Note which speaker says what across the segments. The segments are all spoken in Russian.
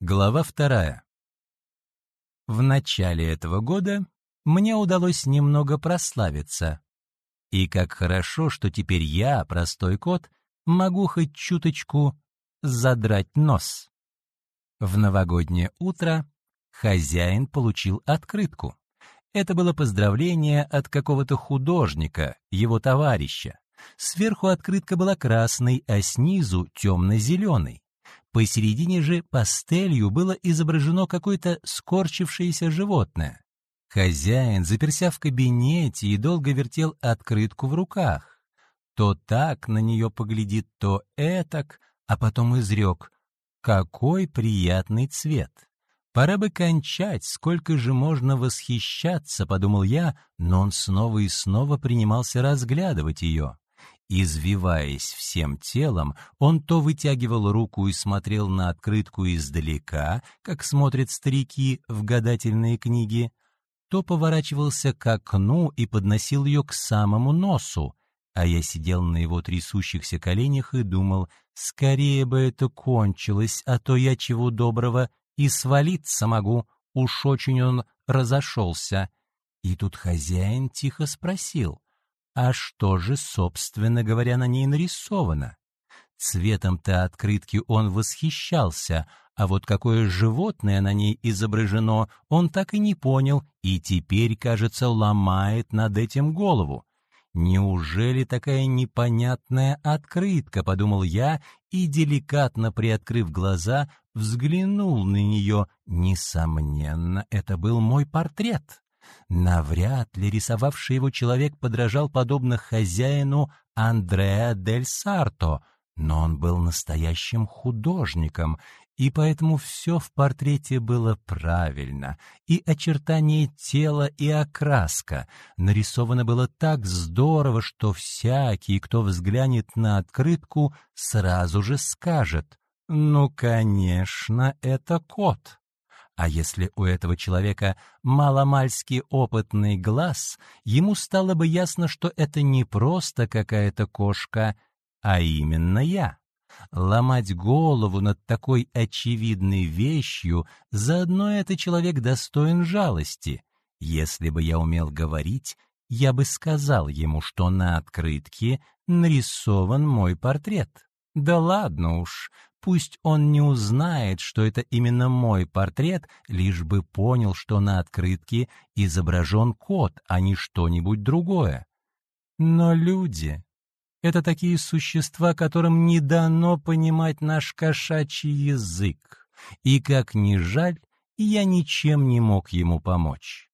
Speaker 1: Глава вторая. В начале этого года мне удалось немного прославиться. И как хорошо, что теперь я, простой кот, могу хоть чуточку задрать нос. В новогоднее утро хозяин получил открытку. Это было поздравление от какого-то художника, его товарища. Сверху открытка была красной, а снизу темно-зеленой. Посередине же пастелью было изображено какое-то скорчившееся животное. Хозяин, заперся в кабинете и долго вертел открытку в руках. То так на нее поглядит, то этак, а потом изрек. Какой приятный цвет! Пора бы кончать, сколько же можно восхищаться, подумал я, но он снова и снова принимался разглядывать ее. Извиваясь всем телом, он то вытягивал руку и смотрел на открытку издалека, как смотрят старики в гадательные книги, то поворачивался к окну и подносил ее к самому носу, а я сидел на его трясущихся коленях и думал, скорее бы это кончилось, а то я чего доброго и свалиться могу, уж очень он разошелся. И тут хозяин тихо спросил — а что же, собственно говоря, на ней нарисовано? Цветом-то открытки он восхищался, а вот какое животное на ней изображено, он так и не понял, и теперь, кажется, ломает над этим голову. «Неужели такая непонятная открытка?» — подумал я, и, деликатно приоткрыв глаза, взглянул на нее. Несомненно, это был мой портрет. Навряд ли рисовавший его человек подражал подобно хозяину Андреа дель Сарто, но он был настоящим художником, и поэтому все в портрете было правильно, и очертания тела, и окраска. Нарисовано было так здорово, что всякий, кто взглянет на открытку, сразу же скажет «Ну, конечно, это кот». А если у этого человека маломальски опытный глаз, ему стало бы ясно, что это не просто какая-то кошка, а именно я. Ломать голову над такой очевидной вещью, заодно это человек достоин жалости. Если бы я умел говорить, я бы сказал ему, что на открытке нарисован мой портрет. Да ладно уж, Пусть он не узнает, что это именно мой портрет, лишь бы понял, что на открытке изображен кот, а не что-нибудь другое. Но люди — это такие существа, которым не дано понимать наш кошачий язык, и, как ни жаль, я ничем не мог ему помочь.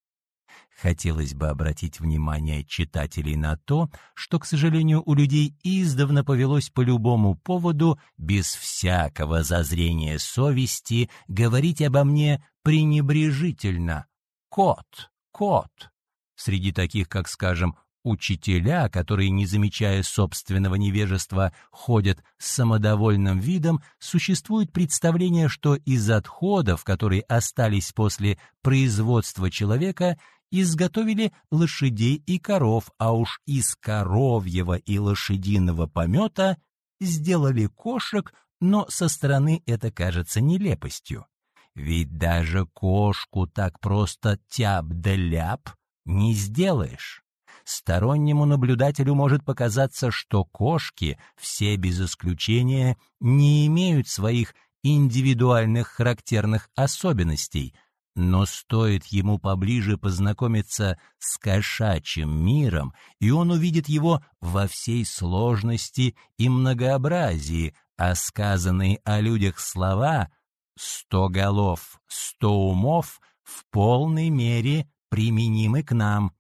Speaker 1: Хотелось бы обратить внимание читателей на то, что, к сожалению, у людей издавна повелось по любому поводу, без всякого зазрения совести, говорить обо мне пренебрежительно. «Кот! Кот!» Среди таких, как, скажем, Учителя, которые, не замечая собственного невежества, ходят с самодовольным видом, существует представление, что из отходов, которые остались после производства человека, изготовили лошадей и коров, а уж из коровьего и лошадиного помета сделали кошек, но со стороны это кажется нелепостью. Ведь даже кошку так просто тяп да ляп не сделаешь. Стороннему наблюдателю может показаться, что кошки, все без исключения, не имеют своих индивидуальных характерных особенностей, но стоит ему поближе познакомиться с кошачьим миром, и он увидит его во всей сложности и многообразии, а сказанные о людях слова «сто голов, сто умов» в полной мере применимы к нам.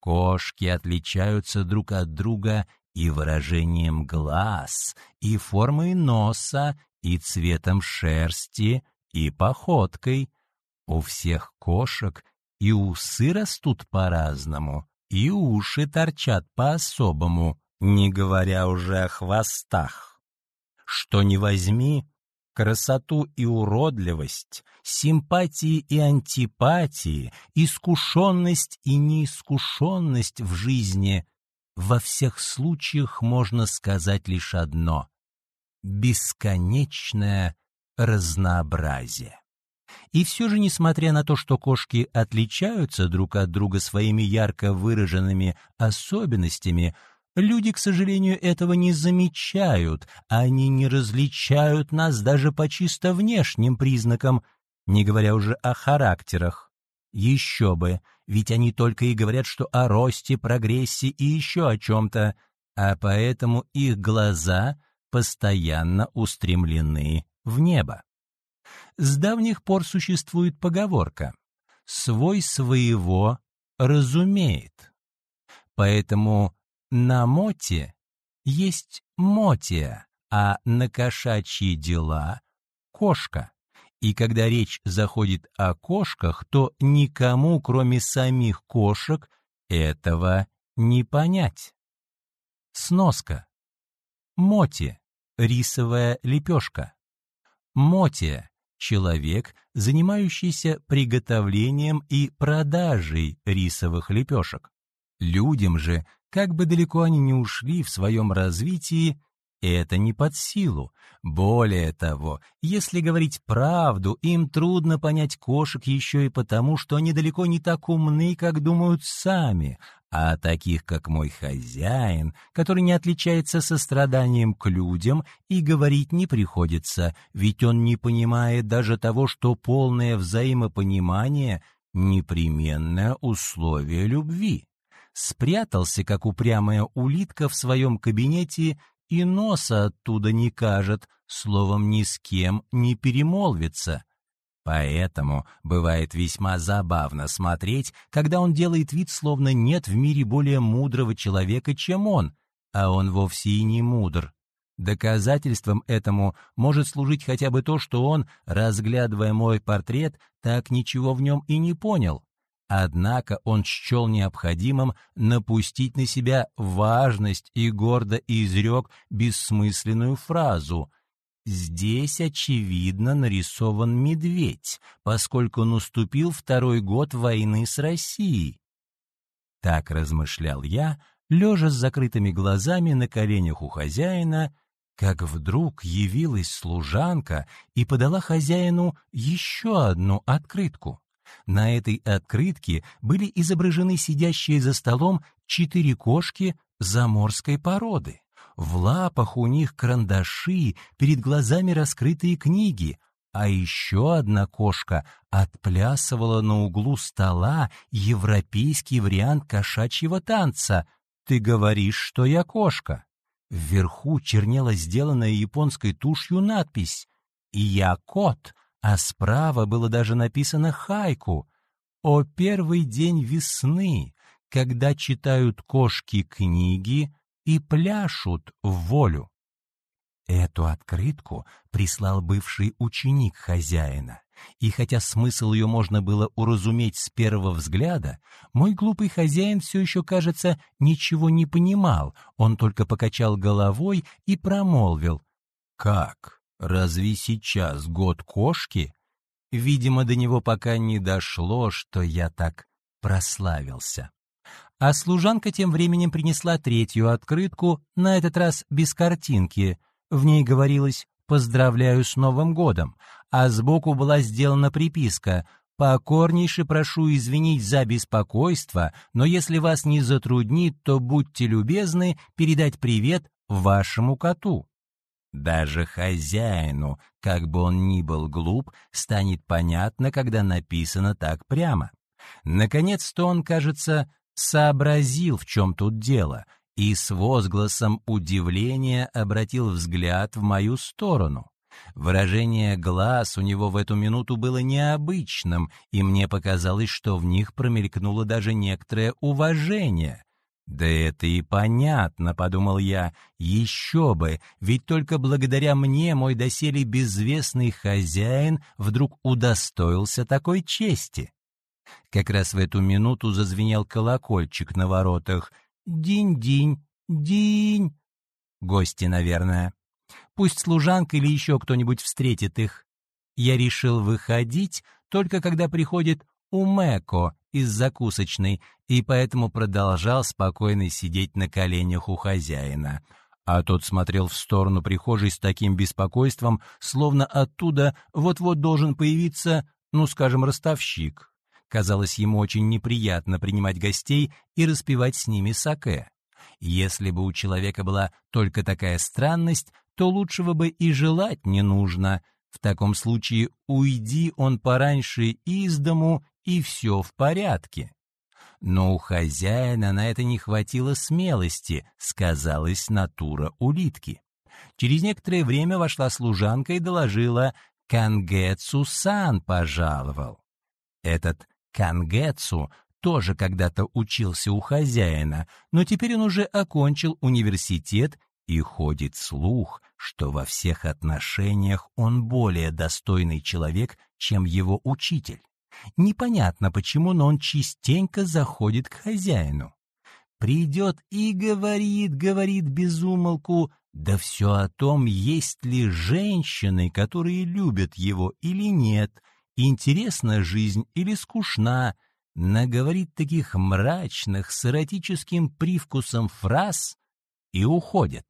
Speaker 1: Кошки отличаются друг от друга и выражением глаз, и формой носа, и цветом шерсти, и походкой — у всех кошек и усы растут по-разному, и уши торчат по-особому, не говоря уже о хвостах. Что не возьми, красоту и уродливость, симпатии и антипатии, искушенность и неискушенность в жизни — во всех случаях можно сказать лишь одно — бесконечное разнообразие. И все же, несмотря на то, что кошки отличаются друг от друга своими ярко выраженными особенностями, люди, к сожалению, этого не замечают, они не различают нас даже по чисто внешним признакам, не говоря уже о характерах. Еще бы, ведь они только и говорят, что о росте, прогрессе и еще о чем-то, а поэтому их глаза постоянно устремлены в небо. С давних пор существует поговорка «свой своего разумеет». Поэтому на моте есть мотия, а на кошачьи дела — кошка. И когда речь заходит о кошках, то никому, кроме самих кошек, этого не понять. Сноска. Моти — рисовая лепешка. Мотия — человек, занимающийся приготовлением и продажей рисовых лепешек. Людям же, как бы далеко они ни ушли в своем развитии, это не под силу. Более того, если говорить правду, им трудно понять кошек еще и потому, что они далеко не так умны, как думают сами, а таких, как мой хозяин, который не отличается состраданием к людям, и говорить не приходится, ведь он не понимает даже того, что полное взаимопонимание — непременное условие любви. Спрятался, как упрямая улитка в своем кабинете и носа оттуда не кажет, словом ни с кем не перемолвится. Поэтому бывает весьма забавно смотреть, когда он делает вид, словно нет в мире более мудрого человека, чем он, а он вовсе и не мудр. Доказательством этому может служить хотя бы то, что он, разглядывая мой портрет, так ничего в нем и не понял. Однако он счел необходимым напустить на себя важность и гордо изрек бессмысленную фразу «Здесь, очевидно, нарисован медведь, поскольку наступил второй год войны с Россией». Так размышлял я, лежа с закрытыми глазами на коленях у хозяина, как вдруг явилась служанка и подала хозяину еще одну открытку. На этой открытке были изображены сидящие за столом четыре кошки заморской породы. В лапах у них карандаши, перед глазами раскрытые книги, а еще одна кошка отплясывала на углу стола европейский вариант кошачьего танца. «Ты говоришь, что я кошка?» Вверху чернела сделанная японской тушью надпись «Я кот», а справа было даже написано хайку «О первый день весны, когда читают кошки книги и пляшут в волю». Эту открытку прислал бывший ученик хозяина, и хотя смысл ее можно было уразуметь с первого взгляда, мой глупый хозяин все еще, кажется, ничего не понимал, он только покачал головой и промолвил «Как? Разве сейчас год кошки? Видимо, до него пока не дошло, что я так прославился. А служанка тем временем принесла третью открытку, на этот раз без картинки. В ней говорилось «Поздравляю с Новым годом», а сбоку была сделана приписка «Покорнейше прошу извинить за беспокойство, но если вас не затруднит, то будьте любезны передать привет вашему коту». Даже хозяину, как бы он ни был глуп, станет понятно, когда написано так прямо. Наконец-то он, кажется, сообразил, в чем тут дело, и с возгласом удивления обратил взгляд в мою сторону. Выражение глаз у него в эту минуту было необычным, и мне показалось, что в них промелькнуло даже некоторое уважение. «Да это и понятно», — подумал я, — «еще бы, ведь только благодаря мне мой доселе безвестный хозяин вдруг удостоился такой чести». Как раз в эту минуту зазвенел колокольчик на воротах. «Динь-динь, динь!» Гости, наверное. Пусть служанка или еще кто-нибудь встретит их. Я решил выходить, только когда приходит Умеко из закусочной, и поэтому продолжал спокойно сидеть на коленях у хозяина. А тот смотрел в сторону прихожей с таким беспокойством, словно оттуда вот-вот должен появиться ну, скажем, ростовщик. Казалось ему очень неприятно принимать гостей и распивать с ними саке. Если бы у человека была только такая странность, то лучшего бы и желать не нужно. В таком случае уйди он пораньше из дому, и все в порядке. Но у хозяина на это не хватило смелости, сказалась натура улитки. Через некоторое время вошла служанка и доложила «Кангетсу-сан пожаловал». Этот Кангетсу тоже когда-то учился у хозяина, но теперь он уже окончил университет и ходит слух, что во всех отношениях он более достойный человек, чем его учитель. Непонятно почему, но он частенько заходит к хозяину. Придет и говорит, говорит безумолку, да все о том, есть ли женщины, которые любят его или нет, интересна жизнь или скучна, наговорит таких мрачных с эротическим привкусом фраз и уходит.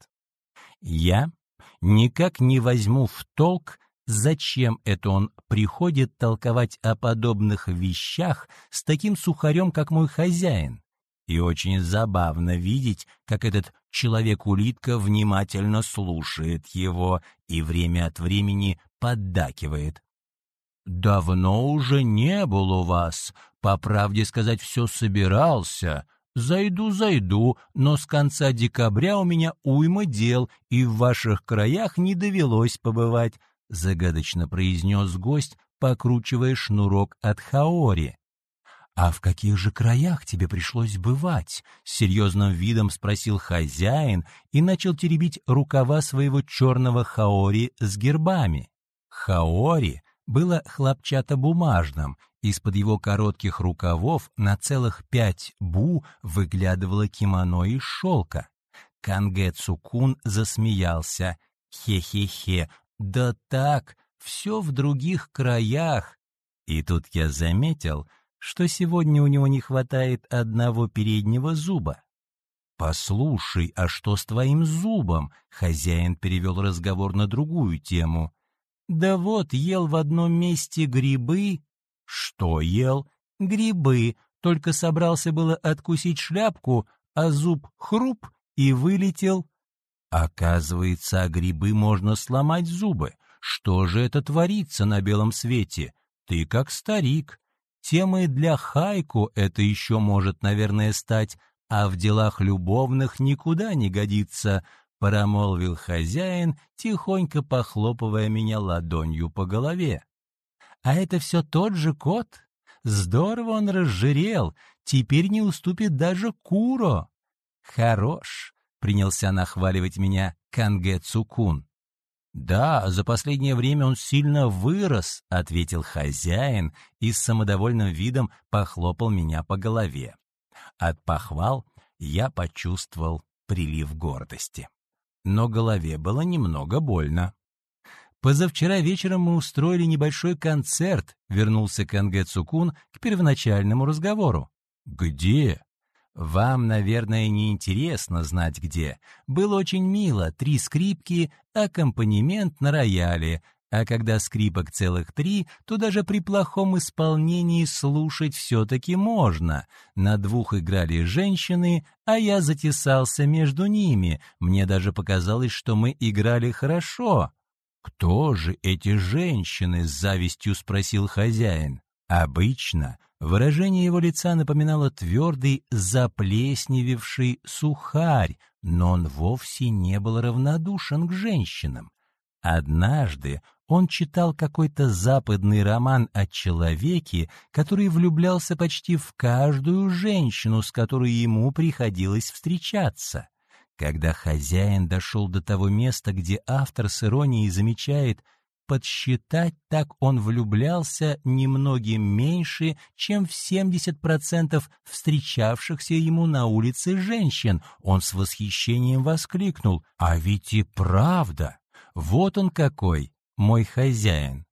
Speaker 1: Я никак не возьму в толк, зачем это он приходит толковать о подобных вещах с таким сухарем, как мой хозяин. И очень забавно видеть, как этот человек-улитка внимательно слушает его и время от времени поддакивает. «Давно уже не был у вас. По правде сказать, все собирался. Зайду, зайду, но с конца декабря у меня уйма дел, и в ваших краях не довелось побывать», — загадочно произнес гость, покручивая шнурок от хаори. «А в каких же краях тебе пришлось бывать?» — с серьезным видом спросил хозяин и начал теребить рукава своего черного хаори с гербами. Хаори было хлопчатобумажным, из-под его коротких рукавов на целых пять бу выглядывало кимоно из шелка. Канге Цукун засмеялся. «Хе-хе-хе, да так, все в других краях». И тут я заметил, что сегодня у него не хватает одного переднего зуба. «Послушай, а что с твоим зубом?» — хозяин перевел разговор на другую тему. Да вот, ел в одном месте грибы. Что ел? Грибы. Только собрался было откусить шляпку, а зуб хруп и вылетел. Оказывается, а грибы можно сломать зубы. Что же это творится на белом свете? Ты как старик. Темой для хайку это еще может, наверное, стать, а в делах любовных никуда не годится. — промолвил хозяин, тихонько похлопывая меня ладонью по голове. «А это все тот же кот? Здорово он разжирел, теперь не уступит даже Куро!» «Хорош!» — принялся нахваливать меня Канге Цукун. «Да, за последнее время он сильно вырос», — ответил хозяин и с самодовольным видом похлопал меня по голове. От похвал я почувствовал прилив гордости но голове было немного больно. Позавчера вечером мы устроили небольшой концерт, вернулся Канге Цукун к первоначальному разговору. Где? Вам, наверное, не интересно знать где. Было очень мило, три скрипки, аккомпанемент на рояле, а когда скрипок целых три, то даже при плохом исполнении слушать все-таки можно. На двух играли женщины, а я затесался между ними. Мне даже показалось, что мы играли хорошо. «Кто же эти женщины?» — с завистью спросил хозяин. Обычно выражение его лица напоминало твердый, заплесневевший сухарь, но он вовсе не был равнодушен к женщинам. Однажды он читал какой-то западный роман о человеке, который влюблялся почти в каждую женщину, с которой ему приходилось встречаться. Когда хозяин дошел до того места, где автор с иронией замечает «подсчитать так он влюблялся немногим меньше, чем в 70% встречавшихся ему на улице женщин», он с восхищением воскликнул «А ведь и правда! Вот он какой!» мой хозяин.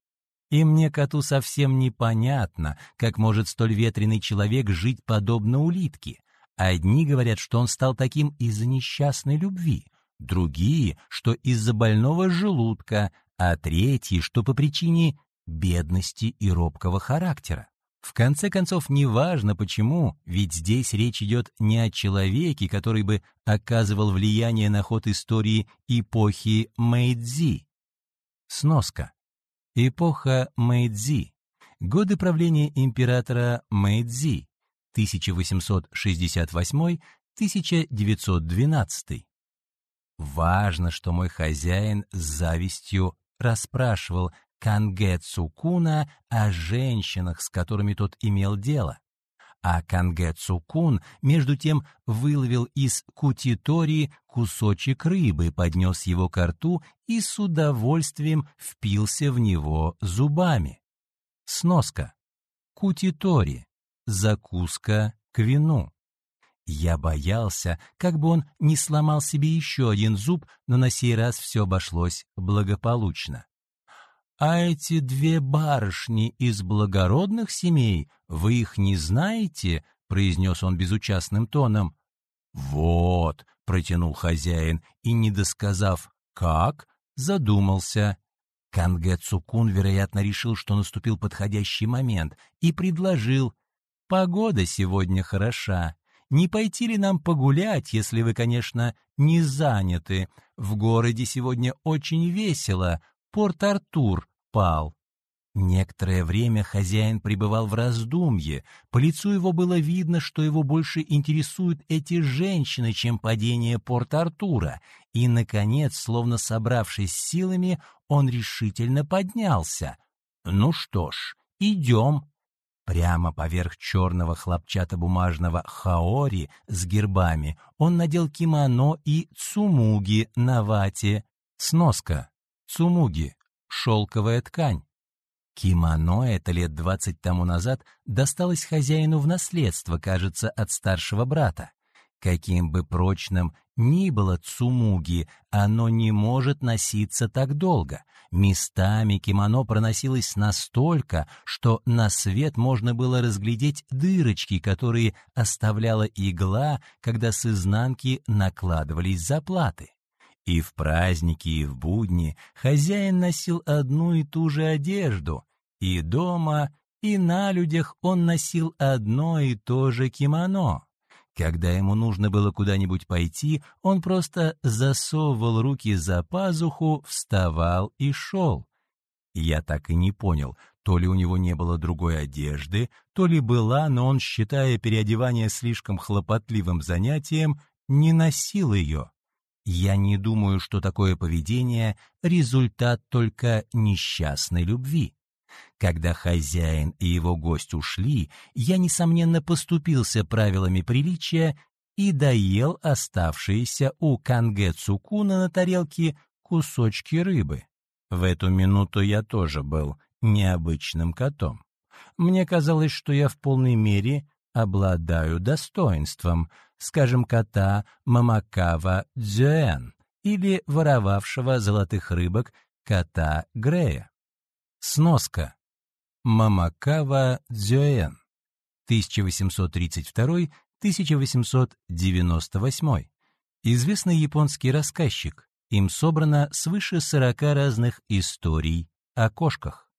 Speaker 1: И мне, коту, совсем непонятно, как может столь ветреный человек жить подобно улитке. Одни говорят, что он стал таким из-за несчастной любви, другие, что из-за больного желудка, а третьи, что по причине бедности и робкого характера. В конце концов, неважно почему, ведь здесь речь идет не о человеке, который бы оказывал влияние на ход истории эпохи Мэйдзи. Сноска. Эпоха Мэйдзи. Годы правления императора Мэйдзи 1868-1912. Важно, что мой хозяин с завистью расспрашивал Канге Цукуна о женщинах, с которыми тот имел дело. А Канге Цукун, между тем, выловил из кутитори кусочек рыбы, поднес его к рту и с удовольствием впился в него зубами. Сноска. Кутитори. Закуска к вину. Я боялся, как бы он не сломал себе еще один зуб, но на сей раз все обошлось благополучно. «А эти две барышни из благородных семей, вы их не знаете?» — произнес он безучастным тоном. «Вот», — протянул хозяин, и, не досказав «как», задумался. Канге Цукун, вероятно, решил, что наступил подходящий момент, и предложил. «Погода сегодня хороша. Не пойти ли нам погулять, если вы, конечно, не заняты? В городе сегодня очень весело. Порт-Артур пал». Некоторое время хозяин пребывал в раздумье. По лицу его было видно, что его больше интересуют эти женщины, чем падение Порт-Артура. И, наконец, словно собравшись силами, он решительно поднялся. «Ну что ж, идем». Прямо поверх черного хлопчатобумажного хаори с гербами он надел кимоно и цумуги на вате. Сноска. Цумуги. Шелковая ткань. Кимоно это лет двадцать тому назад досталось хозяину в наследство, кажется, от старшего брата. Каким бы прочным ни было цумуги, оно не может носиться так долго. Местами кимоно проносилось настолько, что на свет можно было разглядеть дырочки, которые оставляла игла, когда с изнанки накладывались заплаты. И в праздники, и в будни хозяин носил одну и ту же одежду, и дома, и на людях он носил одно и то же кимоно. Когда ему нужно было куда-нибудь пойти, он просто засовывал руки за пазуху, вставал и шел. Я так и не понял, то ли у него не было другой одежды, то ли была, но он, считая переодевание слишком хлопотливым занятием, не носил ее. Я не думаю, что такое поведение — результат только несчастной любви. Когда хозяин и его гость ушли, я, несомненно, поступился правилами приличия и доел оставшиеся у Канге Цукуна на тарелке кусочки рыбы. В эту минуту я тоже был необычным котом. Мне казалось, что я в полной мере обладаю достоинством, скажем, кота Мамакава Дзюэн или воровавшего золотых рыбок кота Грея. Сноска. Мамакава Дзюэн, 1832-1898. Известный японский рассказчик. Им собрано свыше 40 разных историй о кошках.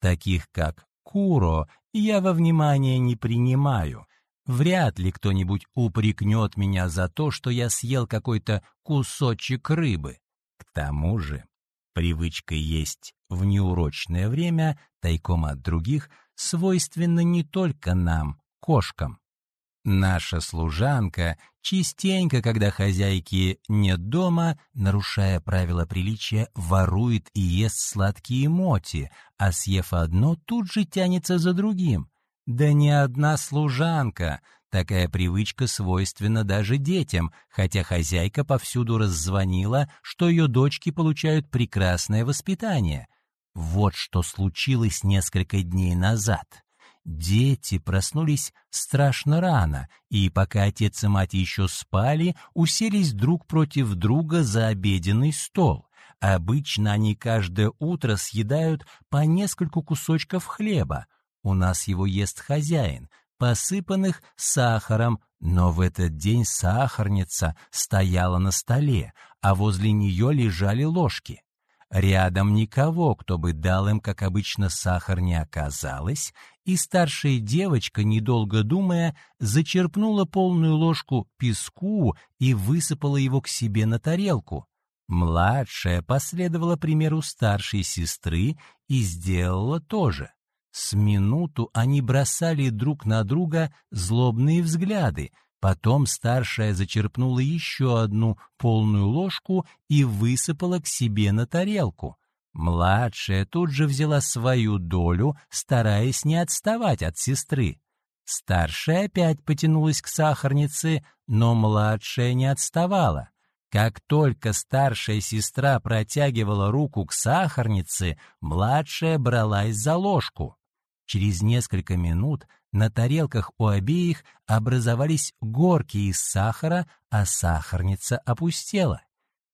Speaker 1: Таких как Куро я во внимание не принимаю. Вряд ли кто-нибудь упрекнет меня за то, что я съел какой-то кусочек рыбы. К тому же Привычка есть в неурочное время, тайком от других, свойственна не только нам, кошкам. Наша служанка частенько, когда хозяйки нет дома, нарушая правила приличия, ворует и ест сладкие моти, а съев одно, тут же тянется за другим. Да не одна служанка, Такая привычка свойственна даже детям, хотя хозяйка повсюду раззвонила, что ее дочки получают прекрасное воспитание. Вот что случилось несколько дней назад. Дети проснулись страшно рано, и пока отец и мать еще спали, уселись друг против друга за обеденный стол. Обычно они каждое утро съедают по нескольку кусочков хлеба. У нас его ест хозяин, посыпанных сахаром, но в этот день сахарница стояла на столе, а возле нее лежали ложки. Рядом никого, кто бы дал им, как обычно, сахар не оказалось, и старшая девочка, недолго думая, зачерпнула полную ложку песку и высыпала его к себе на тарелку. Младшая последовала примеру старшей сестры и сделала то же. С минуту они бросали друг на друга злобные взгляды, Потом старшая зачерпнула еще одну полную ложку и высыпала к себе на тарелку. Младшая тут же взяла свою долю, стараясь не отставать от сестры. Старшая опять потянулась к сахарнице, но младшая не отставала. Как только старшая сестра протягивала руку к сахарнице, младшая бралась за ложку. Через несколько минут на тарелках у обеих образовались горки из сахара, а сахарница опустела.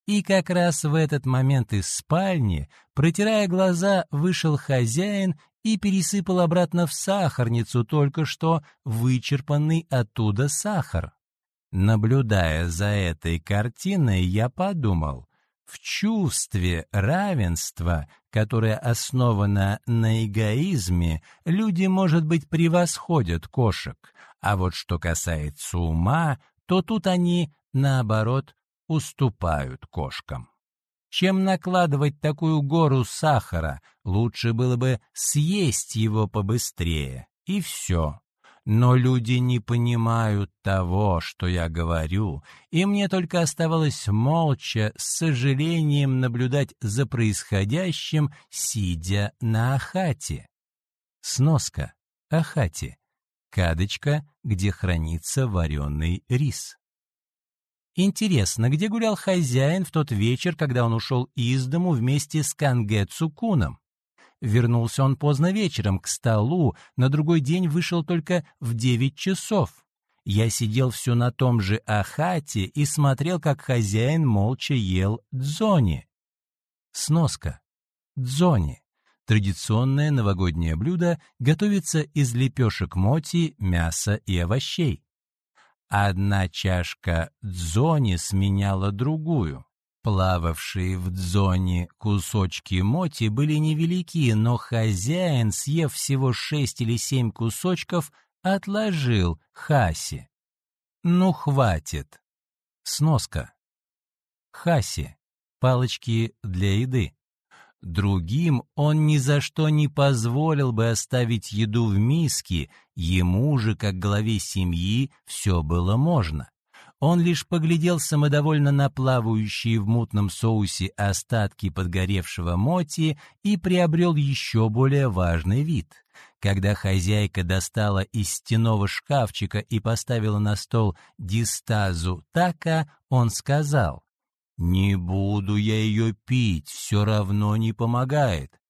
Speaker 1: И как раз в этот момент из спальни, протирая глаза, вышел хозяин и пересыпал обратно в сахарницу только что вычерпанный оттуда сахар. Наблюдая за этой картиной, я подумал, в чувстве равенства, которое основано на эгоизме, люди, может быть, превосходят кошек, а вот что касается ума, то тут они, наоборот, уступают кошкам. Чем накладывать такую гору сахара, лучше было бы съесть его побыстрее, и все. Но люди не понимают того, что я говорю, и мне только оставалось молча, с сожалением наблюдать за происходящим, сидя на ахате. Сноска. Ахати. Кадочка, где хранится вареный рис. Интересно, где гулял хозяин в тот вечер, когда он ушел из дому вместе с Канге Цукуном? Вернулся он поздно вечером к столу, на другой день вышел только в девять часов. Я сидел все на том же ахате и смотрел, как хозяин молча ел дзони. Сноска. Дзони. Традиционное новогоднее блюдо готовится из лепешек моти, мяса и овощей. Одна чашка дзони сменяла другую. Плававшие в дзоне кусочки моти были невелики, но хозяин, съев всего шесть или семь кусочков, отложил хаси. Ну, хватит. Сноска. Хаси. Палочки для еды. Другим он ни за что не позволил бы оставить еду в миске, ему же, как главе семьи, все было можно. Он лишь поглядел самодовольно на плавающие в мутном соусе остатки подгоревшего моти и приобрел еще более важный вид. Когда хозяйка достала из стеного шкафчика и поставила на стол дистазу така, он сказал, «Не буду я ее пить, все равно не помогает».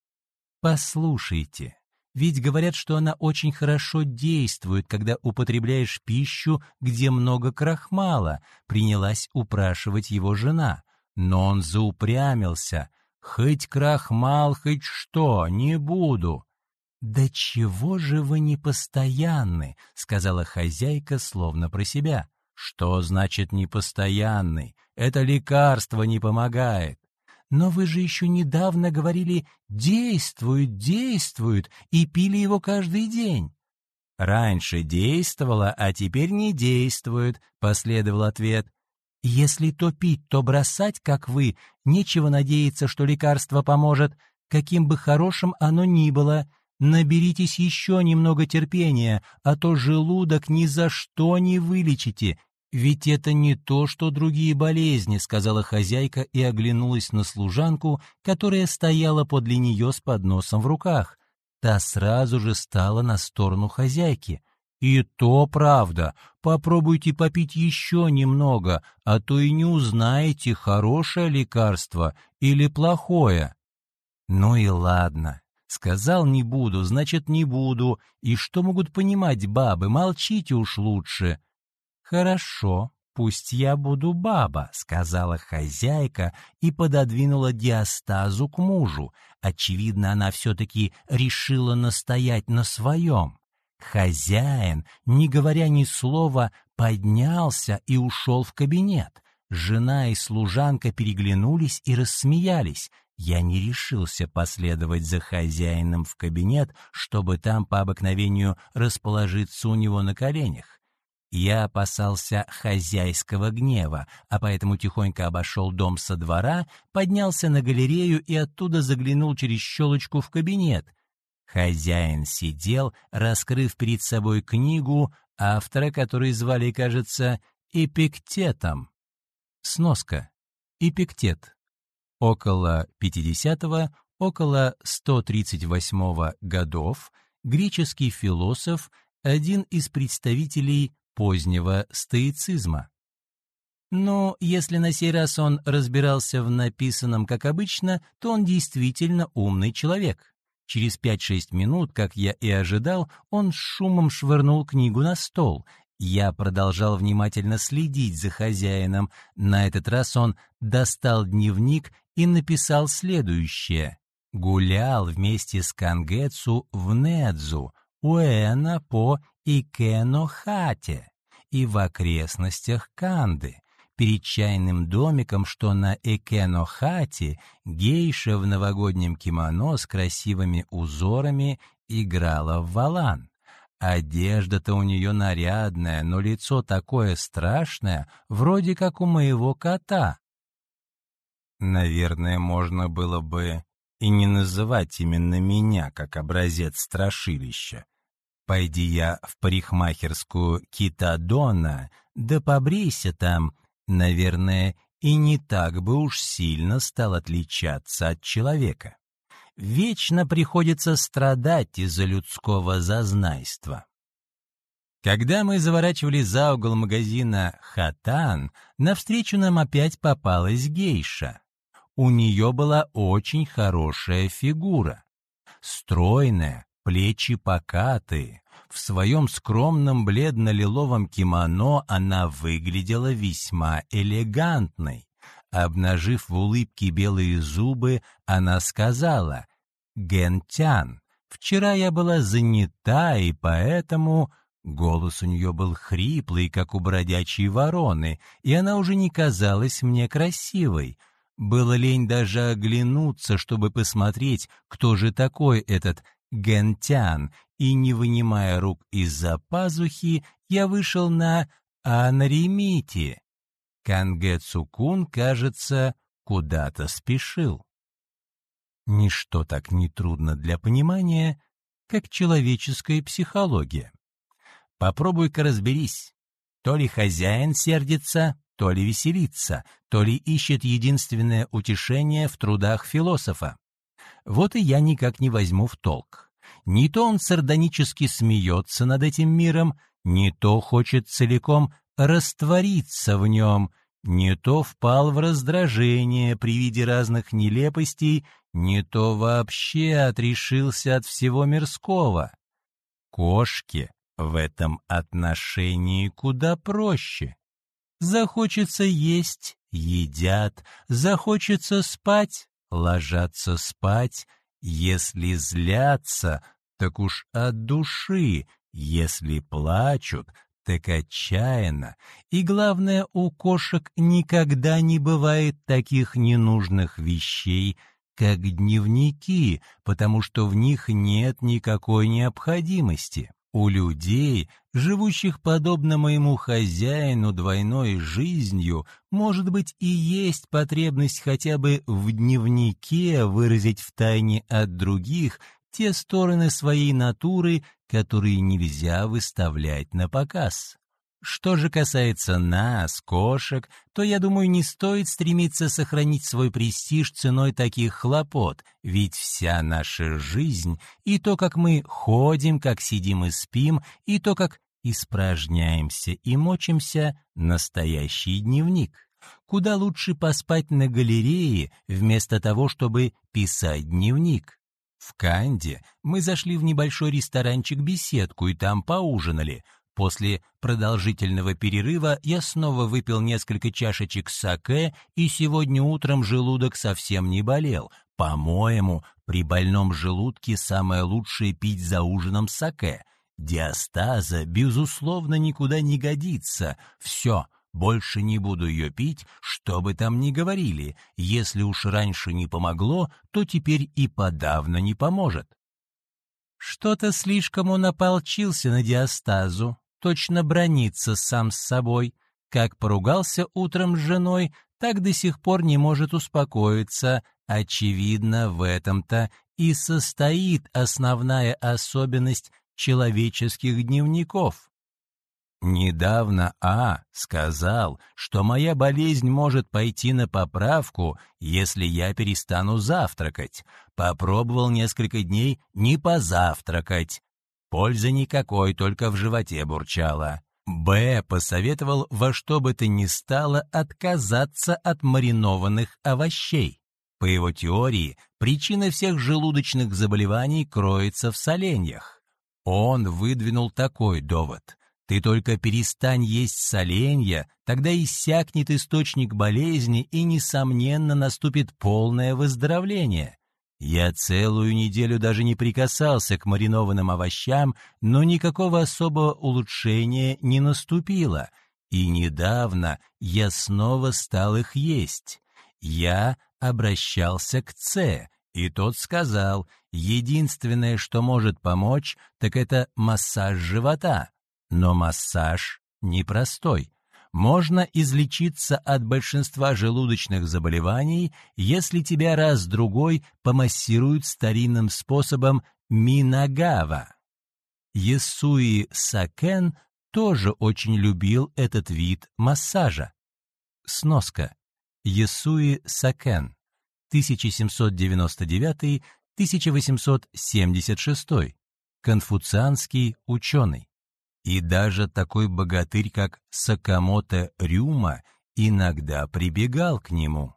Speaker 1: «Послушайте», ведь говорят, что она очень хорошо действует, когда употребляешь пищу, где много крахмала, принялась упрашивать его жена. Но он заупрямился. «Хоть крахмал, хоть что, не буду». «Да чего же вы непостоянны?» — сказала хозяйка словно про себя. «Что значит непостоянный? Это лекарство не помогает. Но вы же еще недавно говорили «действует, действует» и пили его каждый день. «Раньше действовало, а теперь не действует», — последовал ответ. «Если то пить, то бросать, как вы, нечего надеяться, что лекарство поможет, каким бы хорошим оно ни было. Наберитесь еще немного терпения, а то желудок ни за что не вылечите, «Ведь это не то, что другие болезни», — сказала хозяйка и оглянулась на служанку, которая стояла подле нее с подносом в руках. Та сразу же стала на сторону хозяйки. «И то правда. Попробуйте попить еще немного, а то и не узнаете, хорошее лекарство или плохое». «Ну и ладно», Сказал не буду, значит не буду. И что могут понимать бабы? Молчите уж лучше. «Хорошо, пусть я буду баба», — сказала хозяйка и пододвинула диастазу к мужу. Очевидно, она все-таки решила настоять на своем. Хозяин, не говоря ни слова, поднялся и ушел в кабинет. Жена и служанка переглянулись и рассмеялись. я не решился последовать за хозяином в кабинет, чтобы там по обыкновению расположиться у него на коленях. Я опасался хозяйского гнева, а поэтому тихонько обошел дом со двора, поднялся на галерею и оттуда заглянул через щелочку в кабинет. Хозяин сидел, раскрыв перед собой книгу, автора которой звали, кажется, Эпиктетом. Сноска. Эпиктет. Около 50-го, около 138 годов греческий философ, один из представителей позднего стоицизма. Но если на сей раз он разбирался в написанном как обычно, то он действительно умный человек. Через 5-6 минут, как я и ожидал, он с шумом швырнул книгу на стол. Я продолжал внимательно следить за хозяином. На этот раз он достал дневник и написал следующее. «Гулял вместе с Кангетсу в Недзу, Уэна по Икенохате и в окрестностях Канды. Перед чайным домиком, что на Экенохате, гейша в новогоднем кимоно с красивыми узорами играла в валан. Одежда-то у нее нарядная, но лицо такое страшное, вроде как у моего кота. Наверное, можно было бы и не называть именно меня как образец страшилища. Пойди я в парикмахерскую Китадона, да побрейся там, наверное, и не так бы уж сильно стал отличаться от человека. Вечно приходится страдать из-за людского зазнайства. Когда мы заворачивали за угол магазина «Хатан», навстречу нам опять попалась гейша. У нее была очень хорошая фигура. Стройная, плечи покатые. В своем скромном бледно-лиловом кимоно она выглядела весьма элегантной. Обнажив в улыбке белые зубы, она сказала «Гентян, вчера я была занята, и поэтому...» Голос у нее был хриплый, как у бродячей вороны, и она уже не казалась мне красивой. Было лень даже оглянуться, чтобы посмотреть, кто же такой этот Гентян, и, не вынимая рук из-за пазухи, я вышел на Анаримити. Канге Цукун, кажется, куда-то спешил. Ничто так не трудно для понимания, как человеческая психология. Попробуй-ка разберись. То ли хозяин сердится, то ли веселится, то ли ищет единственное утешение в трудах философа. Вот и я никак не возьму в толк. Не то он сардонически смеется над этим миром, не то хочет целиком раствориться в нем, не то впал в раздражение при виде разных нелепостей, не то вообще отрешился от всего мирского. Кошке в этом отношении куда проще. Захочется есть — едят, захочется спать ложатся спать, если злятся, так уж от души, если плачут, так отчаянно. И главное, у кошек никогда не бывает таких ненужных вещей, как дневники, потому что в них нет никакой необходимости. У людей, живущих подобно моему хозяину двойной жизнью, может быть и есть потребность хотя бы в дневнике выразить втайне от других те стороны своей натуры, которые нельзя выставлять на показ. Что же касается нас, кошек, то, я думаю, не стоит стремиться сохранить свой престиж ценой таких хлопот, ведь вся наша жизнь, и то, как мы ходим, как сидим и спим, и то, как испражняемся и мочимся, настоящий дневник. Куда лучше поспать на галерее, вместо того, чтобы писать дневник. В Канде мы зашли в небольшой ресторанчик-беседку и там поужинали — После продолжительного перерыва я снова выпил несколько чашечек саке, и сегодня утром желудок совсем не болел. По-моему, при больном желудке самое лучшее пить за ужином саке. Диастаза, безусловно, никуда не годится. Все, Больше не буду ее пить, что бы там ни говорили. Если уж раньше не помогло, то теперь и подавно не поможет. Что-то слишком он ополчился на диастазу, точно бронится сам с собой. Как поругался утром с женой, так до сих пор не может успокоиться. Очевидно, в этом-то и состоит основная особенность человеческих дневников. Недавно А сказал, что моя болезнь может пойти на поправку, если я перестану завтракать. Попробовал несколько дней не позавтракать. Пользы никакой, только в животе бурчало. Б посоветовал во что бы то ни стало отказаться от маринованных овощей. По его теории, причина всех желудочных заболеваний кроется в соленьях. Он выдвинул такой довод. Ты только перестань есть соленья, тогда иссякнет источник болезни и, несомненно, наступит полное выздоровление. Я целую неделю даже не прикасался к маринованным овощам, но никакого особого улучшения не наступило, и недавно я снова стал их есть. Я обращался к Ц, и тот сказал, единственное, что может помочь, так это массаж живота. Но массаж непростой. Можно излечиться от большинства желудочных заболеваний, если тебя раз-другой помассируют старинным способом Минагава. Ясуи Сакен тоже очень любил этот вид массажа. Сноска. Ясуи Сакен, 1799-1876, конфуцианский ученый. И даже такой богатырь, как Сакамото Рюма, иногда прибегал к нему.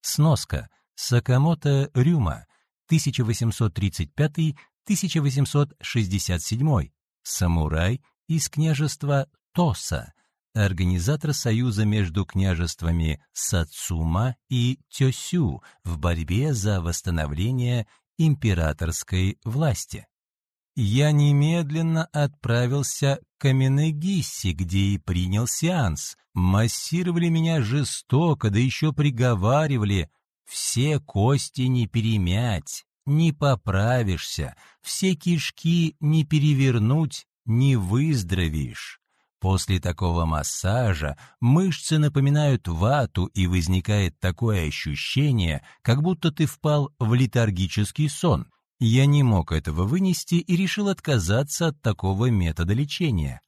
Speaker 1: Сноска. Сакамото Рюма, 1835-1867, самурай из княжества Тоса, организатор союза между княжествами Сацума и Тёсю в борьбе за восстановление императорской власти я немедленно отправился к Каменегиссе, где и принял сеанс. Массировали меня жестоко, да еще приговаривали. Все кости не перемять, не поправишься, все кишки не перевернуть, не выздоровеешь. После такого массажа мышцы напоминают вату, и возникает такое ощущение, как будто ты впал в летаргический сон. Я не мог этого вынести и решил отказаться от такого метода лечения.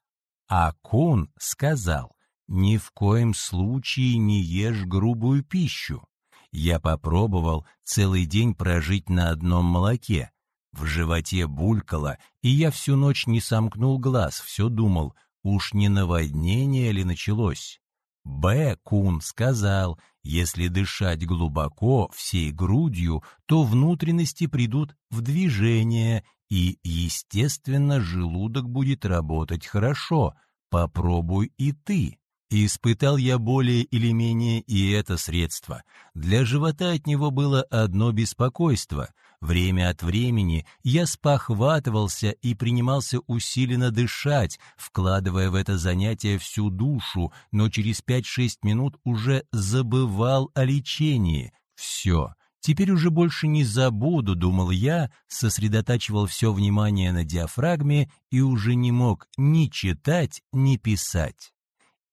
Speaker 1: А Кун сказал, ни в коем случае не ешь грубую пищу. Я попробовал целый день прожить на одном молоке. В животе булькало, и я всю ночь не сомкнул глаз, все думал, уж не наводнение ли началось. Б. Кун сказал, если дышать глубоко, всей грудью, то внутренности придут в движение, и, естественно, желудок будет работать хорошо. Попробуй и ты. Испытал я более или менее и это средство. Для живота от него было одно беспокойство — Время от времени я спохватывался и принимался усиленно дышать, вкладывая в это занятие всю душу, но через 5-6 минут уже забывал о лечении. Все, теперь уже больше не забуду, думал я, сосредотачивал все внимание на диафрагме и уже не мог ни читать, ни писать.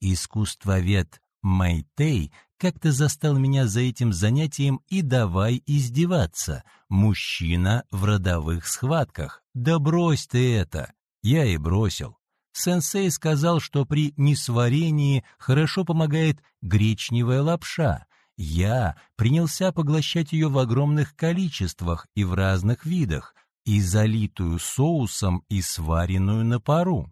Speaker 1: Искусствовед Майтей как-то застал меня за этим занятием и давай издеваться. Мужчина в родовых схватках. Да брось ты это! Я и бросил. Сенсей сказал, что при несварении хорошо помогает гречневая лапша. Я принялся поглощать ее в огромных количествах и в разных видах, и залитую соусом, и сваренную на пару.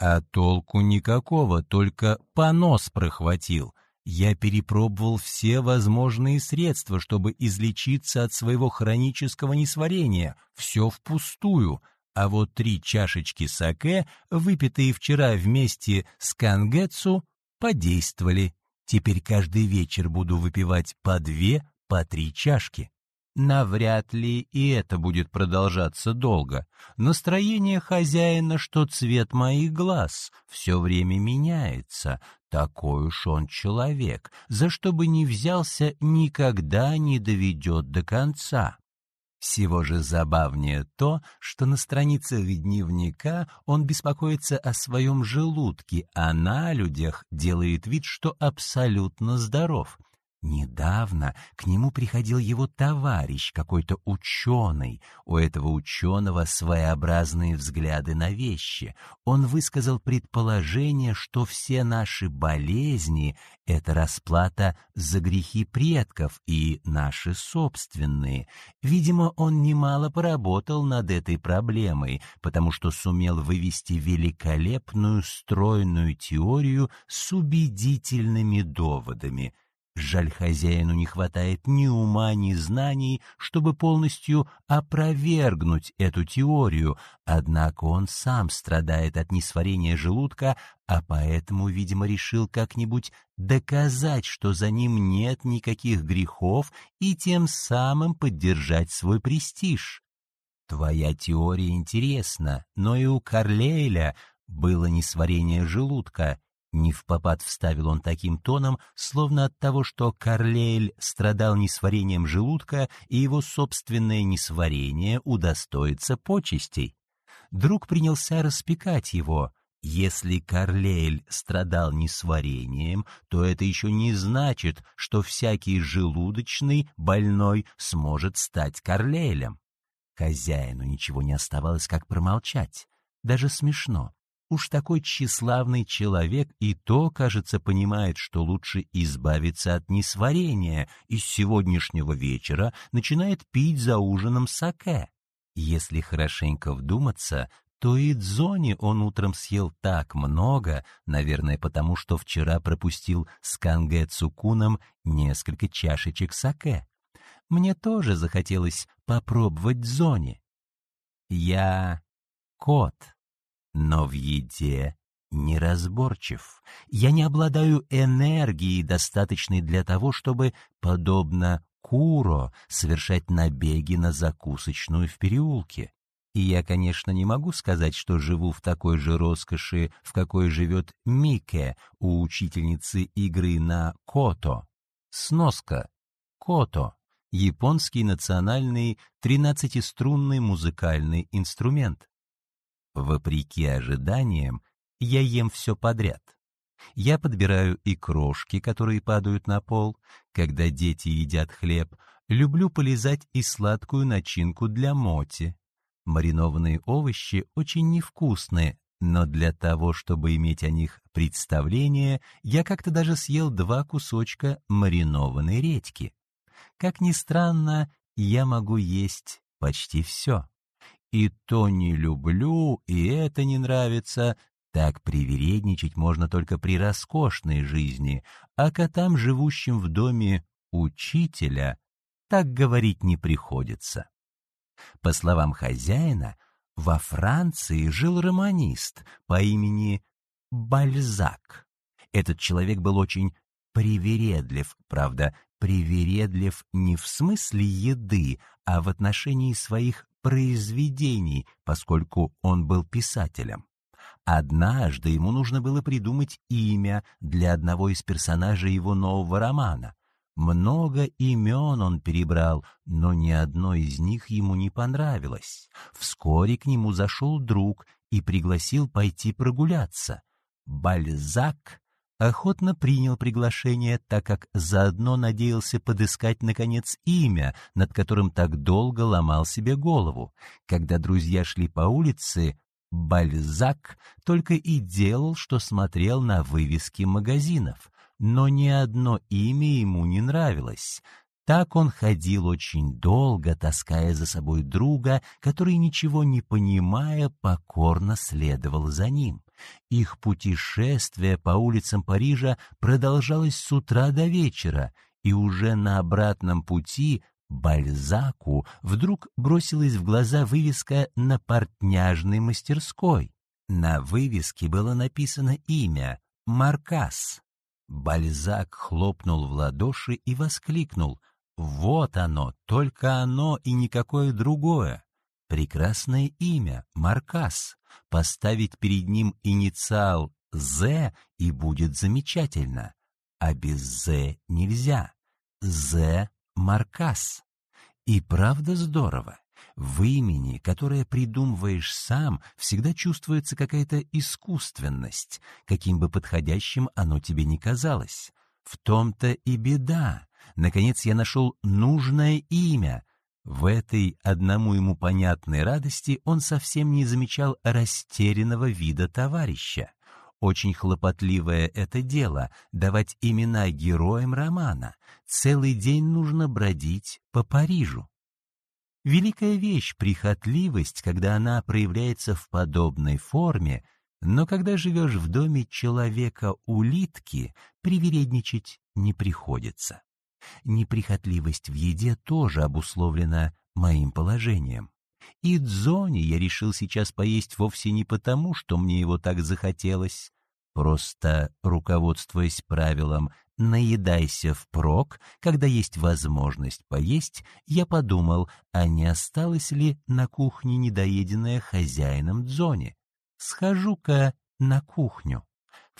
Speaker 1: А толку никакого, только понос прохватил. Я перепробовал все возможные средства, чтобы излечиться от своего хронического несварения. Все впустую. А вот три чашечки саке, выпитые вчера вместе с кангетсу, подействовали. Теперь каждый вечер буду выпивать по две, по три чашки. Навряд ли и это будет продолжаться долго. Настроение хозяина, что цвет моих глаз, все время меняется. Такой уж он человек, за что бы ни взялся, никогда не доведет до конца. Всего же забавнее то, что на страницах дневника он беспокоится о своем желудке, а на людях делает вид, что абсолютно здоров — Недавно к нему приходил его товарищ, какой-то ученый. У этого ученого своеобразные взгляды на вещи. Он высказал предположение, что все наши болезни — это расплата за грехи предков и наши собственные. Видимо, он немало поработал над этой проблемой, потому что сумел вывести великолепную стройную теорию с убедительными доводами — Жаль, хозяину не хватает ни ума, ни знаний, чтобы полностью опровергнуть эту теорию, однако он сам страдает от несварения желудка, а поэтому, видимо, решил как-нибудь доказать, что за ним нет никаких грехов, и тем самым поддержать свой престиж. Твоя теория интересна, но и у Карлейля было несварение желудка, не в попад вставил он таким тоном, словно от того, что Карлейль страдал несварением желудка, и его собственное несварение удостоится почестей. Друг принялся распекать его. Если Карлейль страдал несварением, то это еще не значит, что всякий желудочный больной сможет стать Карлейлем. Хозяину ничего не оставалось, как промолчать. Даже смешно. Уж такой тщеславный человек и то, кажется, понимает, что лучше избавиться от несварения, и с сегодняшнего вечера начинает пить за ужином саке. Если хорошенько вдуматься, то и дзони он утром съел так много, наверное, потому что вчера пропустил с Канге Цукуном несколько чашечек саке. Мне тоже захотелось попробовать дзони. Я кот но в еде неразборчив. Я не обладаю энергией, достаточной для того, чтобы, подобно Куро, совершать набеги на закусочную в переулке. И я, конечно, не могу сказать, что живу в такой же роскоши, в какой живет Мике у учительницы игры на кото. Сноска. Кото. Японский национальный тринадцатиструнный музыкальный инструмент. Вопреки ожиданиям, я ем все подряд. Я подбираю и крошки, которые падают на пол. Когда дети едят хлеб, люблю полизать и сладкую начинку для моти. Маринованные овощи очень невкусные, но для того, чтобы иметь о них представление, я как-то даже съел два кусочка маринованной редьки. Как ни странно, я могу есть почти все и то не люблю, и это не нравится. Так привередничать можно только при роскошной жизни, а котам, живущим в доме учителя, так говорить не приходится. По словам хозяина, во Франции жил романист по имени Бальзак. Этот человек был очень привередлив, правда, привередлив не в смысле еды, а в отношении своих произведений, поскольку он был писателем. Однажды ему нужно было придумать имя для одного из персонажей его нового романа. Много имен он перебрал, но ни одно из них ему не понравилось. Вскоре к нему зашел друг и пригласил пойти прогуляться. Бальзак охотно принял приглашение, так как заодно надеялся подыскать, наконец, имя, над которым так долго ломал себе голову. Когда друзья шли по улице, Бальзак только и делал, что смотрел на вывески магазинов, но ни одно имя ему не нравилось. Так он ходил очень долго, таская за собой друга, который, ничего не понимая, покорно следовал за ним. Их путешествие по улицам Парижа продолжалось с утра до вечера, и уже на обратном пути Бальзаку вдруг бросилась в глаза вывеска на портняжной мастерской. На вывеске было написано имя — Маркас. Бальзак хлопнул в ладоши и воскликнул Вот оно, только оно и никакое другое. Прекрасное имя — Маркас. Поставить перед ним инициал «З» и будет замечательно. А без «З» нельзя. «З» — Маркас. И правда здорово. В имени, которое придумываешь сам, всегда чувствуется какая-то искусственность, каким бы подходящим оно тебе ни казалось. В том-то и беда. Наконец я нашел нужное имя. В этой одному ему понятной радости он совсем не замечал растерянного вида товарища. Очень хлопотливое это дело — давать имена героям романа. Целый день нужно бродить по Парижу. Великая вещь — прихотливость, когда она проявляется в подобной форме, но когда живешь в доме человека-улитки, привередничать не приходится. Неприхотливость в еде тоже обусловлена моим положением. И дзони я решил сейчас поесть вовсе не потому, что мне его так захотелось, просто руководствуясь правилом «наедайся впрок», когда есть возможность поесть, я подумал, а не осталось ли на кухне недоеденное хозяином Дзони. Схожу-ка на кухню.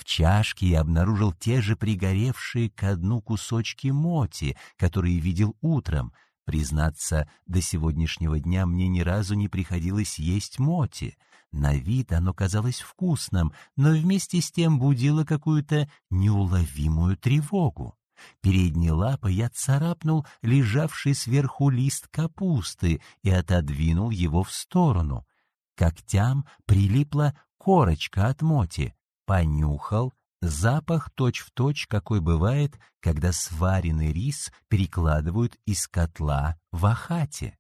Speaker 1: В чашке я обнаружил те же пригоревшие ко дну кусочки моти, которые видел утром. Признаться, до сегодняшнего дня мне ни разу не приходилось есть моти — на вид оно казалось вкусным, но вместе с тем будило какую-то неуловимую тревогу. Передней лапой я царапнул лежавший сверху лист капусты и отодвинул его в сторону. Когтям прилипла корочка от моти. Понюхал, запах точь-в-точь, точь, какой бывает, когда сваренный рис перекладывают из котла в ахате.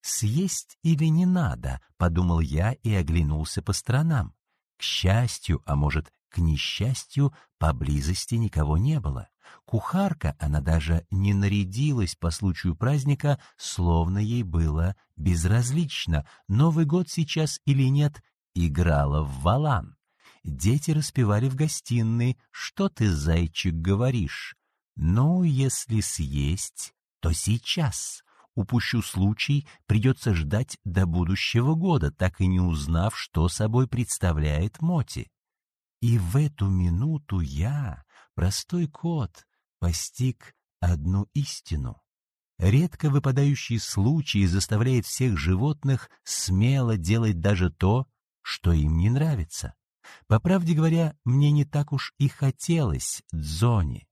Speaker 1: «Съесть или не надо?» — подумал я и оглянулся по сторонам. К счастью, а может, к несчастью, поблизости никого не было. Кухарка, она даже не нарядилась по случаю праздника, словно ей было безразлично, Новый год сейчас или нет, играла в валан. Дети распевали в гостиной «Что ты, зайчик, говоришь?» «Ну, если съесть, то сейчас». Упущу случай, придется ждать до будущего года, так и не узнав, что собой представляет Моти. И в эту минуту я, простой кот, постиг одну истину. Редко выпадающий случай заставляет всех животных смело делать даже то, что им не нравится. По правде говоря, мне не так уж и хотелось Дзони.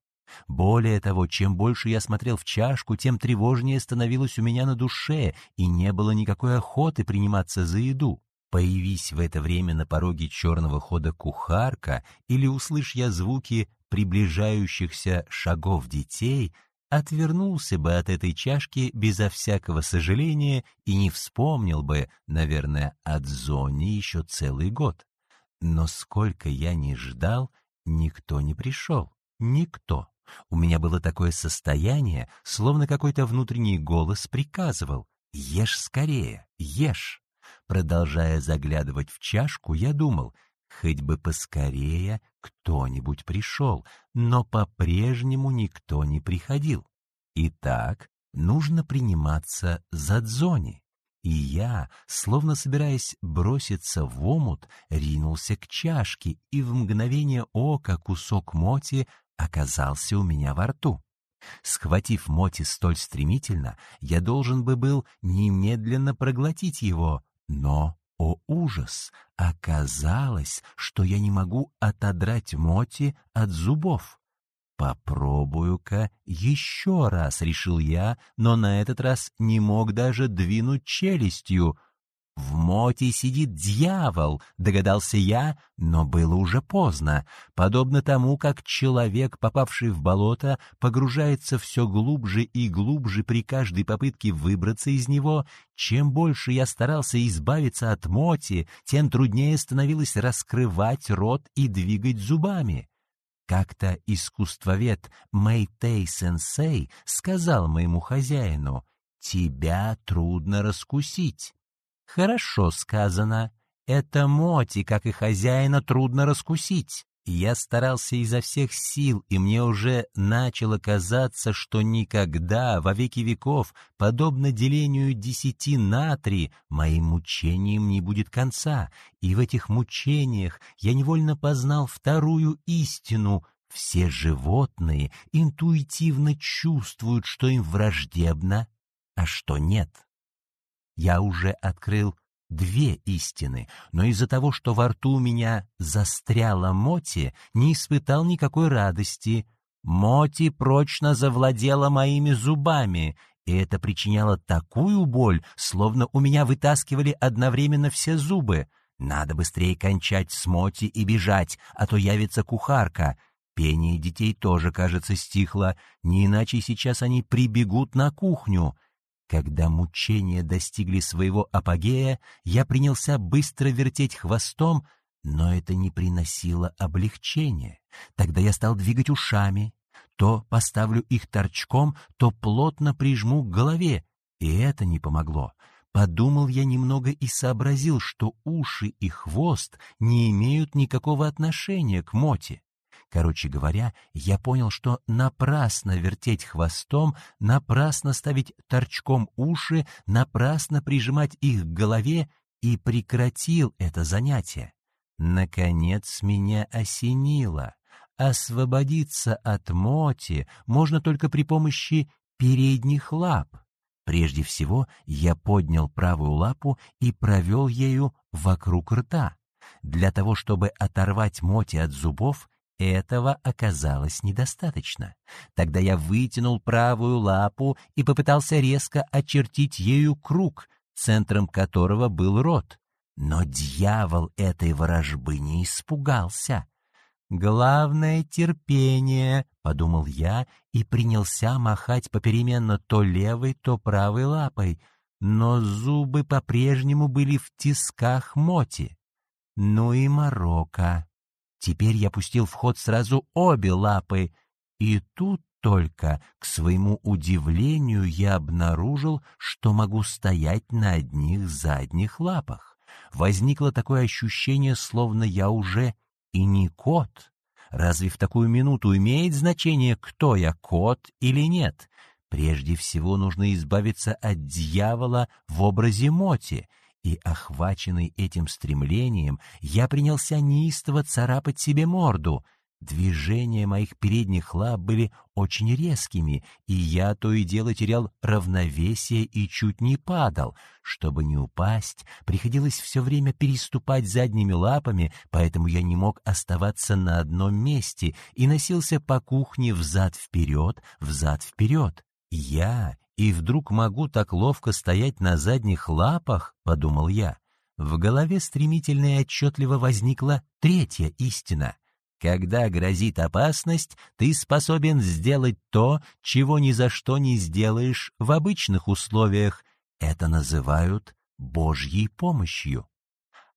Speaker 1: Более того, чем больше я смотрел в чашку, тем тревожнее становилось у меня на душе, и не было никакой охоты приниматься за еду. Появись в это время на пороге черного хода кухарка, или услышь я звуки приближающихся шагов детей, отвернулся бы от этой чашки безо всякого сожаления и не вспомнил бы, наверное, от Зони еще целый год. Но сколько я не ждал, никто не пришел. Никто. У меня было такое состояние, словно какой-то внутренний голос приказывал «Ешь скорее, ешь». Продолжая заглядывать в чашку, я думал, хоть бы поскорее кто-нибудь пришел, но по-прежнему никто не приходил. Итак, нужно приниматься за Дзони. И я, словно собираясь броситься в омут, ринулся к чашке, и в мгновение ока кусок моти оказался у меня во рту. Схватив моти столь стремительно, я должен бы был немедленно проглотить его, но, о ужас, оказалось, что я не могу отодрать моти от зубов. «Попробую-ка еще раз», — решил я, но на этот раз не мог даже двинуть челюстью — «В моте сидит дьявол», — догадался я, но было уже поздно. Подобно тому, как человек, попавший в болото, погружается все глубже и глубже при каждой попытке выбраться из него, чем больше я старался избавиться от моти, тем труднее становилось раскрывать рот и двигать зубами. Как-то искусствовед Мэйтэй-сенсей сказал моему хозяину, «Тебя трудно раскусить». Хорошо сказано. Это Моти, как и хозяина, трудно раскусить. Я старался изо всех сил, и мне уже начало казаться, что никогда, во веки веков, подобно делению десяти на три, моим мучениям не будет конца, и в этих мучениях я невольно познал вторую истину — все животные интуитивно чувствуют, что им враждебно, а что нет. Я уже открыл две истины, но из-за того, что во рту у меня застряла Моти, не испытал никакой радости. Моти прочно завладела моими зубами, и это причиняло такую боль, словно у меня вытаскивали одновременно все зубы. Надо быстрее кончать с Моти и бежать, а то явится кухарка. Пение детей тоже, кажется, стихло, не иначе сейчас они прибегут на кухню. Когда мучения достигли своего апогея, я принялся быстро вертеть хвостом, но это не приносило облегчения. Тогда я стал двигать ушами. То поставлю их торчком, то плотно прижму к голове, и это не помогло. Подумал я немного и сообразил, что уши и хвост не имеют никакого отношения к моте. Короче говоря, я понял, что напрасно вертеть хвостом, напрасно ставить торчком уши, напрасно прижимать их к голове и прекратил это занятие. Наконец меня осенило. Освободиться от моти можно только при помощи передних лап. Прежде всего я поднял правую лапу и провел ею вокруг рта. Для того, чтобы оторвать моти от зубов, этого оказалось недостаточно. Тогда я вытянул правую лапу и попытался резко очертить ею круг, центром которого был рот. Но дьявол этой ворожбы не испугался. «Главное — терпение», — подумал я и принялся махать попеременно то левой, то правой лапой, но зубы по-прежнему были в тисках моти. Ну и морока. Теперь я пустил в ход сразу обе лапы, и тут только, к своему удивлению, я обнаружил, что могу стоять на одних задних лапах. Возникло такое ощущение, словно я уже и не кот. Разве в такую минуту имеет значение, кто я, кот или нет? Прежде всего нужно избавиться от дьявола в образе Моти — и, охваченный этим стремлением, я принялся неистово царапать себе морду. Движения моих передних лап были очень резкими, и я то и дело терял равновесие и чуть не падал. Чтобы не упасть, приходилось все время переступать задними лапами, поэтому я не мог оставаться на одном месте и носился по кухне взад-вперед, взад-вперед. Я и вдруг могу так ловко стоять на задних лапах, — подумал я. В голове стремительно и отчетливо возникла третья истина. Когда грозит опасность, ты способен сделать то, чего ни за что не сделаешь в обычных условиях. Это называют Божьей помощью.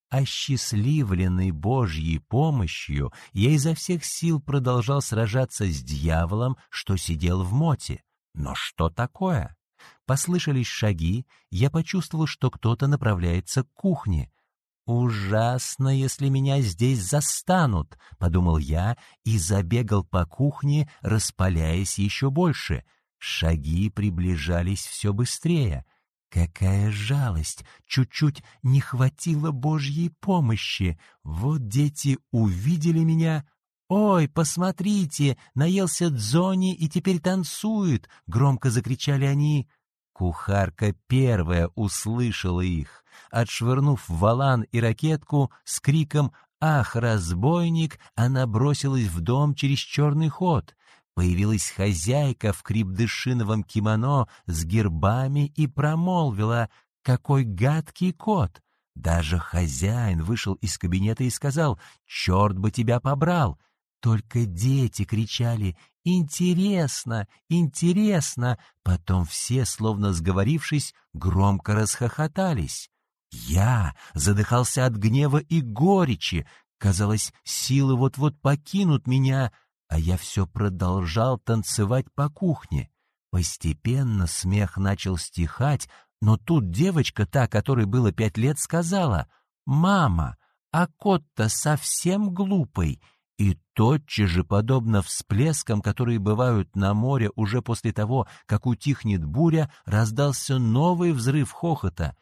Speaker 1: Осчастливленный Божьей помощью, я изо всех сил продолжал сражаться с дьяволом, что сидел в моте. Но что такое? Послышались шаги, я почувствовал, что кто-то направляется к кухне. «Ужасно, если меня здесь застанут», — подумал я и забегал по кухне, распаляясь еще больше. Шаги приближались все быстрее. Какая жалость! Чуть-чуть не хватило Божьей помощи. Вот дети увидели меня, «Ой, посмотрите, наелся Дзони и теперь танцует!» — громко закричали они. Кухарка первая услышала их. Отшвырнув валан и ракетку с криком «Ах, разбойник!» она бросилась в дом через черный ход. Появилась хозяйка в крепдышиновом кимоно с гербами и промолвила «Какой гадкий кот!» Даже хозяин вышел из кабинета и сказал «Черт бы тебя побрал!» Только дети кричали «Интересно! Интересно!» Потом все, словно сговорившись, громко расхохотались. Я задыхался от гнева и горечи. Казалось, силы вот-вот покинут меня, а я все продолжал танцевать по кухне. Постепенно смех начал стихать, но тут девочка, та, которой было пять лет, сказала «Мама, а кот-то совсем глупый, И тотчас же, подобно всплескам, которые бывают на море уже после того, как утихнет буря, раздался новый взрыв хохота.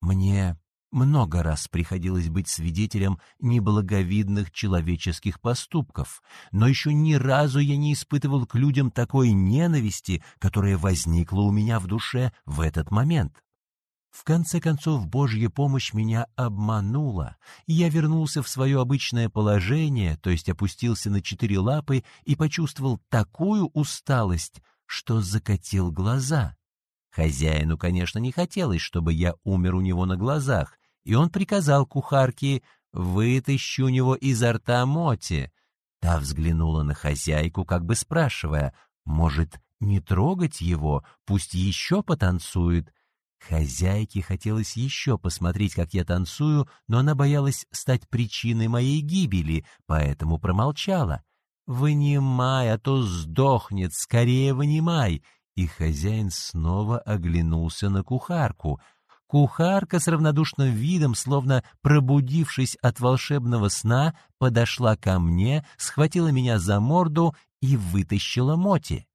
Speaker 1: Мне много раз приходилось быть свидетелем неблаговидных человеческих поступков, но еще ни разу я не испытывал к людям такой ненависти, которая возникла у меня в душе в этот момент. В конце концов, Божья помощь меня обманула, и я вернулся в свое обычное положение, то есть опустился на четыре лапы и почувствовал такую усталость, что закатил глаза. Хозяину, конечно, не хотелось, чтобы я умер у него на глазах, и он приказал кухарке «Вытащи у него изо рта моти». Та взглянула на хозяйку, как бы спрашивая, «Может, не трогать его, пусть еще потанцует?» Хозяйке хотелось еще посмотреть, как я танцую, но она боялась стать причиной моей гибели, поэтому промолчала. «Вынимай, а то сдохнет, скорее вынимай!» И хозяин снова оглянулся на кухарку — Кухарка с равнодушным видом, словно пробудившись от волшебного сна, подошла ко мне, схватила меня за морду и вытащила моти.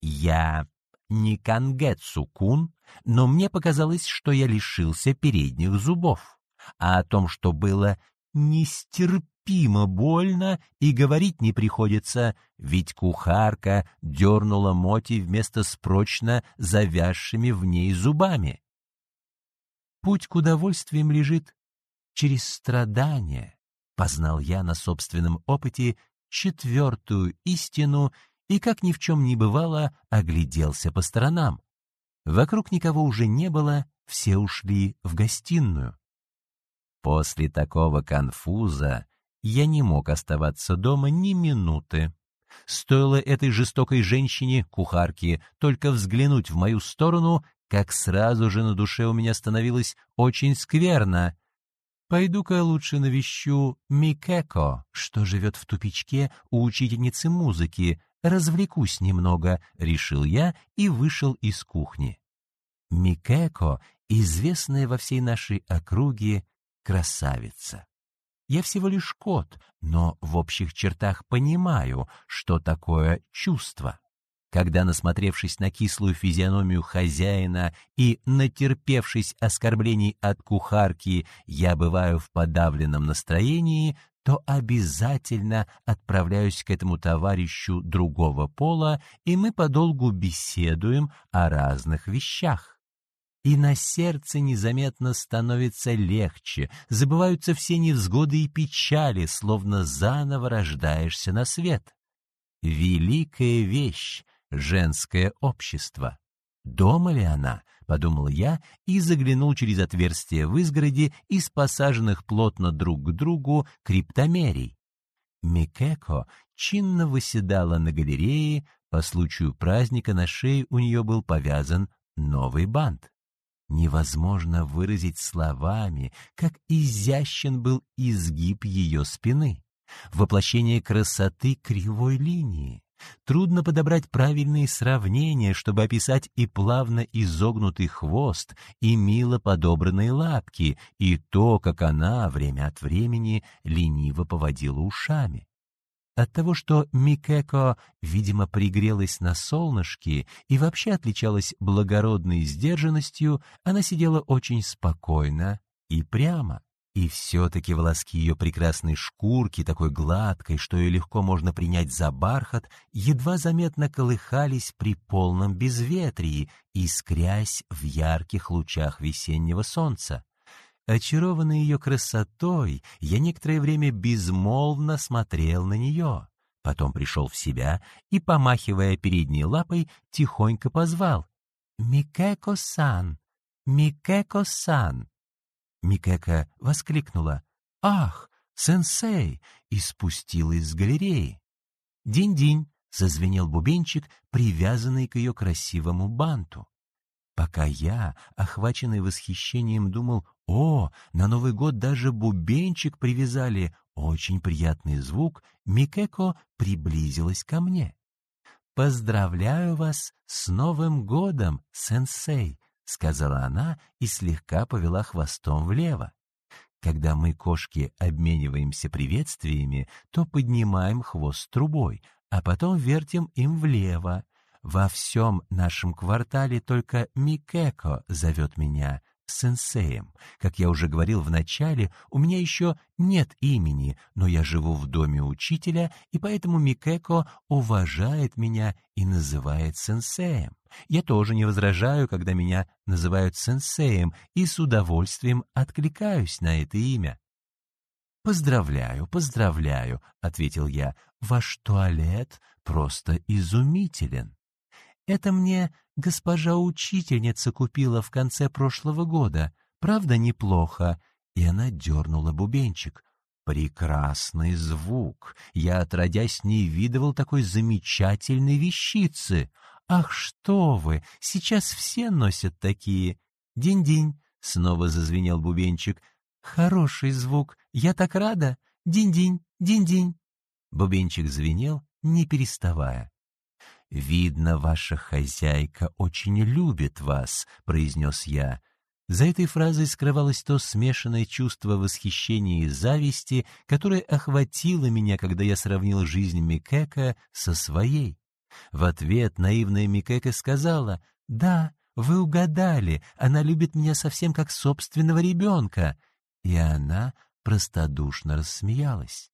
Speaker 1: Я не Кангетсу-кун, но мне показалось, что я лишился передних зубов. А о том, что было нестерпимо больно, и говорить не приходится, ведь кухарка дернула моти вместо с прочно завязшими в ней зубами. Путь к удовольствиям лежит через страдания. Познал я на собственном опыте четвертую истину и, как ни в чем не бывало, огляделся по сторонам. Вокруг никого уже не было, все ушли в гостиную. После такого конфуза я не мог оставаться дома ни минуты. Стоило этой жестокой женщине, кухарке, только взглянуть в мою сторону, как сразу же на душе у меня становилось очень скверно. Пойду-ка лучше навещу Микеко, что живет в тупичке у учительницы музыки, развлекусь немного, решил я и вышел из кухни. Микеко — известная во всей нашей округе красавица. Я всего лишь кот, но в общих чертах понимаю, что такое чувство. Когда, насмотревшись на кислую физиономию хозяина и натерпевшись оскорблений от кухарки, я бываю в подавленном настроении, то обязательно отправляюсь к этому товарищу другого пола, и мы подолгу беседуем о разных вещах. И на сердце незаметно становится легче, забываются все невзгоды и печали, словно заново рождаешься на свет. Великая вещь женское общество. Дома ли она, подумал я и заглянул через отверстие в изгороди из посаженных плотно друг к другу криптомерий. Микеко чинно выседала на галерее, по случаю праздника на шее у нее был повязан новый бант. Невозможно выразить словами, как изящен был изгиб ее спины, воплощение красоты кривой линии. Трудно подобрать правильные сравнения, чтобы описать и плавно изогнутый хвост, и мило подобранные лапки, и то, как она время от времени лениво поводила ушами. От того, что Микеко, видимо, пригрелась на солнышке и вообще отличалась благородной сдержанностью, она сидела очень спокойно и прямо. И все-таки волоски ее прекрасной шкурки, такой гладкой, что ее легко можно принять за бархат, едва заметно колыхались при полном безветрии, искрясь в ярких лучах весеннего солнца. Очарованный ее красотой, я некоторое время безмолвно смотрел на нее. Потом пришел в себя и, помахивая передней лапой, тихонько позвал «Микеко-сан! Микеко-сан!» Микека воскликнула «Ах, сенсей!» и спустилась с галереи. «Динь-динь!» — зазвенел бубенчик, привязанный к ее красивому банту. Пока я, охваченный восхищением, думал, «О, на Новый год даже бубенчик привязали!» Очень приятный звук, Микеко приблизилась ко мне. «Поздравляю вас с Новым годом, сенсей!» — сказала она и слегка повела хвостом влево. Когда мы, кошки, обмениваемся приветствиями, то поднимаем хвост трубой, а потом вертим им влево. Во всем нашем квартале только Микеко зовет меня сенсеем. Как я уже говорил в начале, у меня еще нет имени, но я живу в доме учителя, и поэтому Микеко уважает меня и называет сенсеем. Я тоже не возражаю, когда меня называют сенсеем, и с удовольствием откликаюсь на это имя. «Поздравляю, поздравляю», — ответил я. «Ваш туалет просто изумителен». Это мне госпожа учительница купила в конце прошлого года. Правда, неплохо?» И она дернула бубенчик. «Прекрасный звук! Я, отродясь, не видывал такой замечательной вещицы! Ах, что вы! Сейчас все носят такие! Динь-динь!» — снова зазвенел бубенчик. «Хороший звук! Я так рада! Динь-динь! Динь-динь!» Бубенчик звенел, не переставая. «Видно, ваша хозяйка очень любит вас», — произнес я. За этой фразой скрывалось то смешанное чувство восхищения и зависти, которое охватило меня, когда я сравнил жизнь Микека со своей. В ответ наивная Микека сказала, «Да, вы угадали, она любит меня совсем как собственного ребенка». И она простодушно рассмеялась.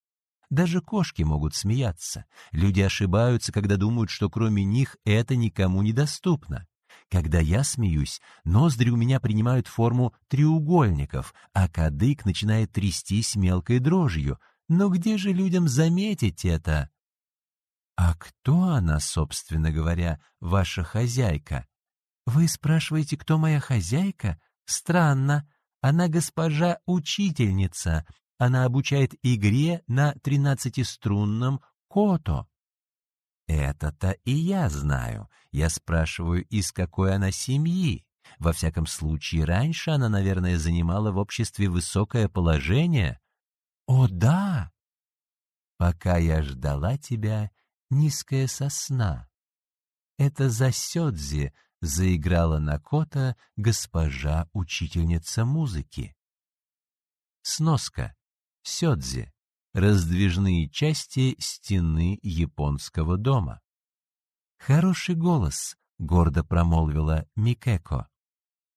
Speaker 1: Даже кошки могут смеяться. Люди ошибаются, когда думают, что кроме них это никому не доступно. Когда я смеюсь, ноздри у меня принимают форму треугольников, а кадык начинает трястись мелкой дрожью. Но где же людям заметить это? А кто она, собственно говоря, ваша хозяйка? Вы спрашиваете, кто моя хозяйка? Странно. Она госпожа учительница, она обучает игре на тринадцатиструнном кото. Это-то и я знаю. Я спрашиваю, из какой она семьи. Во всяком случае, раньше она, наверное, занимала в обществе высокое положение. О, да! Пока я ждала тебя, низкая сосна. Это за Сёдзи заиграла на кота госпожа учительница музыки. Сноска. Сёдзи — раздвижные части стены японского дома. «Хороший голос», — гордо промолвила Микеко.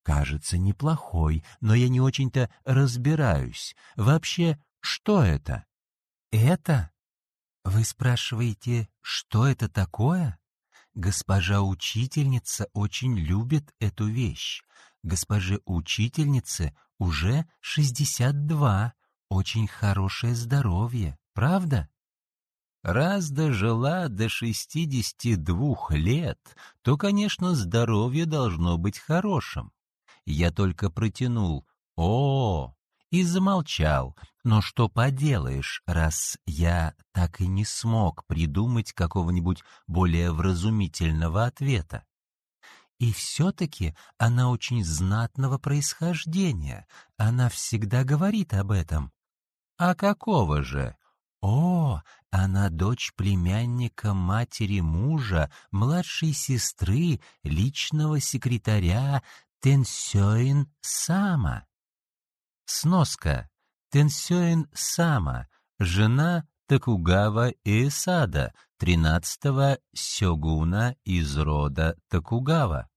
Speaker 1: «Кажется, неплохой, но я не очень-то разбираюсь. Вообще, что это?» «Это?» «Вы спрашиваете, что это такое?» Госпожа учительница очень любит эту вещь. Госпоже учительнице уже шестьдесят два, очень хорошее здоровье, правда? Раз дожила до шестидесяти двух лет, то, конечно, здоровье должно быть хорошим. Я только протянул «О!» и замолчал. Но что поделаешь, раз я так и не смог придумать какого-нибудь более вразумительного ответа. И все-таки она очень знатного происхождения. Она всегда говорит об этом. «А какого же?» «О, она дочь племянника матери мужа, младшей сестры, личного секретаря Тенсёин Сама». Сноска. Тенсёин Сама, жена Токугава Иесада, тринадцатого сёгуна из рода Токугава.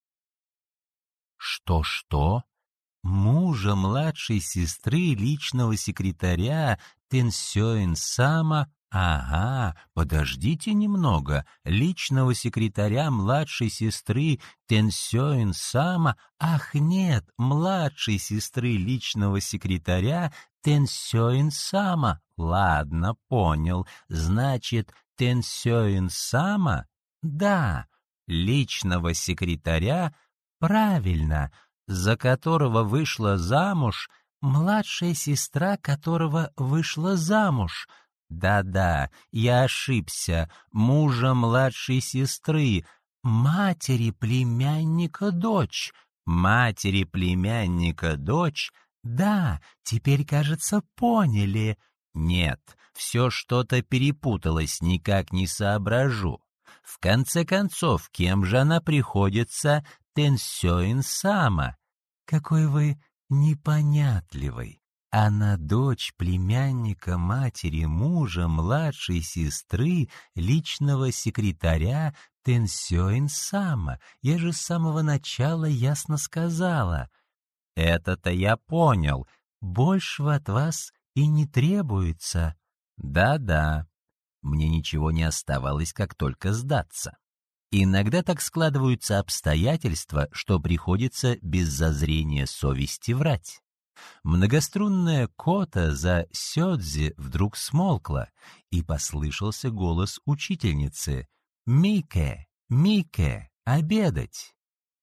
Speaker 1: Что-что? Мужа младшей сестры личного секретаря Тенсёин Сама Ага, подождите немного. Личного секретаря младшей сестры Тенсёин Сама. Ах, нет, младшей сестры личного секретаря Тенсёин Сама. Ладно, понял. Значит, Тенсёин Сама? Да, личного секретаря. Правильно за которого вышла замуж, младшая сестра которого вышла замуж. Да-да, я ошибся, мужа младшей сестры, матери племянника дочь, матери племянника дочь. Да, теперь, кажется, поняли. Нет, все что-то перепуталось, никак не соображу. В конце концов, кем же она приходится Тенсёин Сама. Какой вы непонятливый. Она дочь племянника матери мужа младшей сестры личного секретаря Тенсёин Сама. Я же с самого начала ясно сказала. Это-то я понял. Большего от вас и не требуется. Да-да. Мне ничего не оставалось, как только сдаться. Иногда так складываются обстоятельства, что приходится без зазрения совести врать. Многострунная кота за сёдзи вдруг смолкла, и послышался голос учительницы. «Мике, Мике, обедать!»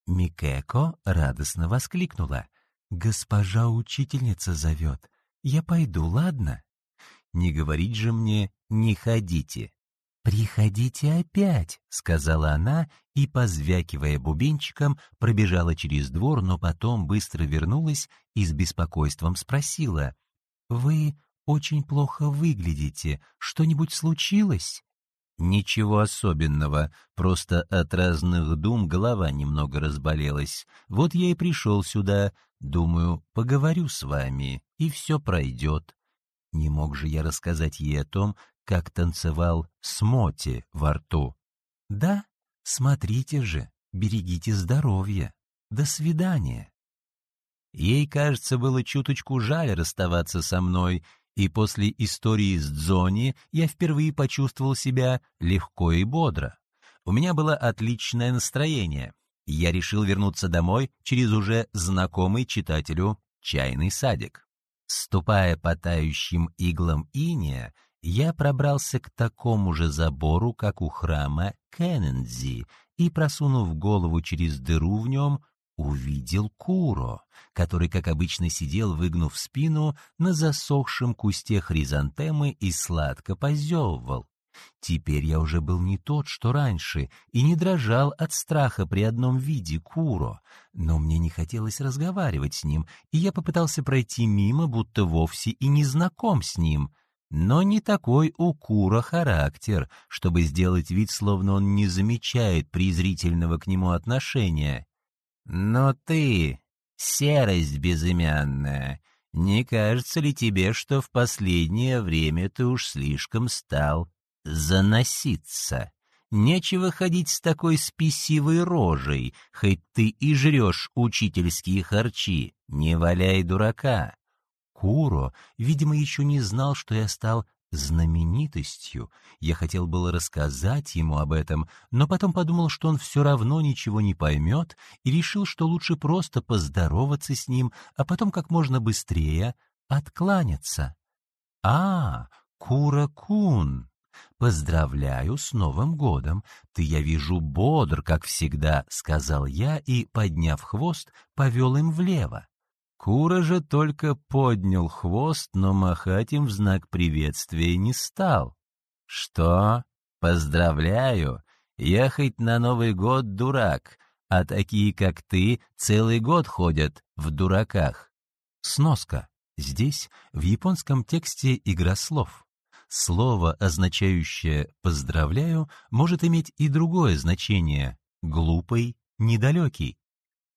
Speaker 1: Микеко радостно воскликнула. «Госпожа учительница зовет. Я пойду, ладно?» «Не говорить же мне, не ходите!» «Приходите опять», — сказала она и, позвякивая бубенчиком, пробежала через двор, но потом быстро вернулась и с беспокойством спросила. «Вы очень плохо выглядите. Что-нибудь случилось?» «Ничего особенного, просто от разных дум голова немного разболелась. Вот я и пришел сюда. Думаю, поговорю с вами, и все пройдет». Не мог же я рассказать ей о том, как танцевал смоти во рту. Да, смотрите же, берегите здоровья. До свидания. Ей, кажется, было чуточку жаль расставаться со мной, и после истории с Дзони я впервые почувствовал себя легко и бодро. У меня было отличное настроение. Я решил вернуться домой через уже знакомый читателю «Чайный садик». Ступая по тающим иглам иния, я пробрался к такому же забору, как у храма Кеннензи, и, просунув голову через дыру в нем, увидел Куро, который, как обычно, сидел, выгнув спину, на засохшем кусте хризантемы и сладко позевывал. Теперь я уже был не тот, что раньше, и не дрожал от страха при одном виде Куро, но мне не хотелось разговаривать с ним, и я попытался пройти мимо, будто вовсе и не знаком с ним — но не такой у Кура характер, чтобы сделать вид, словно он не замечает презрительного к нему отношения. «Но ты, серость безымянная, не кажется ли тебе, что в последнее время ты уж слишком стал заноситься?» Нечего ходить с такой спесивой рожей, хоть ты и жрешь учительские харчи, не валяй дурака. Куро, видимо, еще не знал, что я стал знаменитостью. Я хотел было рассказать ему об этом, но потом подумал, что он все равно ничего не поймет, и решил, что лучше просто поздороваться с ним, а потом как можно быстрее откланяться. «А, Кура-кун!» «Поздравляю с Новым годом! Ты, я вижу, бодр, как всегда», — сказал я и, подняв хвост, повел им влево. Кура же только поднял хвост, но махать им в знак приветствия не стал. «Что? Поздравляю! Я хоть на Новый год дурак, а такие, как ты, целый год ходят в дураках». Сноска. Здесь, в японском тексте, игра слов. Слово, означающее «поздравляю», может иметь и другое значение — «глупый», «недалекий».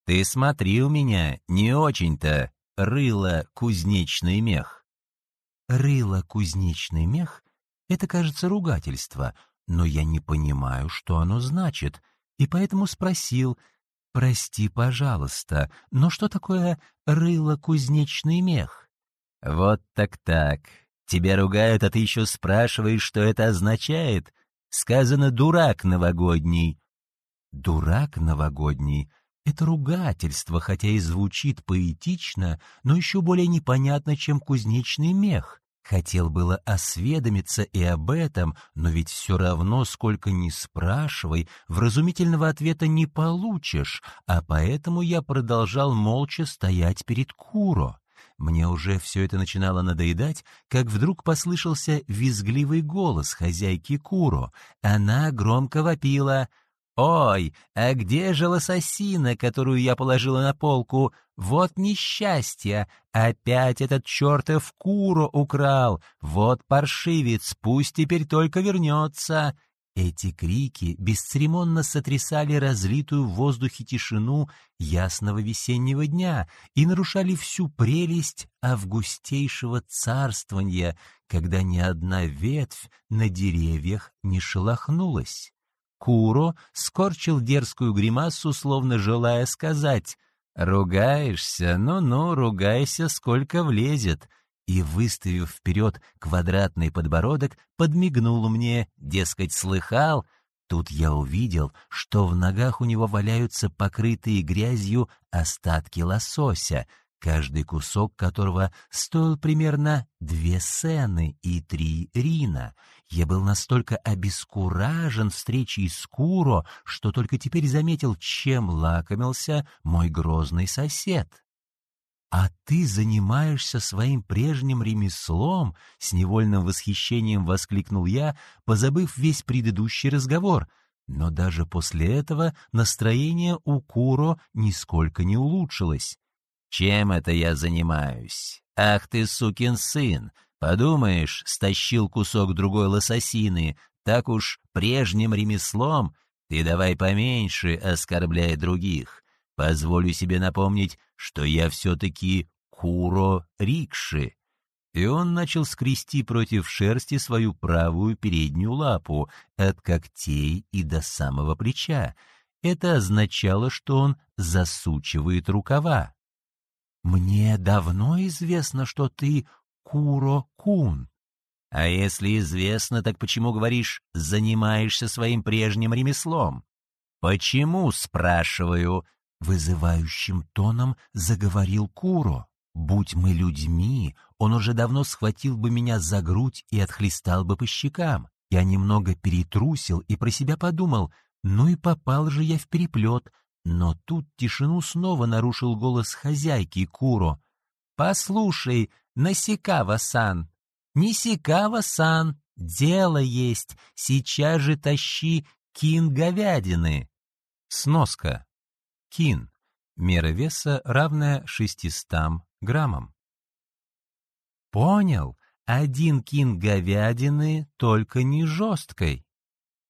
Speaker 1: Ты смотри у меня, не очень-то рыло кузнечный мех. Рыло кузнечный мех — это, кажется, ругательство, но я не понимаю, что оно значит, и поэтому спросил, «Прости, пожалуйста, но что такое рыло кузнечный мех?» «Вот так-так. Тебя ругают, а ты еще спрашиваешь, что это означает? Сказано «дурак новогодний». «Дурак новогодний» Это ругательство, хотя и звучит поэтично, но еще более непонятно, чем кузнечный мех. Хотел было осведомиться и об этом, но ведь все равно, сколько ни спрашивай, вразумительного ответа не получишь, а поэтому я продолжал молча стоять перед Куро. Мне уже все это начинало надоедать, как вдруг послышался визгливый голос хозяйки Куро. Она громко вопила — «Ой, а где же лососина, которую я положила на полку? Вот несчастье! Опять этот чертов куру украл! Вот паршивец, пусть теперь только вернется!» Эти крики бесцеремонно сотрясали разлитую в воздухе тишину ясного весеннего дня и нарушали всю прелесть августейшего царствования, когда ни одна ветвь на деревьях не шелохнулась. Куро скорчил дерзкую гримасу, словно желая сказать «Ругаешься? Ну-ну, ругайся, сколько влезет!» и, выставив вперед квадратный подбородок, подмигнул мне, дескать, слыхал. Тут я увидел, что в ногах у него валяются покрытые грязью остатки лосося, каждый кусок которого стоил примерно две сены и три рина. Я был настолько обескуражен встречей с Куро, что только теперь заметил, чем лакомился мой грозный сосед. «А ты занимаешься своим прежним ремеслом?» — с невольным восхищением воскликнул я, позабыв весь предыдущий разговор. Но даже после этого настроение у Куро нисколько не улучшилось. «Чем это я занимаюсь? Ах ты, сукин сын! Подумаешь, стащил кусок другой лососины, так уж прежним ремеслом. Ты давай поменьше, оскорбляй других. Позволю себе напомнить, что я все-таки Куро Рикши. И он начал скрести против шерсти свою правую переднюю лапу от когтей и до самого плеча. Это означало, что он засучивает рукава. «Мне давно известно, что ты Куро-кун». «А если известно, так почему, говоришь, занимаешься своим прежним ремеслом?» «Почему?» — спрашиваю вызывающим тоном заговорил Куро. «Будь мы людьми, он уже давно схватил бы меня за грудь и отхлестал бы по щекам. Я немного перетрусил и про себя подумал, ну и попал же я в переплет. Но тут тишину снова нарушил голос хозяйки Куро. «Послушай, Насикава-сан, Нисикава-сан, дело есть, сейчас же тащи кин говядины». Сноска. Кин. Мера веса равная 600 граммам. Понял. Один кин говядины, только не жесткой.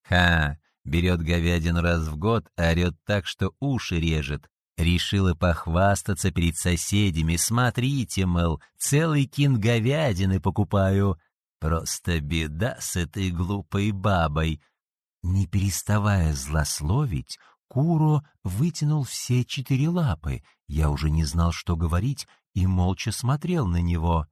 Speaker 1: Ха, берет говядину раз в год, орет так, что уши режет. Решила похвастаться перед соседями. Смотрите, мол, целый кин говядины покупаю. Просто беда с этой глупой бабой. Не переставая злословить, Куро вытянул все четыре лапы. Я уже не знал, что говорить, и молча смотрел на него.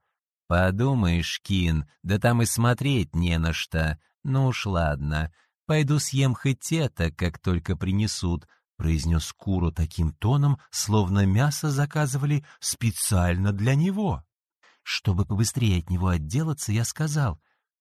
Speaker 1: «Подумаешь, Кин, да там и смотреть не на что. Ну уж ладно, пойду съем хоть это, как только принесут», — произнес Куро таким тоном, словно мясо заказывали специально для него. Чтобы побыстрее от него отделаться, я сказал,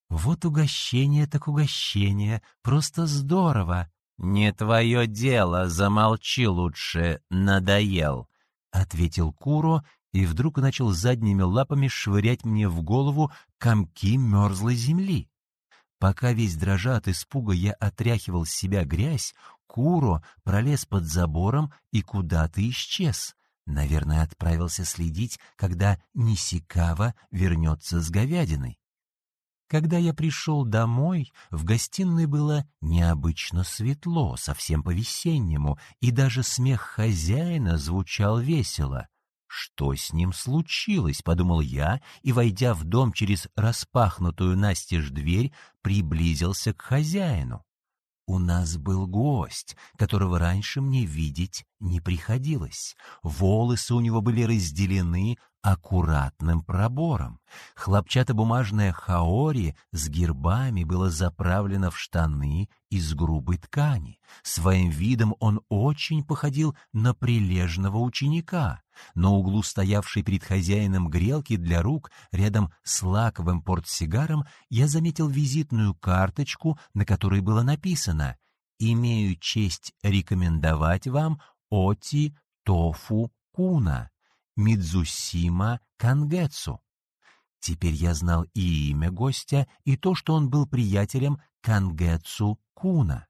Speaker 1: «Вот угощение так угощение, просто здорово!» «Не твое дело, замолчи лучше, надоел», — ответил Куро и вдруг начал задними лапами швырять мне в голову комки мерзлой земли. Пока весь дрожа от испуга я отряхивал с себя грязь, Куро пролез под забором и куда-то исчез. Наверное, отправился следить, когда Нисикава вернется с говядиной. Когда я пришел домой, в гостиной было необычно светло, совсем по-весеннему, и даже смех хозяина звучал весело. «Что с ним случилось?» — подумал я, и, войдя в дом через распахнутую настежь дверь, приблизился к хозяину. У нас был гость, которого раньше мне видеть не приходилось. Волосы у него были разделены аккуратным пробором. Хлопчатобумажное хаори с гербами было заправлено в штаны из грубой ткани. Своим видом он очень походил на прилежного ученика. На углу стоявшей перед хозяином грелки для рук, рядом с лаковым портсигаром, я заметил визитную карточку, на которой было написано «Имею честь рекомендовать вам Оти Тофу Куна». Мидзусима Кангетсу. Теперь я знал и имя гостя, и то, что он был приятелем Кангетсу Куна.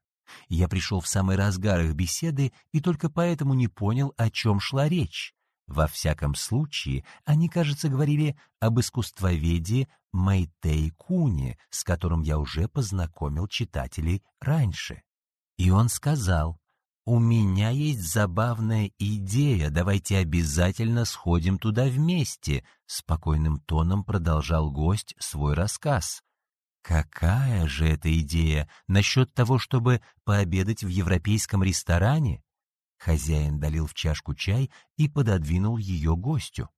Speaker 1: Я пришел в самый разгар их беседы и только поэтому не понял, о чем шла речь. Во всяком случае, они, кажется, говорили об искусствоведе Мэйтей Куни, с которым я уже познакомил читателей раньше. И он сказал, «У меня есть забавная идея, давайте обязательно сходим туда вместе», спокойным тоном продолжал гость свой рассказ. Какая же это идея насчет того, чтобы пообедать в европейском ресторане? Хозяин долил в чашку чай и пододвинул ее гостю.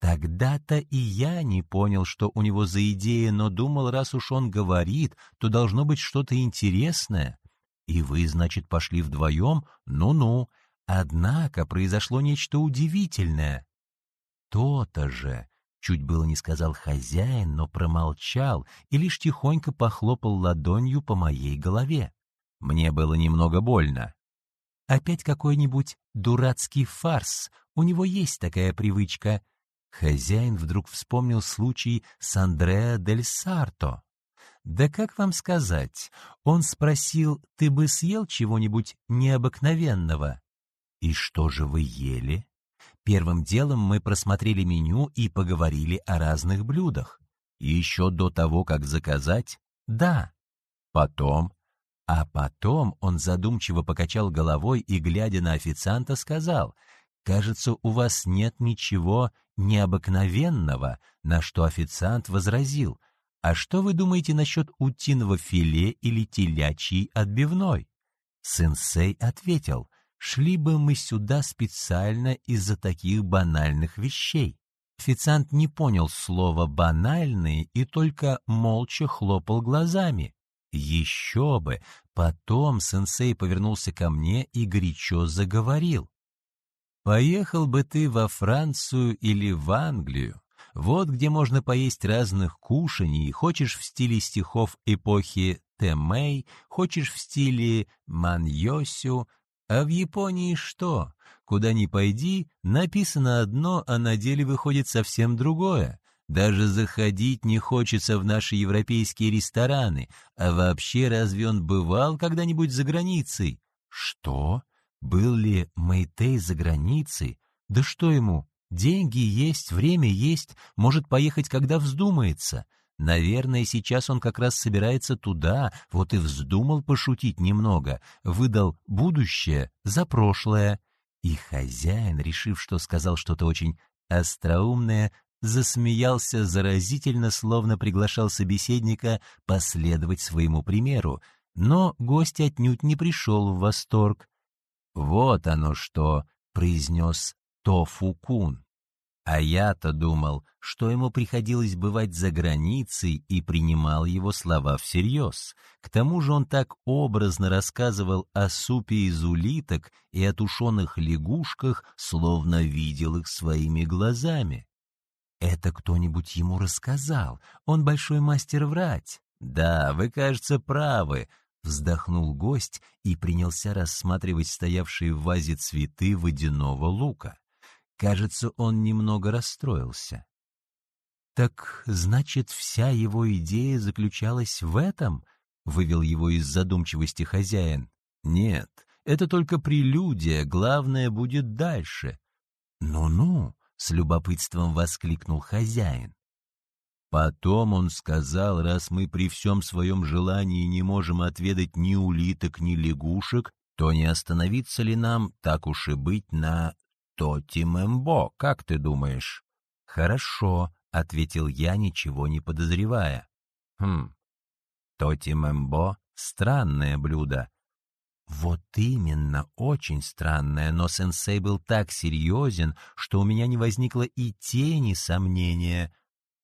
Speaker 1: Тогда-то и я не понял, что у него за идея, но думал, раз уж он говорит, то должно быть что-то интересное. И вы, значит, пошли вдвоем? Ну-ну. Однако произошло нечто удивительное. То-то же. Чуть было не сказал хозяин, но промолчал и лишь тихонько похлопал ладонью по моей голове. Мне было немного больно. Опять какой-нибудь дурацкий фарс. У него есть такая привычка. Хозяин вдруг вспомнил случай с Андреа дель Сарто. Да как вам сказать, он спросил, ты бы съел чего-нибудь необыкновенного? И что же вы ели? Первым делом мы просмотрели меню и поговорили о разных блюдах. Еще до того, как заказать, да. Потом а потом он задумчиво покачал головой и, глядя на официанта, сказал, «Кажется, у вас нет ничего необыкновенного», на что официант возразил, «А что вы думаете насчет утиного филе или телячьей отбивной?» Сенсей ответил, «Шли бы мы сюда специально из-за таких банальных вещей». Официант не понял слова «банальные» и только молча хлопал глазами. Еще бы! Потом сенсей повернулся ко мне и горячо заговорил. «Поехал бы ты во Францию или в Англию. Вот где можно поесть разных кушаний, хочешь в стиле стихов эпохи Темей, хочешь в стиле Маньосю, а в Японии что? Куда ни пойди, написано одно, а на деле выходит совсем другое. Даже заходить не хочется в наши европейские рестораны. А вообще, разве он бывал когда-нибудь за границей? Что? Был ли Мэйтей за границей? Да что ему? Деньги есть, время есть, может поехать, когда вздумается. Наверное, сейчас он как раз собирается туда, вот и вздумал пошутить немного, выдал будущее за прошлое. И хозяин, решив, что сказал что-то очень остроумное, засмеялся заразительно, словно приглашал собеседника последовать своему примеру, но гость отнюдь не пришел в восторг. «Вот оно что!» — произнес Тофу-кун. А я-то думал, что ему приходилось бывать за границей и принимал его слова всерьез. К тому же он так образно рассказывал о супе из улиток и о тушеных лягушках, словно видел их своими глазами. Это кто-нибудь ему рассказал. Он большой мастер врать. Да, вы, кажется, правы. Вздохнул гость и принялся рассматривать стоявшие в вазе цветы водяного лука. Кажется, он немного расстроился. «Так, значит, вся его идея заключалась в этом?» — вывел его из задумчивости хозяин. «Нет, это только прелюдия, главное будет дальше». «Ну-ну», с любопытством воскликнул хозяин. Потом он сказал, раз мы при всем своем желании не можем отведать ни улиток, ни лягушек, то не остановиться ли нам, так уж и быть, на Тотимэмбо, как ты думаешь? Хорошо, — ответил я, ничего не подозревая. Хм, Тотимэмбо — странное блюдо, вот именно, очень странное, но сенсей был так серьезен, что у меня не возникло и тени сомнения.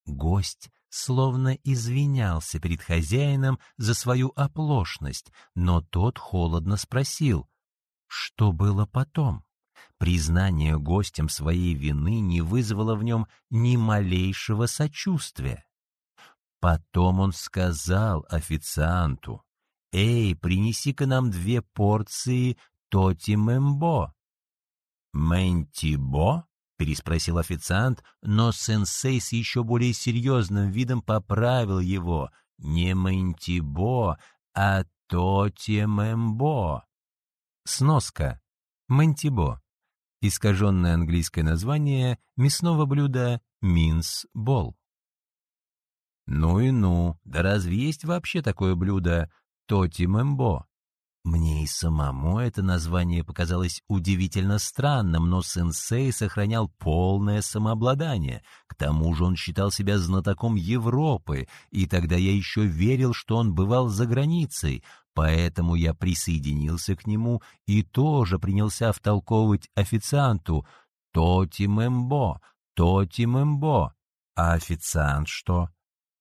Speaker 1: Гость словно извинялся перед хозяином за свою оплошность, но тот холодно спросил, что было потом. Признание гостем своей вины не вызвало в нем ни малейшего сочувствия. Потом он сказал официанту, «Эй, принеси-ка нам две порции тоти-мэмбо». «Мэнтибо?» — переспросил официант, но сенсей с еще более серьезным видом поправил его. «Не мэнтибо, а тоти-мэмбо». Сноска. Мэнтибо. Искаженное английское название мясного блюда «минс-бол». Ну и ну, да разве есть вообще такое блюдо тоти-мэмбо? Мне и самому это название показалось удивительно странным, но сенсей сохранял полное самообладание. К тому же он считал себя знатоком Европы, и тогда я еще верил, что он бывал за границей, поэтому я присоединился к нему и тоже принялся втолковывать официанту «Тоти мэмбо, тоти мэмбо». А официант что?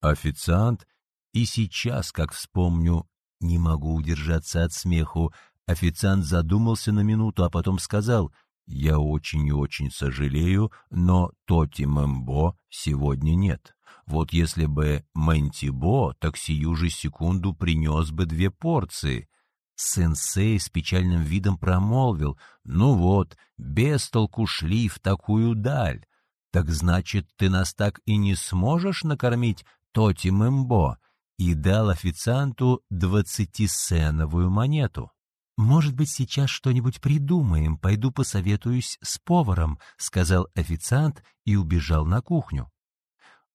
Speaker 1: Официант и сейчас, как вспомню, не могу удержаться от смеху. Официант задумался на минуту, а потом сказал, «Я очень и очень сожалею, но Тоти Мэмбо сегодня нет. Вот если бы Мэнтибо, так сию же секунду принес бы две порции». Сенсей с печальным видом промолвил, «Ну вот, без толку шли в такую даль. Так значит, ты нас так и не сможешь накормить Тоти Мэмбо?» И дал официанту двадцатисеновую монету. «Может быть, сейчас что-нибудь придумаем, пойду посоветуюсь с поваром», — сказал официант и убежал на кухню.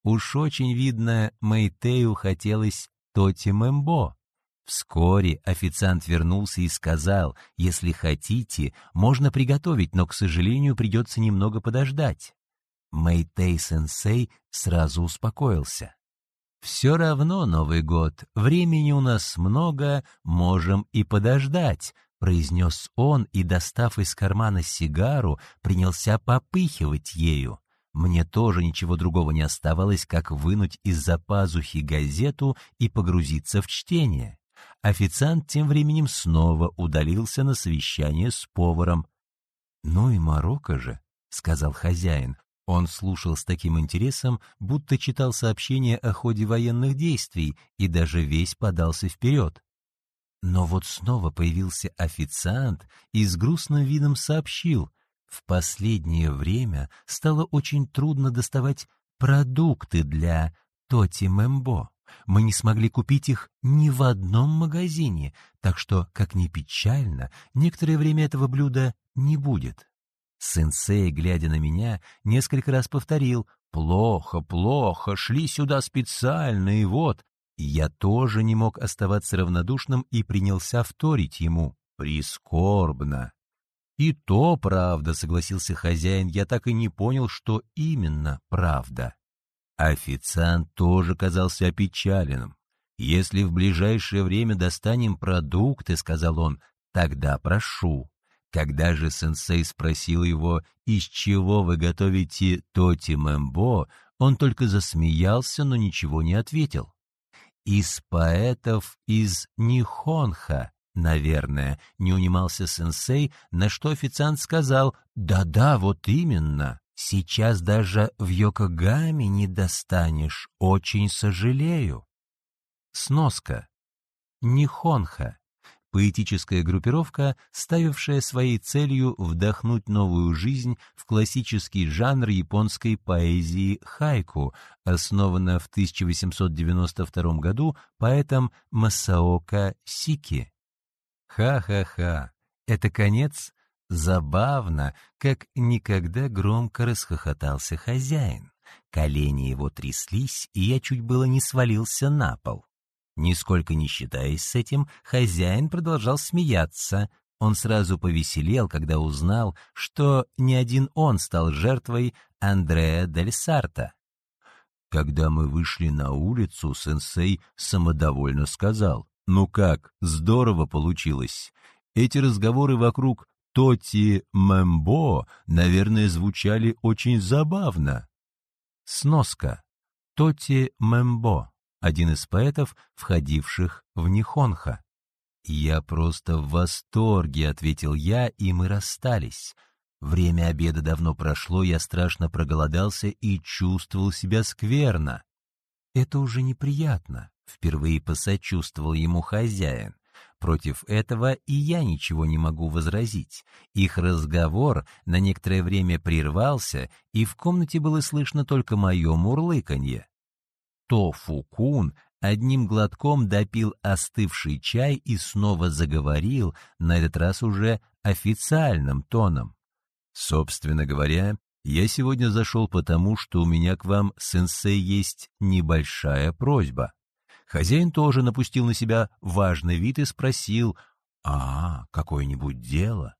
Speaker 1: Уж очень видно, Мэйтею хотелось Тоти Мэмбо. Вскоре официант вернулся и сказал, если хотите, можно приготовить, но, к сожалению, придется немного подождать. Мэйтей-сенсей сразу успокоился. «Все равно Новый год, времени у нас много, можем и подождать», — произнес он и, достав из кармана сигару, принялся попыхивать ею. Мне тоже ничего другого не оставалось, как вынуть из-за пазухи газету и погрузиться в чтение. Официант тем временем снова удалился на совещание с поваром. «Ну и Марокко же», — сказал хозяин, он слушал с таким интересом, будто читал сообщения о ходе военных действий и даже весь подался вперед. Но вот снова появился официант и с грустным видом сообщил, в последнее время стало очень трудно доставать продукты для Тоти Мэмбо. Мы не смогли купить их ни в одном магазине, так что, как ни печально, некоторое время этого блюда не будет. Сенсей, глядя на меня, несколько раз повторил «Плохо, плохо, шли сюда специально, и вот...» Я тоже не мог оставаться равнодушным и принялся вторить ему. «Прискорбно!» «И то правда», — согласился хозяин, я так и не понял, что именно правда. Официант тоже казался опечаленным. «Если в ближайшее время достанем продукты», — сказал он, — «тогда прошу, когда же сенсей спросил его, из чего вы готовите тоти мэмбо, он только засмеялся, но ничего не ответил. Из поэтов из Нихонха, наверное, не унимался сенсей, на что официант сказал «Да-да, вот именно, сейчас даже в Йокогаме не достанешь, очень сожалею». Сноска. Нихонха поэтическая группировка, ставившая своей целью вдохнуть новую жизнь в классический жанр японской поэзии хайку, основанная в 1892 году поэтом Масаока Сики. Ха-ха-ха, это конец? Забавно, как никогда громко расхохотался хозяин. Колени его тряслись, и я чуть было не свалился на пол. Нисколько не считаясь с этим, хозяин продолжал смеяться. Он сразу повеселел, когда узнал, что не один он стал жертвой Андреа Дель Сарта. Когда мы вышли на улицу, сенсей самодовольно сказал, «Ну как, здорово получилось. Эти разговоры вокруг Тоти Мэмбо, наверное, звучали очень забавно». Сноска. Тоти Мэмбо один из поэтов, входивших в Нихонха. «Я просто в восторге», — ответил я, и мы расстались. Время обеда давно прошло, я страшно проголодался и чувствовал себя скверно. Это уже неприятно, — впервые посочувствовал ему хозяин. Против этого и я ничего не могу возразить. Их разговор на некоторое время прервался, и в комнате было слышно только мое мурлыканье то Фукун одним глотком допил остывший чай и снова заговорил, на этот раз уже официальным тоном. Собственно говоря, я сегодня зашел потому, что у меня к вам, сенсей, есть небольшая просьба. Хозяин тоже напустил на себя важный вид и спросил, «А, какое-нибудь дело?»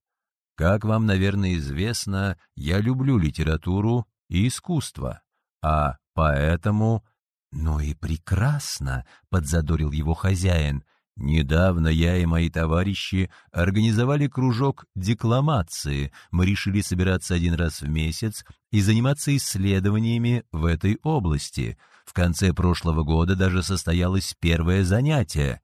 Speaker 1: Как вам, наверное, известно, я люблю литературу и искусство, а поэтому... «Ну и прекрасно», — подзадорил его хозяин. «Недавно я и мои товарищи организовали кружок декламации. Мы решили собираться один раз в месяц и заниматься исследованиями в этой области. В конце прошлого года даже состоялось первое занятие.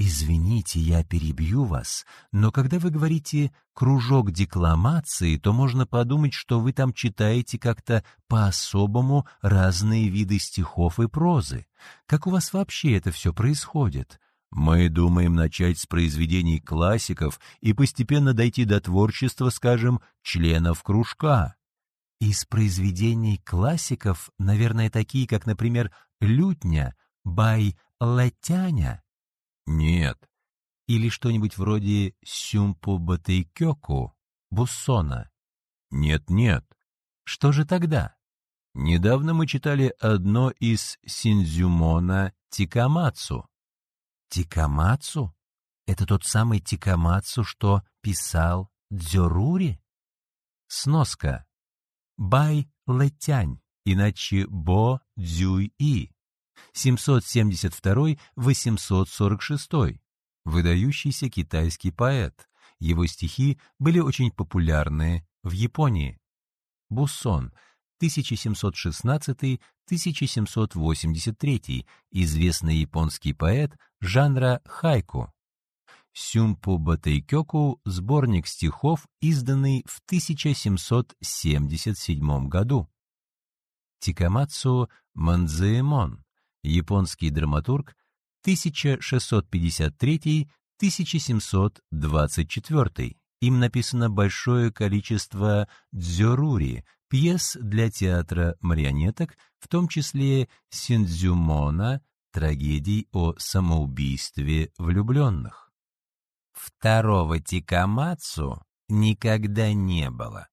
Speaker 1: «Извините, я перебью вас, но когда вы говорите «кружок декламации», то можно подумать, что вы там читаете как-то по-особому разные виды стихов и прозы. Как у вас вообще это все происходит?» Мы думаем начать с произведений классиков и постепенно дойти до творчества, скажем, членов кружка. Из произведений классиков, наверное, такие, как, например, «Лютня» бай Летяня, нет. Или что-нибудь вроде «Сюмпу Батейкёку» Буссона? Нет-нет. Что же тогда? Недавно мы читали одно из Синдзюмона Тикамацу. Тикамацу? Это тот самый Тикамацу, что писал Дзюрури? Сноска. Бай Летянь, иначе Бо Дзюй-И. 772-846, выдающийся китайский поэт. Его стихи были очень популярны в Японии. Буссон, 1716-1783, известный японский поэт жанра хайку. Сюмпу Батейкёку — сборник стихов, изданный в 1777 году. Тикамацу Манзеэмон, японский драматург, 1653-1724. Им написано большое количество дзюрури, пьес для театра марионеток, в том числе Синдзюмона, трагедий о самоубийстве влюбленных. Второго Тикамацу никогда не было.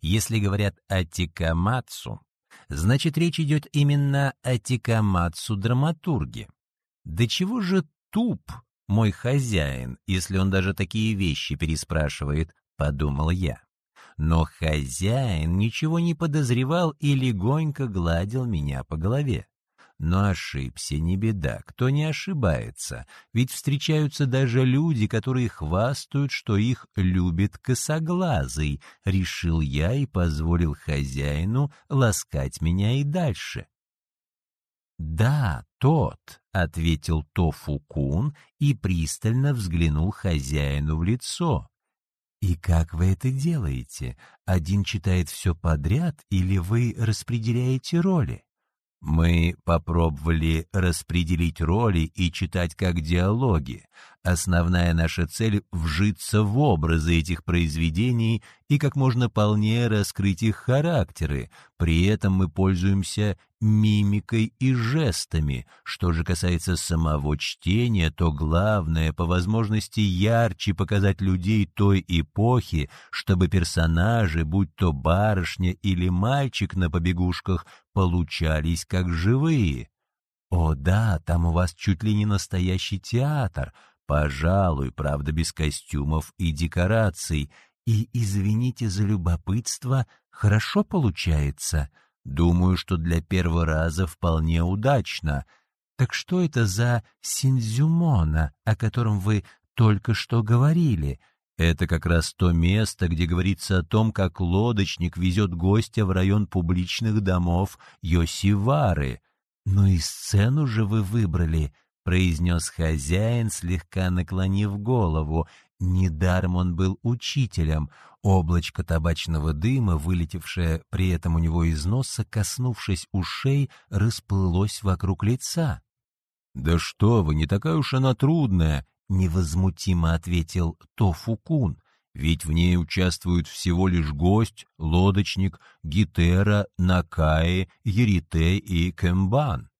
Speaker 1: Если говорят о Тикамацу, значит, речь идет именно о Тикамацу драматурге. Да чего же туп мой хозяин, если он даже такие вещи переспрашивает, подумал я. Но хозяин ничего не подозревал и легонько гладил меня по голове. Но ошибся, не беда, кто не ошибается, ведь встречаются даже люди, которые хвастают, что их любит косоглазый, решил я и позволил хозяину ласкать меня и дальше. «Да, тот», — ответил Тофу-кун и пристально взглянул хозяину в лицо. «И как вы это делаете? Один читает все подряд или вы распределяете роли?» Мы попробовали распределить роли и читать как диалоги. Основная наша цель — вжиться в образы этих произведений и как можно полнее раскрыть их характеры. При этом мы пользуемся мимикой и жестами. Что же касается самого чтения, то главное — по возможности ярче показать людей той эпохи, чтобы персонажи, будь то барышня или мальчик на побегушках, получались как живые. О да, там у вас чуть ли не настоящий театр, пожалуй, правда, без костюмов и декораций. И, извините за любопытство, хорошо получается. Думаю, что для первого раза вполне удачно. Так что это за Синдзюмона, о котором вы только что говорили?» Это как раз то место, где говорится о том, как лодочник везет гостя в район публичных домов Йосивары. «Ну и сцену же вы выбрали», — произнес хозяин, слегка наклонив голову. Недаром он был учителем. Облачко табачного дыма, вылетевшее при этом у него из носа, коснувшись ушей, расплылось вокруг лица. «Да что вы, не такая уж она трудная!» — невозмутимо ответил Тофукун, ведь в ней участвуют всего лишь гость, лодочник, гитера, накаи, ерите и кэмбан.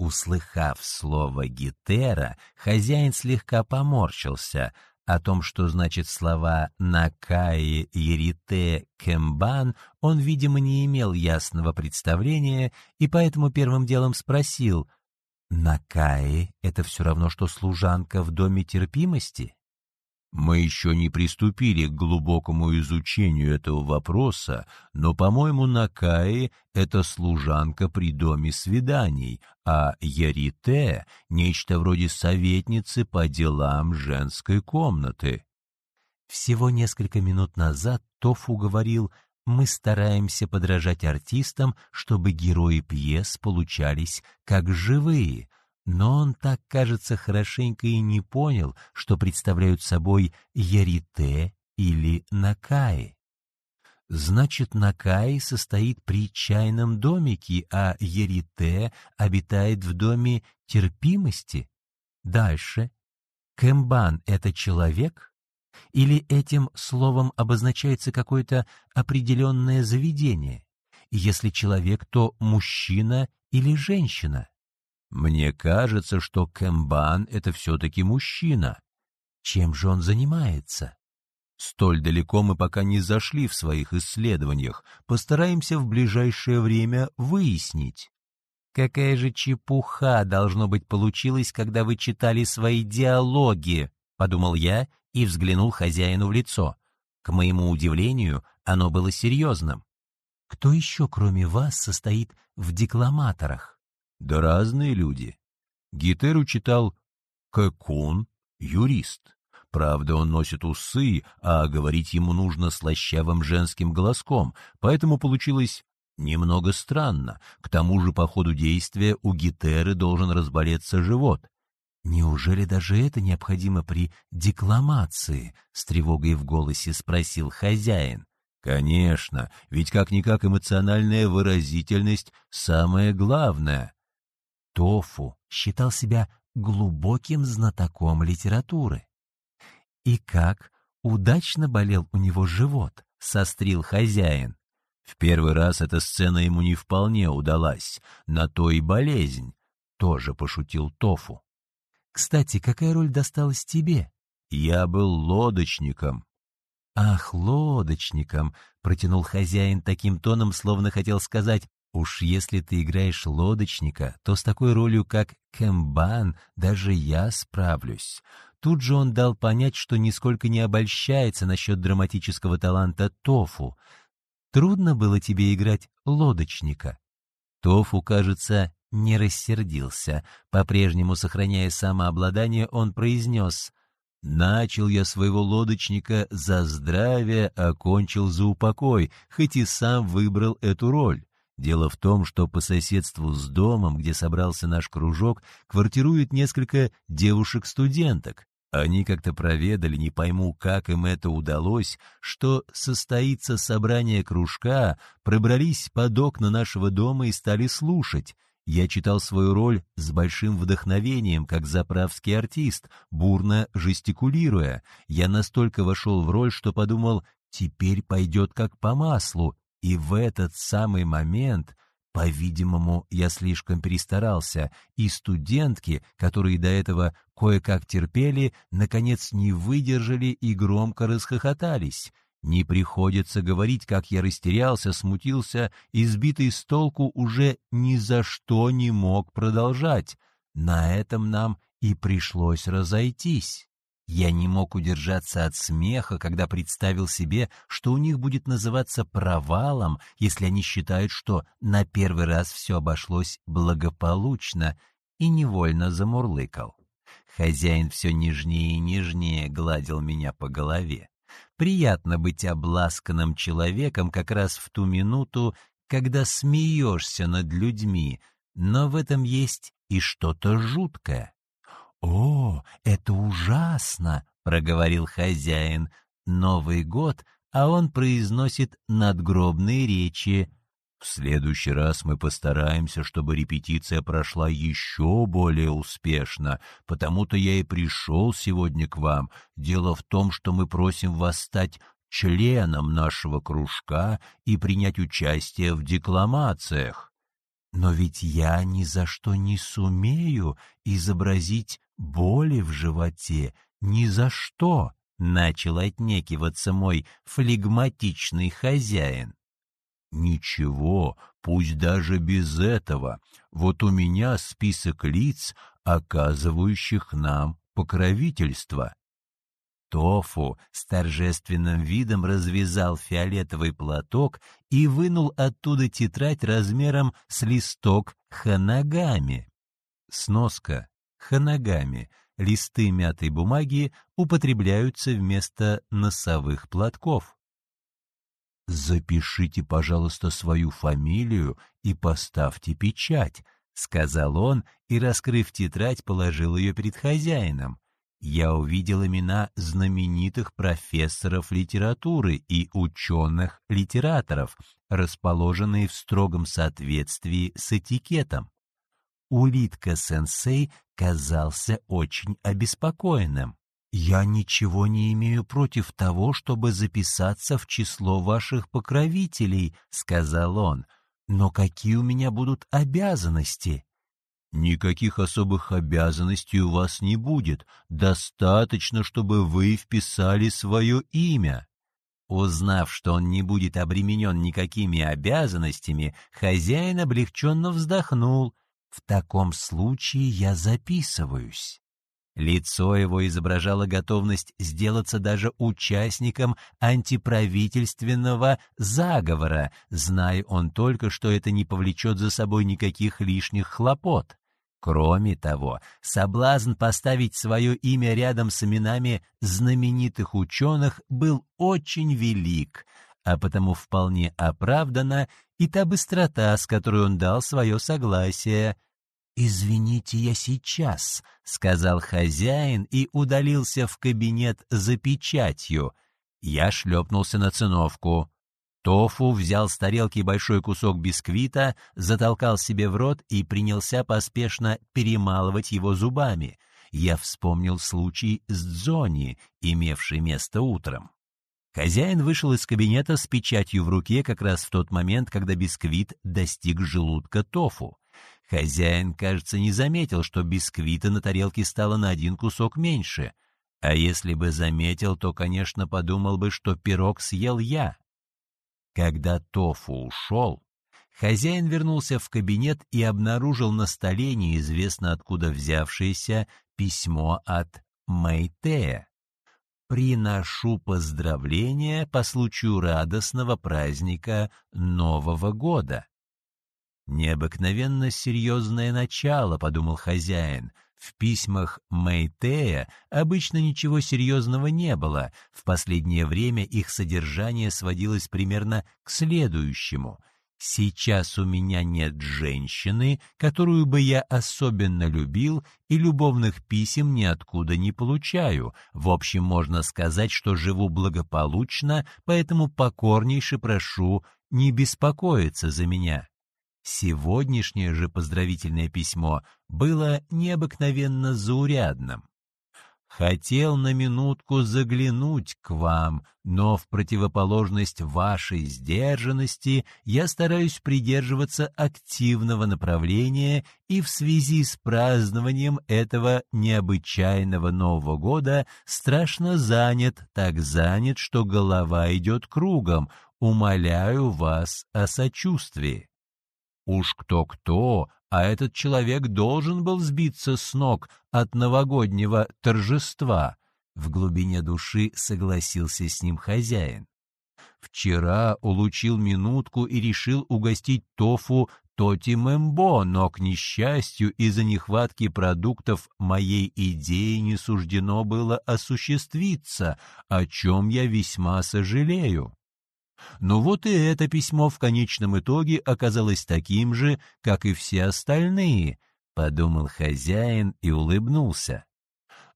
Speaker 1: Услыхав слово «гитера», хозяин слегка поморщился, О том, что значит слова «накаи», «ерите», «кембан», он, видимо, не имел ясного представления и поэтому первым делом спросил «Накаи — это все равно, что служанка в доме терпимости?» Мы еще не приступили к глубокому изучению этого вопроса, но, по-моему, Накаи — это служанка при доме свиданий, а Ярите — нечто вроде советницы по делам женской комнаты. Всего несколько минут назад Тофу говорил, мы стараемся подражать артистам, чтобы герои пьес получались как живые — но он так, кажется, хорошенько и не понял, что представляют собой Ярите или Накаи. Значит, Накаи состоит при чайном домике, а Ярите обитает в доме терпимости. Дальше. Кэмбан — это человек? Или этим словом обозначается какое-то определенное заведение? Если человек, то мужчина или женщина? Мне кажется, что Кэмбан — это все-таки мужчина. Чем же он занимается? Столь далеко мы пока не зашли в своих исследованиях. Постараемся в ближайшее время выяснить. Какая же чепуха, должно быть, получилась, когда вы читали свои диалоги, подумал я и взглянул хозяину в лицо. К моему удивлению, оно было серьезным. Кто еще, кроме вас, состоит в декламаторах? Да разные люди. Гитеру читал Кэкун, юрист. Правда, он носит усы, а говорить ему нужно слащавым женским голоском, поэтому получилось немного странно. К тому же по ходу действия у Гитеры должен разболеться живот. «Неужели даже это необходимо при декламации?» — с тревогой в голосе спросил хозяин. «Конечно, ведь как-никак эмоциональная выразительность — самое главное. Тофу считал себя глубоким знатоком литературы. «И как? Удачно болел у него живот», — сострил хозяин. В первый раз эта сцена ему не вполне удалась, на то и болезнь, — тоже пошутил Тофу. «Кстати, какая роль досталась тебе?» «Я был лодочником». «Ах, лодочником!» — протянул хозяин таким тоном, словно хотел сказать Уж если ты играешь лодочника, то с такой ролью, как Кэмбан, даже я справлюсь. Тут же он дал понять, что нисколько не обольщается насчет драматического таланта Тофу. Трудно было тебе играть лодочника. Тофу, кажется, не рассердился. По-прежнему, сохраняя самообладание, он произнес «Начал я своего лодочника за здравие, а кончил за упокой, хоть и сам выбрал эту роль». Дело в том, что по соседству с домом, где собрался наш кружок, квартирует несколько девушек-студенток. Они как-то проведали, не пойму, как им это удалось, что состоится собрание кружка, пробрались под окна нашего дома и стали слушать. Я читал свою роль с большим вдохновением, как заправский артист, бурно жестикулируя. Я настолько вошел в роль, что подумал, теперь пойдет как по маслу, и в этот самый момент, по-видимому, я слишком перестарался, и студентки, которые до этого кое-как терпели, наконец не выдержали и громко расхохотались. Не приходится говорить, как я растерялся, смутился, избитый с толку уже ни за что не мог продолжать. На этом нам и пришлось разойтись. Я не мог удержаться от смеха, когда представил себе, что у них будет называться провалом, если они считают, что на первый раз все обошлось благополучно, и невольно замурлыкал. Хозяин все нежнее и нежнее гладил меня по голове. Приятно быть обласканным человеком как раз в ту минуту, когда смеешься над людьми, но в этом есть и что-то жуткое. «О, это ужасно!» — проговорил хозяин. «Новый год, а он произносит надгробные речи». «В следующий раз мы постараемся, чтобы репетиция прошла еще более успешно, потому-то я и пришел сегодня к вам. Дело в том, что мы просим вас стать членом нашего кружка и принять участие в декламациях. Но ведь я ни за что не сумею изобразить боли в животе, ни за что, Начал отнекиваться мой флегматичный хозяин. «Ничего, пусть даже без этого. Вот у меня список лиц, оказывающих нам покровительство». Тофу с торжественным видом развязал фиолетовый платок и вынул оттуда тетрадь размером с листок ханагами. Сноска. Ханагами. Листы мятой бумаги употребляются вместо носовых платков. «Запишите, пожалуйста, свою фамилию и поставьте печать», — сказал он и, раскрыв тетрадь, положил ее перед хозяином. Я увидел имена знаменитых профессоров литературы и ученых-литераторов, расположенные в строгом соответствии с этикетом. Улитка-сенсей казался очень обеспокоенным. «Я ничего не имею против того, чтобы записаться в число ваших покровителей», — сказал он. «Но какие у меня будут обязанности?» «Никаких особых обязанностей у вас не будет. Достаточно, чтобы вы вписали свое имя». Узнав, что он не будет обременен никакими обязанностями, хозяин облегченно вздохнул. В таком случае я записываюсь. Лицо его изображало готовность сделаться даже участником антиправительственного заговора, зная он только, что это не повлечет за собой никаких лишних хлопот. Кроме того, соблазн поставить свое имя рядом с именами знаменитых ученых был очень велик, а потому вполне оправдана и та быстрота, с которой он дал свое согласие. «Извините, я сейчас», — сказал хозяин и удалился в кабинет за печатью. Я шлепнулся на циновку. Тофу взял с тарелки большой кусок бисквита, затолкал себе в рот и принялся поспешно перемалывать его зубами. Я вспомнил случай с Дзони, имевший место утром. Хозяин вышел из кабинета с печатью в руке как раз в тот момент, когда бисквит достиг желудка Тофу. Хозяин, кажется, не заметил, что бисквита на тарелке стало на один кусок меньше. А если бы заметил, то, конечно, подумал бы, что пирог съел я. Когда Тофу ушел, хозяин вернулся в кабинет и обнаружил на столе неизвестно откуда взявшееся письмо от Мэйтея. «Приношу поздравления по случаю радостного праздника Нового года». «Необыкновенно серьезное начало», — подумал хозяин. В письмах Мэйтея обычно ничего серьезного не было, в последнее время их содержание сводилось примерно к следующему. «Сейчас у меня нет женщины, которую бы я особенно любил, и любовных писем ниоткуда не получаю. В общем, можно сказать, что живу благополучно, поэтому покорнейше прошу не беспокоиться за меня». Сегодняшнее же поздравительное письмо было необыкновенно заурядным. «Хотел на минутку заглянуть к вам, но в противоположность вашей сдержанности я стараюсь придерживаться активного направления и в связи с празднованием этого необычайного Нового года страшно занят, так занят, что голова идет кругом. Умоляю вас о сочувствии». Уж кто-кто, а этот человек должен был сбиться с ног от новогоднего торжества. В глубине души согласился с ним хозяин. Вчера улучил минутку и решил угостить Тофу Тоти Мэмбо, но, к несчастью, из-за нехватки продуктов моей идеи не суждено было осуществиться, о чем я весьма сожалею. Но вот и это письмо в конечном итоге оказалось таким же, как и все остальные, — подумал хозяин и улыбнулся.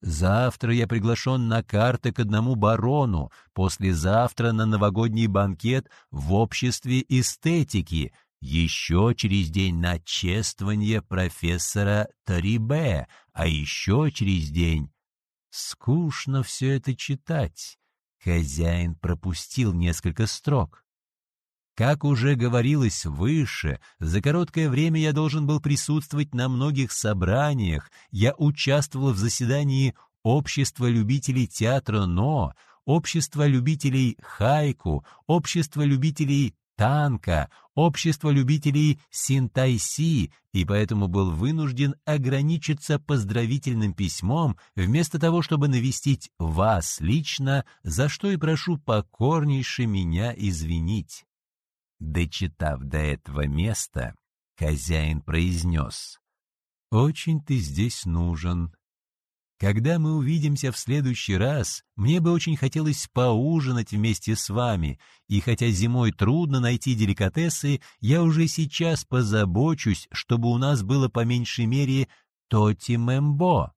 Speaker 1: Завтра я приглашен на карты к одному барону, послезавтра на новогодний банкет в обществе эстетики, еще через день на чествование профессора Тарибе, а еще через день... Скучно все это читать. Хозяин пропустил несколько строк. Как уже говорилось выше, за короткое время я должен был присутствовать на многих собраниях, я участвовал в заседании общество любителей театра «Но», общество любителей хайку, общество любителей танка, общество любителей синтайси, и поэтому был вынужден ограничиться поздравительным письмом, вместо того, чтобы навестить вас лично, за что и прошу покорнейше меня извинить. Дочитав до этого места, хозяин произнес, «Очень ты здесь нужен, когда мы увидимся в следующий раз, мне бы очень хотелось поужинать вместе с вами, и хотя зимой трудно найти деликатесы, я уже сейчас позабочусь, чтобы у нас было по меньшей мере тоти мембо.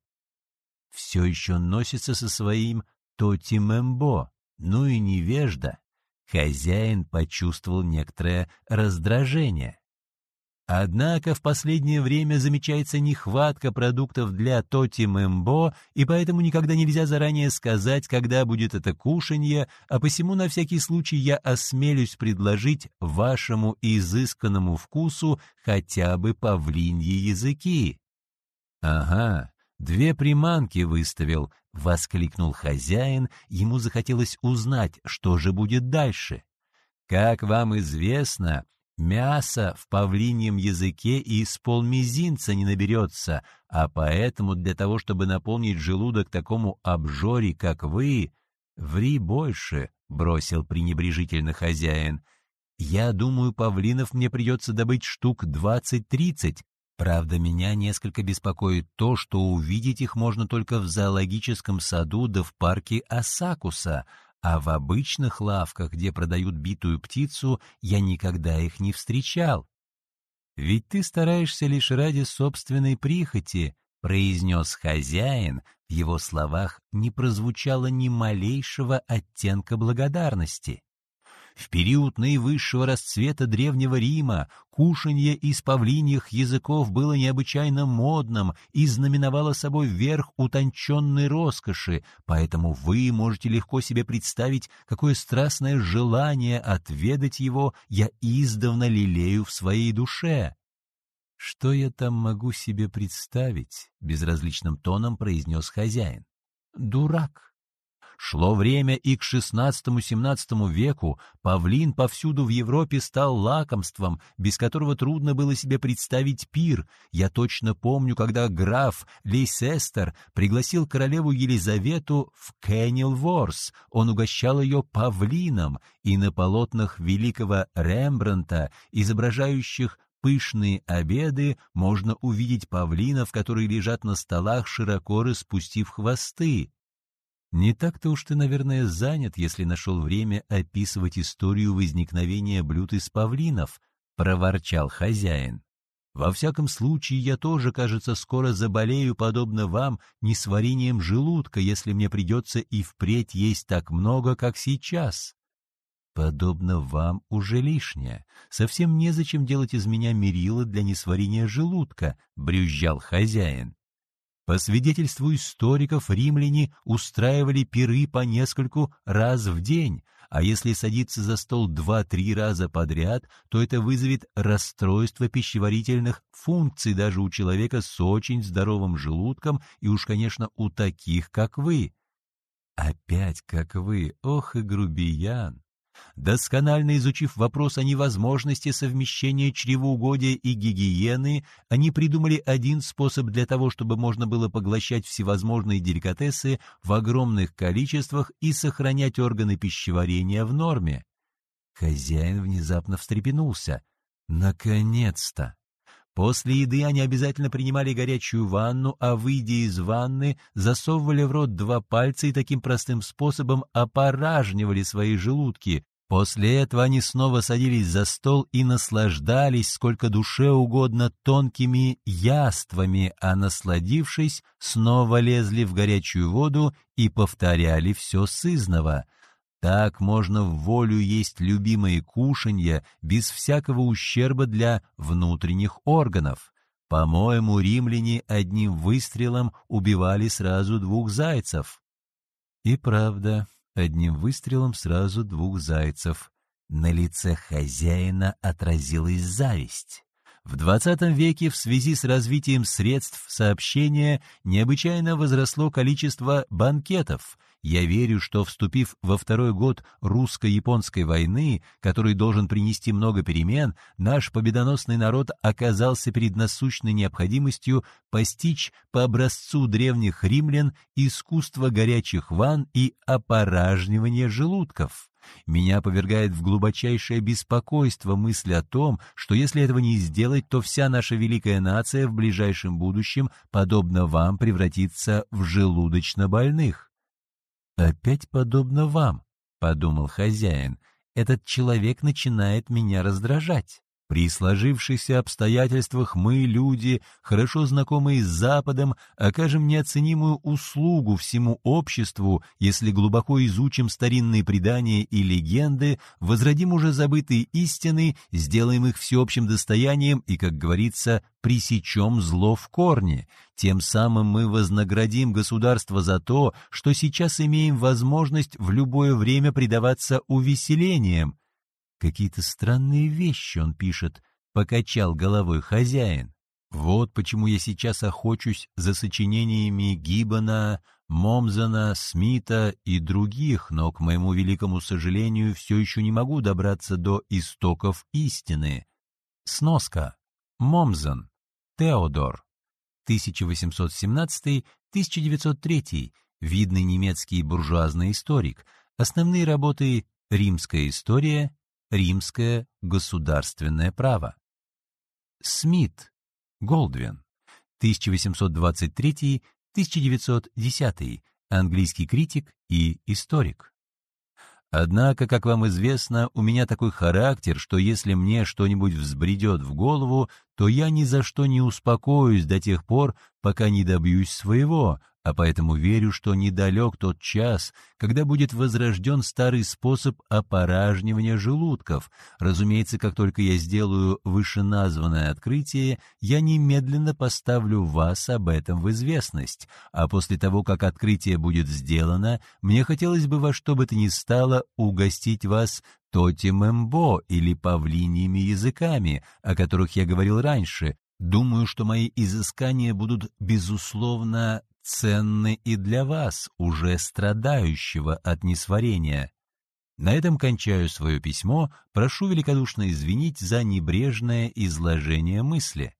Speaker 1: Все еще носится со своим тоти мембо, ну и невежда. Хозяин почувствовал некоторое раздражение. Однако в последнее время замечается нехватка продуктов для Тоти Мэмбо, и поэтому никогда нельзя заранее сказать, когда будет это кушанье, а посему на всякий случай я осмелюсь предложить вашему изысканному вкусу хотя бы павлиньи языки. «Ага, две приманки выставил», — воскликнул хозяин, ему захотелось узнать, что же будет дальше. Как вам известно, Мяса в павлиньем языке и из полмизинца не наберется, а поэтому для того, чтобы наполнить желудок такому обжоре, как вы, ври больше, — бросил пренебрежительно хозяин. Я думаю, павлинов мне придется добыть штук двадцать-тридцать. Правда, меня несколько беспокоит то, что увидеть их можно только в зоологическом саду да в парке Асакуса — а в обычных лавках, где продают битую птицу, я никогда их не встречал. «Ведь ты стараешься лишь ради собственной прихоти», — произнес хозяин, в его словах не прозвучало ни малейшего оттенка благодарности. В период наивысшего расцвета Древнего Рима кушанье из павлиньих языков было необычайно модным и знаменовало собой верх утонченной роскоши, поэтому вы можете легко себе представить, какое страстное желание отведать его я издавна лелею в своей душе. «Что я там могу себе представить?» — безразличным тоном произнес хозяин. «Дурак. Шло время, и к XVI-XVII веку павлин повсюду в Европе стал лакомством, без которого трудно было себе представить пир. Я точно помню, когда граф Лейсестер пригласил королеву Елизавету в Кеннелворс. Он угощал ее павлином, и на полотнах великого Рембранта, изображающих пышные обеды, можно увидеть павлинов, которые лежат на столах, широко распустив хвосты. Не так-то уж ты, наверное, занят, если нашел время описывать историю возникновения блюд из павлинов, — проворчал хозяин. Во всяком случае, я тоже, кажется, скоро заболею, подобно вам, несварением желудка, если мне придется и впредь есть так много, как сейчас. Подобно вам уже лишнее. Совсем незачем делать из меня мерила для несварения желудка, — брюзжал хозяин. По свидетельству историков, римляне устраивали пиры по нескольку раз в день, а если садиться за стол два-три раза подряд, то это вызовет расстройство пищеварительных функций даже у человека с очень здоровым желудком и уж, конечно, у таких, как вы. Опять как вы, ох и грубиян! Досконально изучив вопрос о невозможности совмещения чревоугодия и гигиены, они придумали один способ для того, чтобы можно было поглощать всевозможные деликатесы в огромных количествах и сохранять органы пищеварения в норме. Хозяин внезапно встрепенулся. Наконец-то! После еды они обязательно принимали горячую ванну, а выйдя из ванны, засовывали в рот два пальца и таким простым способом опоражнивали свои желудки. После этого они снова садились за стол и наслаждались сколько душе угодно тонкими яствами, а насладившись, снова лезли в горячую воду и повторяли все сызново. Так можно в волю есть любимые кушанья без всякого ущерба для внутренних органов. По-моему, римляне одним выстрелом убивали сразу двух зайцев. И правда, одним выстрелом сразу двух зайцев. На лице хозяина отразилась зависть. В XX веке в связи с развитием средств сообщения необычайно возросло количество банкетов. Я верю, что, вступив во второй год русско-японской войны, который должен принести много перемен, наш победоносный народ оказался перед насущной необходимостью постичь по образцу древних римлян искусство горячих ванн и опоражнивания желудков. Меня повергает в глубочайшее беспокойство мысль о том, что если этого не сделать, то вся наша великая нация в ближайшем будущем, подобно вам, превратится в желудочно больных. «Опять подобно вам», — подумал хозяин, — «этот человек начинает меня раздражать». При сложившихся обстоятельствах мы, люди, хорошо знакомые с Западом, окажем неоценимую услугу всему обществу, если глубоко изучим старинные предания и легенды, возродим уже забытые истины, сделаем их всеобщим достоянием и, как говорится, пресечем зло в корне. Тем самым мы вознаградим государство за то, что сейчас имеем возможность в любое время предаваться увеселениям, Какие-то странные вещи он пишет, покачал головой хозяин. Вот почему я сейчас охочусь за сочинениями Гиббона, Момзена, Смита и других, но, к моему великому сожалению, все еще не могу добраться до истоков истины. Сноска. Момзен. Теодор. 1817-1903. Видный немецкий буржуазный историк. Основные работы «Римская история», Римское государственное право. Смит, Голдвин, 1823-1910, английский критик и историк. Однако, как вам известно, у меня такой характер, что если мне что-нибудь взбредет в голову, то я ни за что не успокоюсь до тех пор, пока не добьюсь своего, а поэтому верю, что недалек тот час, когда будет возрожден старый способ опоражнивания желудков. Разумеется, как только я сделаю вышеназванное открытие, я немедленно поставлю вас об этом в известность, а после того, как открытие будет сделано, мне хотелось бы во что бы то ни стало угостить вас тотем эмбо или павлиньими языками, о которых я говорил раньше, Думаю, что мои изыскания будут, безусловно, ценны и для вас, уже страдающего от несварения. На этом кончаю свое письмо, прошу великодушно извинить за небрежное изложение мысли.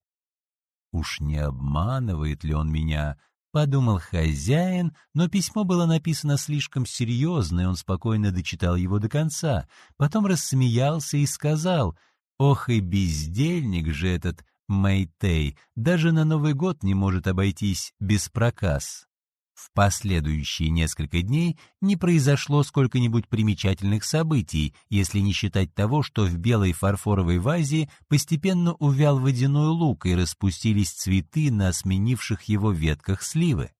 Speaker 1: Уж не обманывает ли он меня, подумал хозяин, но письмо было написано слишком серьезно, и он спокойно дочитал его до конца, потом рассмеялся и сказал, «Ох и бездельник же этот Мэйтей даже на Новый год не может обойтись без проказ. В последующие несколько дней не произошло сколько-нибудь примечательных событий, если не считать того, что в белой фарфоровой вазе постепенно увял водяной лук и распустились цветы на сменивших его ветках сливы.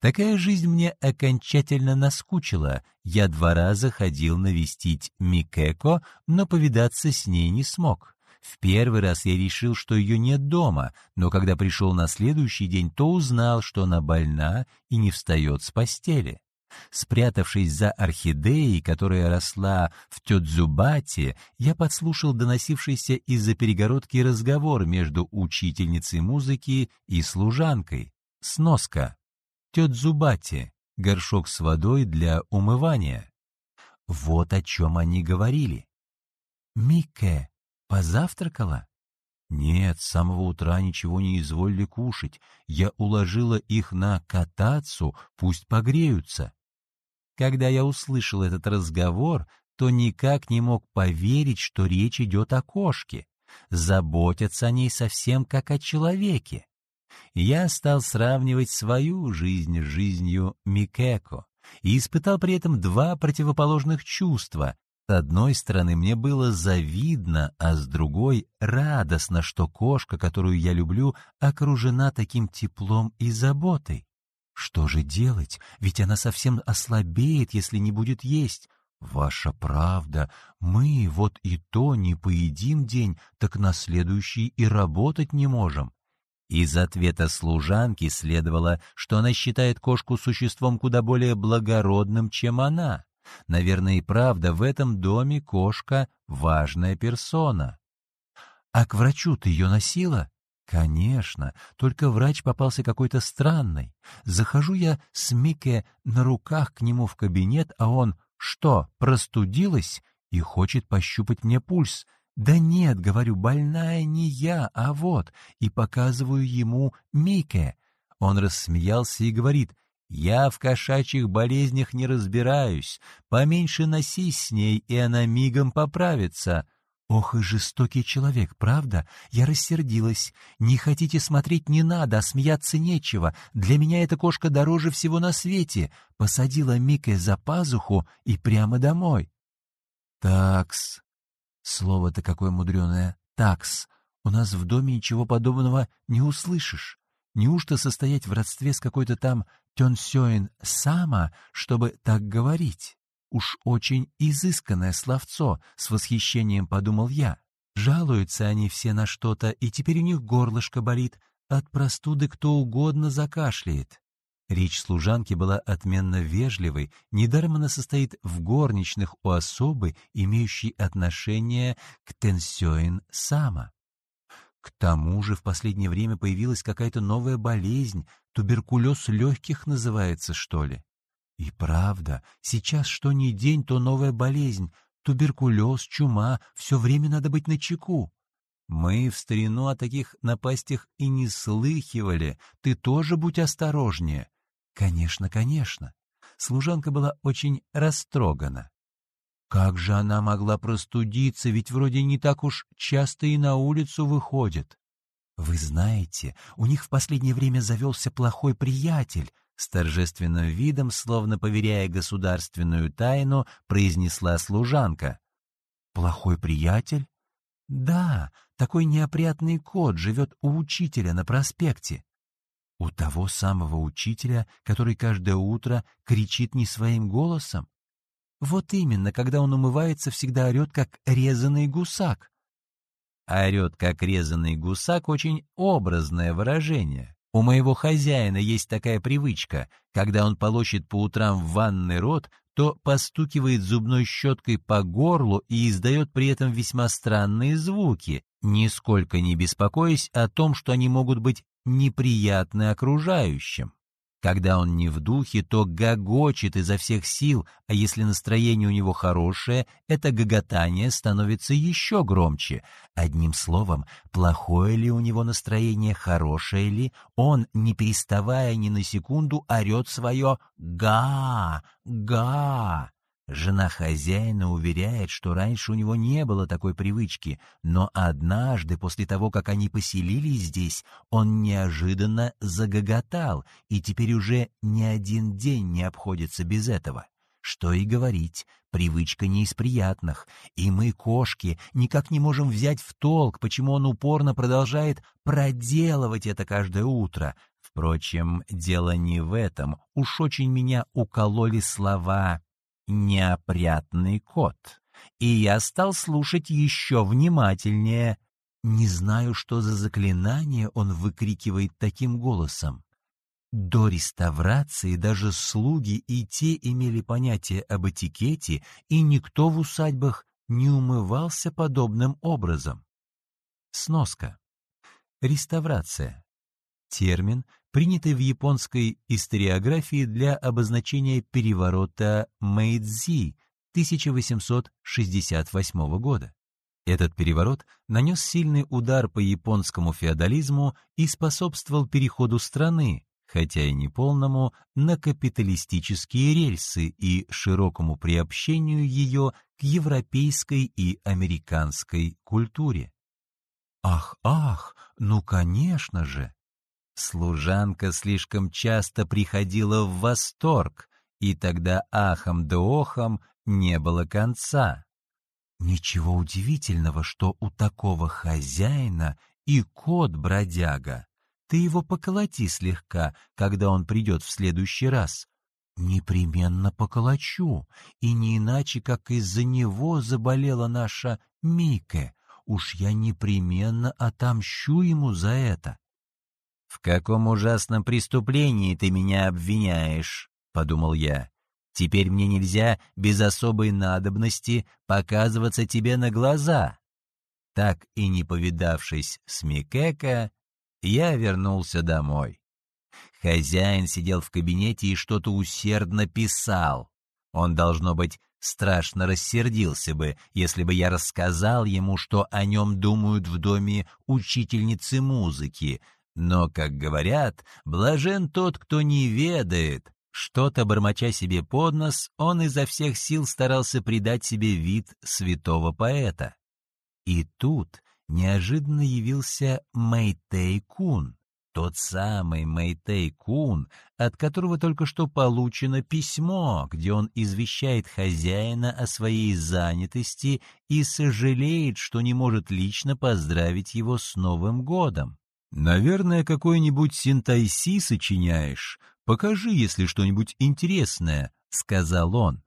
Speaker 1: Такая жизнь мне окончательно наскучила. Я два раза ходил навестить Микеко, но повидаться с ней не смог. В первый раз я решил, что ее нет дома, но когда пришел на следующий день, то узнал, что она больна и не встает с постели. Спрятавшись за орхидеей, которая росла в Тёдзубате, я подслушал доносившийся из-за перегородки разговор между учительницей музыки и служанкой. Сноска. Тёдзубате. Горшок с водой для умывания. Вот о чем они говорили. «Мике, Позавтракала? Нет, с самого утра ничего не изволили кушать. Я уложила их на катацу, пусть погреются. Когда я услышал этот разговор, то никак не мог поверить, что речь идет о кошке. Заботятся о ней совсем как о человеке. Я стал сравнивать свою жизнь с жизнью Микеко и испытал при этом два противоположных чувства с одной стороны, мне было завидно, а с другой — радостно, что кошка, которую я люблю, окружена таким теплом и заботой. Что же делать? Ведь она совсем ослабеет, если не будет есть. Ваша правда, мы вот и то не поедим день, так на следующий и работать не можем. Из ответа служанки следовало, что она считает кошку существом куда более благородным, чем она. Наверное, и правда, в этом доме кошка — важная персона. А к врачу ты ее носила? Конечно, только врач попался какой-то странный. Захожу я с Мике на руках к нему в кабинет, а он, что, простудилась? И хочет пощупать мне пульс. Да нет, говорю, больная не я, а вот. И показываю ему Мике. Он рассмеялся и говорит, «Я в кошачьих болезнях не разбираюсь. Поменьше носись с ней, и она мигом поправится». Ох и жестокий человек, правда? Я рассердилась. Не хотите смотреть не надо, а смеяться нечего. Для меня эта кошка дороже всего на свете. Посадила Мика за пазуху и прямо домой. Такс. Слово-то какое мудреное. Такс. У нас в доме ничего подобного не услышишь. Неужто состоять в родстве с какой-то там Тёнсёин Сама, чтобы так говорить? Уж очень изысканное словцо, с восхищением подумал я. Жалуются они все на что-то, и теперь у них горлышко болит. От простуды кто угодно закашляет. Речь служанки была отменно вежливой, недаром она состоит в горничных у особы, имеющей отношение к Тенсёин Сама. К тому же в последнее время появилась какая-то новая болезнь, туберкулез легких называется, что ли. И правда, сейчас что ни день, то новая болезнь, туберкулез, чума, все время надо быть начеку. Мы в старину о таких напастях и не слыхивали, ты тоже будь осторожнее. Конечно, конечно. Служанка была очень растрогана. Как же она могла простудиться, ведь вроде не так уж часто и на улицу выходит. Вы знаете, у них в последнее время завелся плохой приятель, с торжественным видом, словно поверяя государственную тайну, произнесла служанка. «Плохой приятель?» «Да, такой неопрятный кот живет у учителя на проспекте. У того самого учителя, который каждое утро кричит не своим голосом? Вот именно, когда он умывается, всегда орет, как резаный гусак. Орет, как резаный гусак, очень образное выражение. У моего хозяина есть такая привычка, когда он полощет по утрам в ванный рот, то постукивает зубной щеткой по горлу и издает при этом весьма странные звуки, нисколько не беспокоясь о том, что они могут быть неприятны окружающим. Когда он не в духе, то гогочет изо всех сил, а если настроение у него хорошее, это гоготание становится еще громче. Одним словом, плохое ли у него настроение, хорошее ли, он, не переставая ни на секунду, орет свое «га! га!» Жена хозяина уверяет, что раньше у него не было такой привычки, но однажды, после того, как они поселились здесь, он неожиданно загоготал, и теперь уже ни один день не обходится без этого. Что и говорить, привычка не из приятных, и мы, кошки, никак не можем взять в толк, почему он упорно продолжает проделывать это каждое утро. Впрочем, дело не в этом, уж очень меня укололи слова неопрятный кот, и я стал слушать еще внимательнее. Не знаю, что за заклинание он выкрикивает таким голосом. До реставрации даже слуги и те имели понятие об этикете, и никто в усадьбах не умывался подобным образом. Сноска. Реставрация. Термин, принятый в японской историографии для обозначения переворота Мэйдзи 1868 года. Этот переворот нанес сильный удар по японскому феодализму и способствовал переходу страны, хотя и не полному, на капиталистические рельсы и широкому приобщению ее к европейской и американской культуре. Ах, ах, ну конечно же! Служанка слишком часто приходила в восторг, и тогда ахом да охом не было конца. Ничего удивительного, что у такого хозяина и кот-бродяга. Ты его поколоти слегка, когда он придет в следующий раз. Непременно поколочу, и не иначе, как из-за него заболела наша Мика. Уж я непременно отомщу ему за это. «В каком ужасном преступлении ты меня обвиняешь?» — подумал я. «Теперь мне нельзя без особой надобности показываться тебе на глаза». Так и не повидавшись с Микека, я вернулся домой. Хозяин сидел в кабинете и что-то усердно писал. Он, должно быть, страшно рассердился бы, если бы я рассказал ему, что о нем думают в доме учительницы музыки. Но, как говорят, блажен тот, кто не ведает. Что-то, бормоча себе под нос, он изо всех сил старался придать себе вид святого поэта. И тут неожиданно явился Мэйтей Кун, тот самый Мэйтей Кун, от которого только что получено письмо, где он извещает хозяина о своей занятости и сожалеет, что не может лично поздравить его с Новым годом. «Наверное, какой-нибудь синтайси сочиняешь. Покажи, если что-нибудь интересное», — сказал он.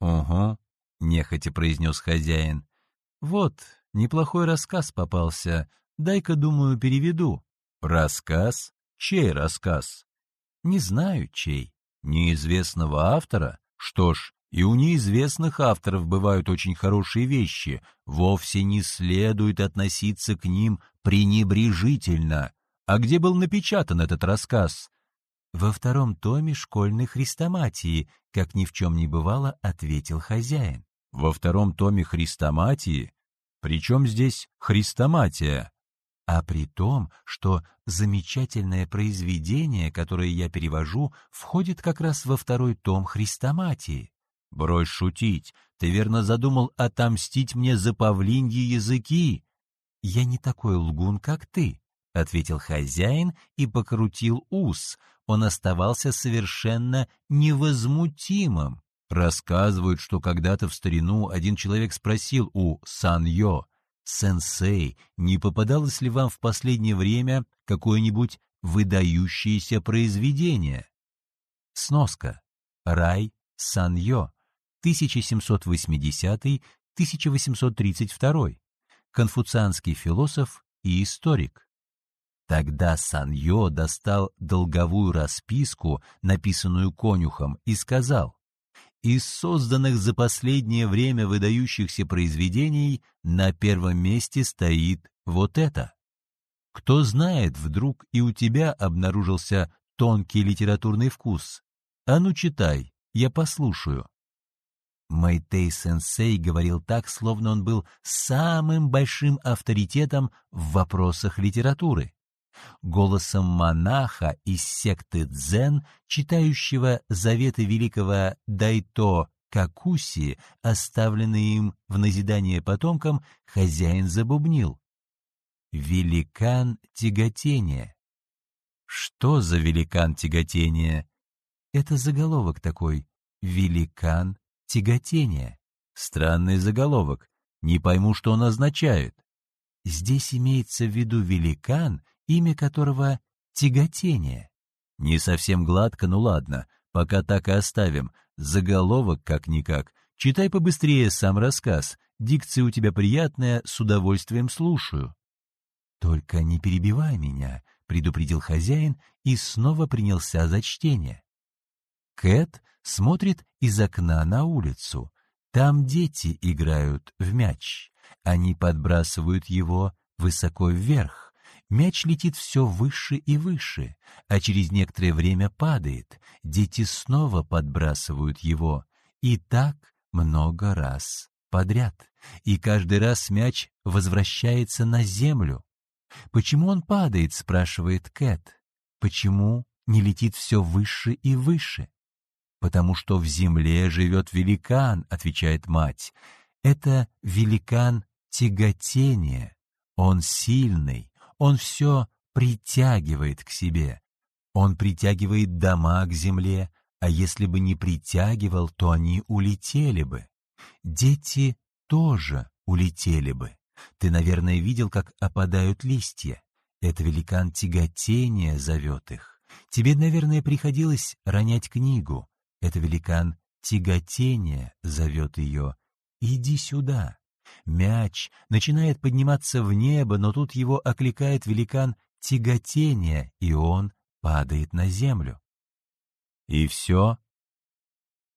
Speaker 1: «Угу», — нехотя произнес хозяин. «Вот, неплохой рассказ попался. Дай-ка, думаю, переведу». Рассказ? Чей рассказ? Не знаю, чей. Неизвестного автора? Что ж, и у неизвестных авторов бывают очень хорошие вещи. Вовсе не следует относиться к ним пренебрежительно. А где был напечатан этот рассказ? Во втором томе школьной хрестоматии, как ни в чем не бывало, ответил хозяин. Во втором томе хрестоматии? Причем здесь хрестоматия? а при том, что замечательное произведение, которое я перевожу, входит как раз во второй том Христоматии. Брось шутить, ты верно задумал отомстить мне за павлиньи языки. Я не такой лгун, как ты, — ответил хозяин и покрутил ус. Он оставался совершенно невозмутимым. Рассказывают, что когда-то в старину один человек спросил у Саньо, «Сенсей, не попадалось ли вам в последнее время какое-нибудь выдающееся произведение?» Сноска. Рай Саньо, 1780-1832. Конфуцианский философ и историк. Тогда Саньо достал долговую расписку, написанную конюхом, и сказал, из созданных за последнее время выдающихся произведений на первом месте стоит вот это. Кто знает, вдруг и у тебя обнаружился тонкий литературный вкус. А ну читай, я послушаю. Майтей-сенсей говорил так, словно он был самым большим авторитетом в вопросах литературы голосом монаха из секты дзен, читающего заветы великого Дайто Какуси, оставленные им в назидание потомкам, хозяин забубнил. Великан тяготения. Что за великан тяготения? Это заголовок такой. Великан тяготения. Странный заголовок. Не пойму, что он означает. Здесь имеется в виду великан, имя которого — тяготение. Не совсем гладко, ну ладно, пока так и оставим. Заголовок как-никак. Читай побыстрее сам рассказ. Дикция у тебя приятная, с удовольствием слушаю. «Только не перебивай меня», — предупредил хозяин и снова принялся за чтение. Кэт смотрит из окна на улицу. Там дети играют в мяч. Они подбрасывают его высоко вверх. Мяч летит все выше и выше, а через некоторое время падает. Дети снова подбрасывают его. И так много раз подряд. И каждый раз мяч возвращается на землю. «Почему он падает?» — спрашивает Кэт. «Почему не летит все выше и выше?» «Потому что в земле живет великан», — отвечает мать. «Это великан тяготения. Он сильный, он все притягивает к себе. Он притягивает дома к земле, а если бы не притягивал, то они улетели бы. Дети тоже улетели бы. Ты, наверное, видел, как опадают листья. Это великан тяготения зовет их. Тебе, наверное, приходилось ронять книгу. Это великан тяготения зовет ее. Иди сюда. Мяч начинает подниматься в небо, но тут его окликает великан тяготения, и он падает на землю. И все?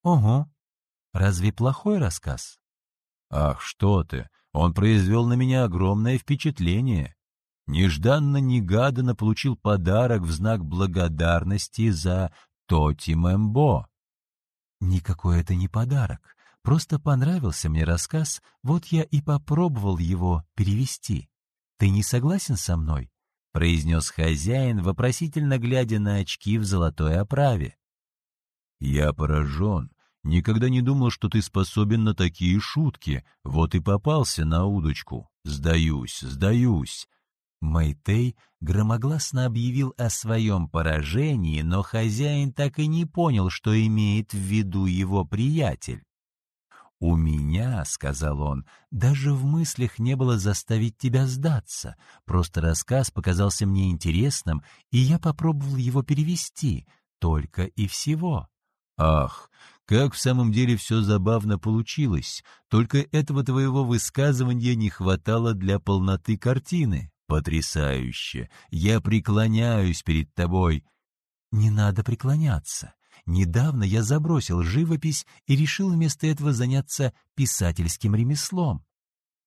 Speaker 1: Ого! Разве плохой рассказ? Ах, что ты! Он произвел на меня огромное впечатление. Нежданно-негаданно получил подарок в знак благодарности за Тоти Мэмбо. Никакой это не подарок. Просто понравился мне рассказ, вот я и попробовал его перевести. Ты не согласен со мной? — произнес хозяин, вопросительно глядя на очки в золотой оправе. «Я поражен. Никогда не думал, что ты способен на такие шутки. Вот и попался на удочку. Сдаюсь, сдаюсь». Мэйтей громогласно объявил о своем поражении, но хозяин так и не понял, что имеет в виду его приятель. «У меня, — сказал он, — даже в мыслях не было заставить тебя сдаться. Просто рассказ показался мне интересным, и я попробовал его перевести, только и всего». «Ах, как в самом деле все забавно получилось! Только этого твоего высказывания не хватало для полноты картины. Потрясающе! Я преклоняюсь перед тобой!» «Не надо преклоняться. Недавно я забросил живопись и решил вместо этого заняться писательским ремеслом.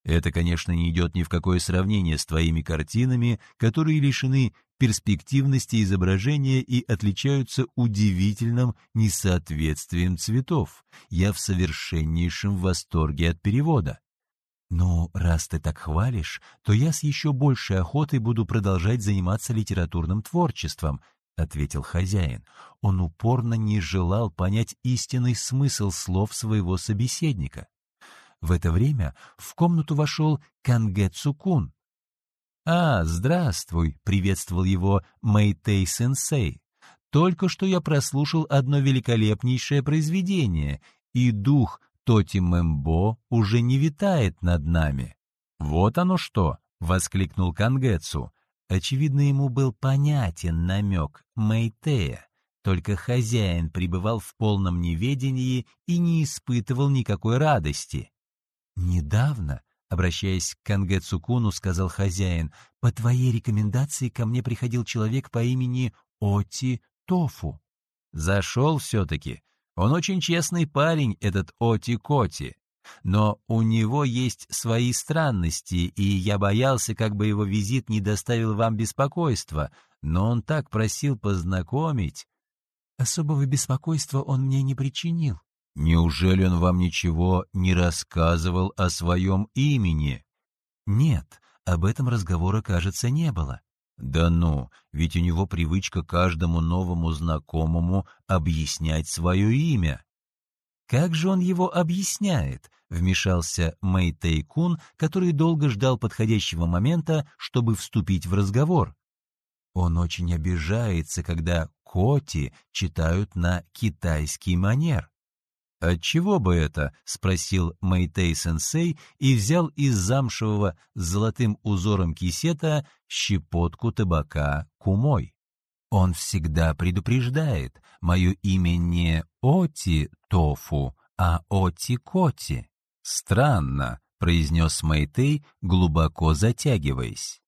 Speaker 1: Это, конечно, не идет ни в какое сравнение с твоими картинами, которые лишены перспективности изображения и отличаются удивительным несоответствием цветов. Я в совершеннейшем восторге от перевода. «Ну, раз ты так хвалишь, то я с еще большей охотой буду продолжать заниматься литературным творчеством», — ответил хозяин. Он упорно не желал понять истинный смысл слов своего собеседника. В это время в комнату вошел Канге Цукун. «А, здравствуй!» — приветствовал его Мэйтей-сенсей. «Только что я прослушал одно великолепнейшее произведение, и дух Тоти Мэмбо уже не витает над нами». «Вот оно что!» — воскликнул Кангетсу. Очевидно, ему был понятен намек Мэйтея, только хозяин пребывал в полном неведении и не испытывал никакой радости. «Недавно», — обращаясь к Канге Цукуну, сказал хозяин, «по твоей рекомендации ко мне приходил человек по имени Оти Тофу». «Зашел все-таки. Он очень честный парень, этот Оти Коти. Но у него есть свои странности, и я боялся, как бы его визит не доставил вам беспокойства, но он так просил познакомить. Особого беспокойства он мне не причинил. Неужели он вам ничего не рассказывал о своем имени? Нет, об этом разговора, кажется, не было. Да ну, ведь у него привычка каждому новому знакомому объяснять свое имя. Как же он его объясняет? Вмешался Мэй Тэйкун, который долго ждал подходящего момента, чтобы вступить в разговор. Он очень обижается, когда коти читают на китайский манер. «Отчего бы это?» — спросил Мэйтей-сенсей и взял из замшевого с золотым узором кисета щепотку табака кумой. Он всегда предупреждает, мое имя не Оти Тофу, а Оти Коти. Странно, произнес Мэйтей, глубоко затягиваясь.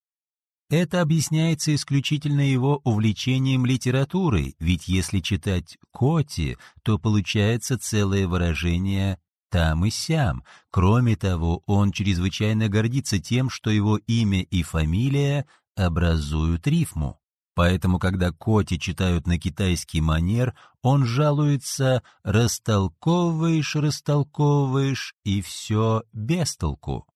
Speaker 1: Это объясняется исключительно его увлечением литературой, ведь если читать Коти, то получается целое выражение там и сям. Кроме того, он чрезвычайно гордится тем, что его имя и фамилия образуют рифму. Поэтому, когда Коти читают на китайский манер, он жалуется «растолковываешь, растолковываешь, и все без толку».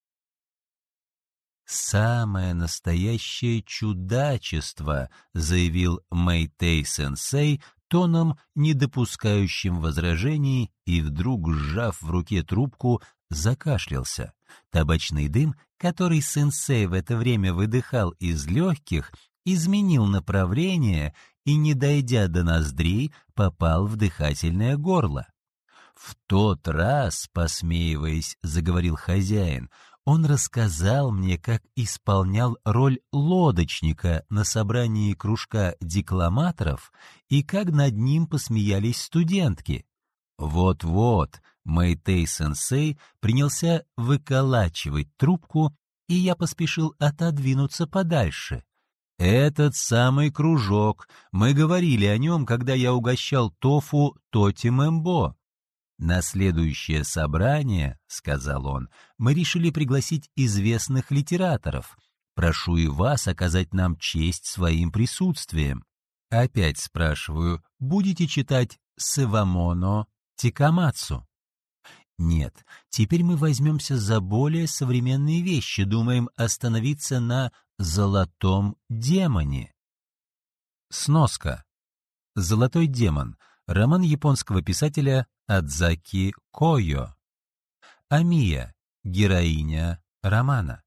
Speaker 1: «Самое настоящее чудачество», — заявил Мэйтей-сенсей тоном, не допускающим возражений, и вдруг, сжав в руке трубку, закашлялся. Табачный дым, который сенсей в это время выдыхал из легких, изменил направление и, не дойдя до ноздрей, попал в дыхательное горло. В тот раз, посмеиваясь, заговорил хозяин, он рассказал мне, как исполнял роль лодочника на собрании кружка декламаторов и как над ним посмеялись студентки. Вот-вот, Мэйтей-сенсей принялся выколачивать трубку, и я поспешил отодвинуться подальше. Этот самый кружок. Мы говорили о нем, когда я угощал тофу Тоти. На следующее собрание, — сказал он, — мы решили пригласить известных литераторов. Прошу и вас оказать нам честь своим присутствием. Опять спрашиваю, будете читать Севамоно Тикамацу? Нет, теперь мы возьмемся за более современные вещи, думаем остановиться на «Золотом демоне». Сноска. «Золотой демон» — роман японского писателя Адзаки Койо. Амия — героиня романа.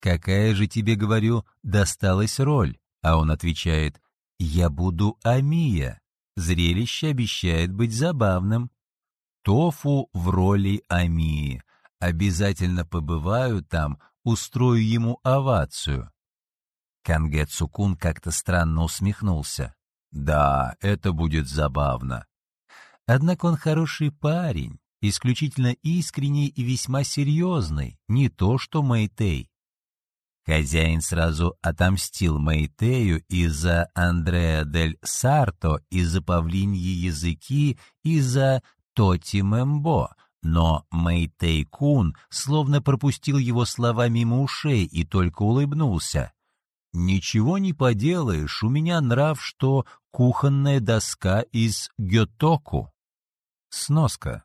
Speaker 1: «Какая же тебе, говорю, досталась роль?» А он отвечает, «Я буду Амия». Зрелище обещает быть забавным. Тофу в роли Амии. Обязательно побываю там, устрою ему овацию. Канге Цукун как-то странно усмехнулся. Да, это будет забавно. Однако он хороший парень, исключительно искренний и весьма серьезный, не то что Мэйтей. Хозяин сразу отомстил Мэйтею из-за Андреа дель Сарто, из-за павлиньи языки, из-за Тоти Мэмбо, но Мэйтей Кун словно пропустил его слова мимо ушей и только улыбнулся. «Ничего не поделаешь, у меня нрав, что кухонная доска из гётоку». Сноска.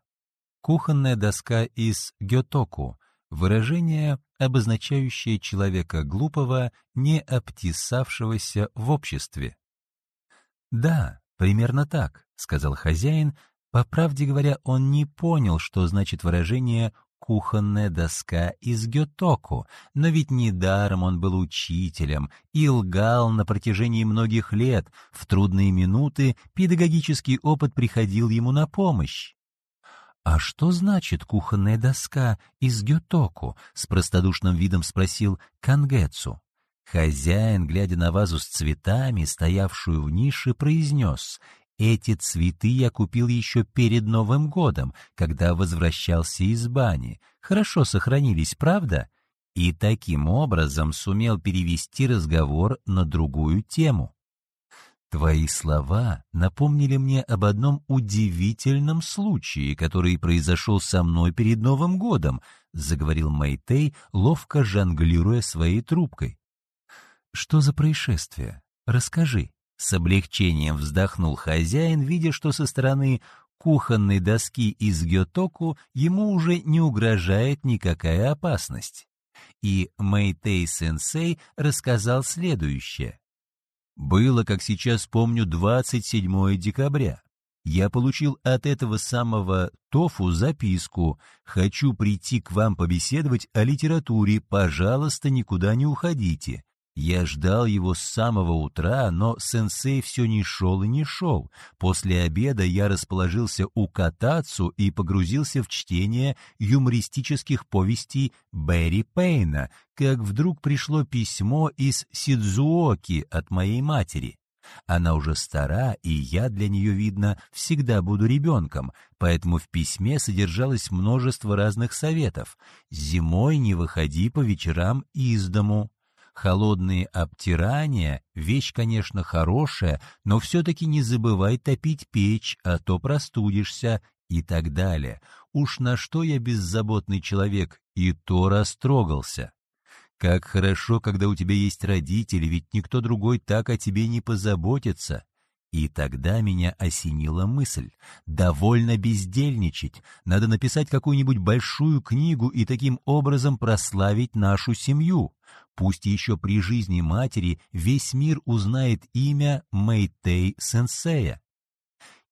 Speaker 1: Кухонная доска из гётоку Выражение, обозначающее человека глупого, не обтесавшегося в обществе. «Да, примерно так», — сказал хозяин. По правде говоря, он не понял, что значит выражение «кухонная доска из гетоку», но ведь недаром он был учителем и лгал на протяжении многих лет. В трудные минуты педагогический опыт приходил ему на помощь. «А что значит кухонная доска из гютоку?» — с простодушным видом спросил Кангетсу. Хозяин, глядя на вазу с цветами, стоявшую в нише, произнес «Эти цветы я купил еще перед Новым годом, когда возвращался из бани. Хорошо сохранились, правда?» И таким образом сумел перевести разговор на другую тему. Твои слова напомнили мне об одном удивительном случае, который произошел со мной перед Новым годом, заговорил Мэйтей, ловко жонглируя своей трубкой. Что за происшествие? Расскажи. С облегчением вздохнул хозяин, видя, что со стороны кухонной доски из гётоку ему уже не угрожает никакая опасность. И Мэйтей-сенсей рассказал следующее. Было, как сейчас помню, 27 декабря. Я получил от этого самого Тофу записку «Хочу прийти к вам побеседовать о литературе, пожалуйста, никуда не уходите. Я ждал его с самого утра, но сенсей все не шел и не шел. После обеда я расположился у Катацу и погрузился в чтение юмористических повестей Берри Пейна, как вдруг пришло письмо из Сидзуоки от моей матери. Она уже стара, и я для нее, видно, всегда буду ребенком, поэтому в письме содержалось множество разных советов. «Зимой не выходи по вечерам из дому», Холодные обтирания — вещь, конечно, хорошая, но все-таки не забывай топить печь, а то простудишься и так далее. Уж на что я беззаботный человек, и то растрогался. Как хорошо, когда у тебя есть родители, ведь никто другой так о тебе не позаботится. И тогда меня осенила мысль. Довольно бездельничать. Надо написать какую-нибудь большую книгу и таким образом прославить нашу семью. Пусть еще при жизни матери весь мир узнает имя Мэйтей Сенсея.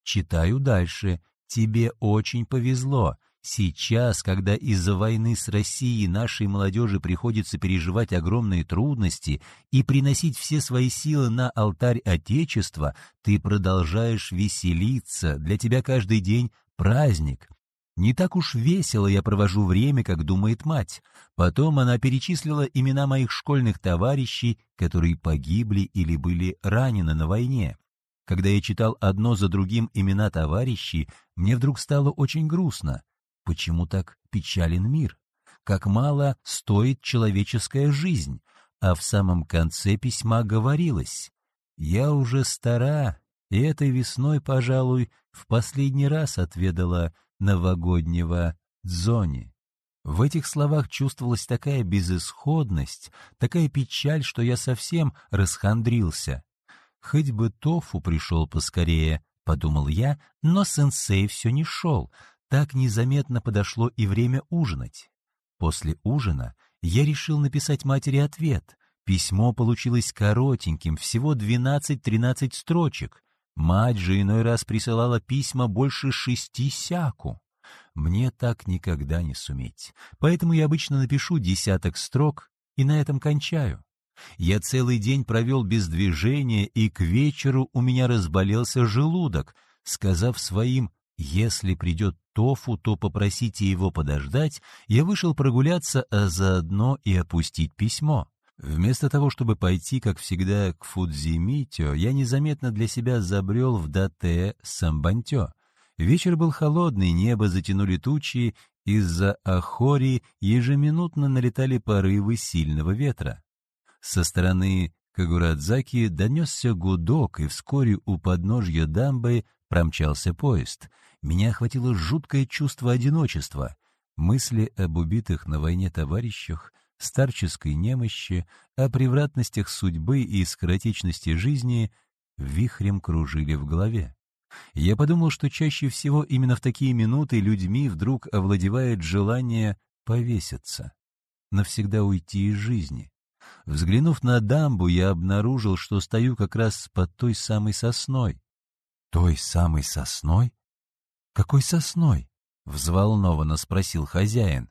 Speaker 1: Читаю дальше. Тебе очень повезло. Сейчас, когда из-за войны с Россией нашей молодежи приходится переживать огромные трудности и приносить все свои силы на алтарь Отечества, ты продолжаешь веселиться, для тебя каждый день праздник. Не так уж весело я провожу время, как думает мать. Потом она перечислила имена моих школьных товарищей, которые погибли или были ранены на войне. Когда я читал одно за другим имена товарищей, мне вдруг стало очень грустно. Почему так печален мир? Как мало стоит человеческая жизнь? А в самом конце письма говорилось «Я уже стара, и этой весной, пожалуй, в последний раз отведала новогоднего дзони. В этих словах чувствовалась такая безысходность, такая печаль, что я совсем расхандрился. «Хоть бы Тофу пришел поскорее», — подумал я, но сенсей все не шел. Так незаметно подошло и время ужинать. После ужина я решил написать матери ответ. Письмо получилось коротеньким, всего 12-13 строчек. Мать же иной раз присылала письма больше шести сяку. Мне так никогда не суметь, поэтому я обычно напишу десяток строк и на этом кончаю. Я целый день провел без движения, и к вечеру у меня разболелся желудок, сказав своим «если придет Тофу, то попросите его подождать», я вышел прогуляться, а заодно и опустить письмо. Вместо того, чтобы пойти, как всегда, к Фудзимитё, я незаметно для себя забрел в Дате Самбантё. Вечер был холодный, небо затянули тучи, из-за Ахори ежеминутно налетали порывы сильного ветра. Со стороны Кагурадзаки донесся гудок, и вскоре у подножья дамбы промчался поезд. Меня охватило жуткое чувство одиночества. Мысли об убитых на войне товарищах, старческой немощи, о превратностях судьбы и скоротечности жизни вихрем кружили в голове. Я подумал, что чаще всего именно в такие минуты людьми вдруг овладевает желание повеситься, навсегда уйти из жизни. Взглянув на дамбу, я обнаружил, что стою как раз под той самой сосной. Той самой сосной? Какой сосной? Взволнованно спросил хозяин.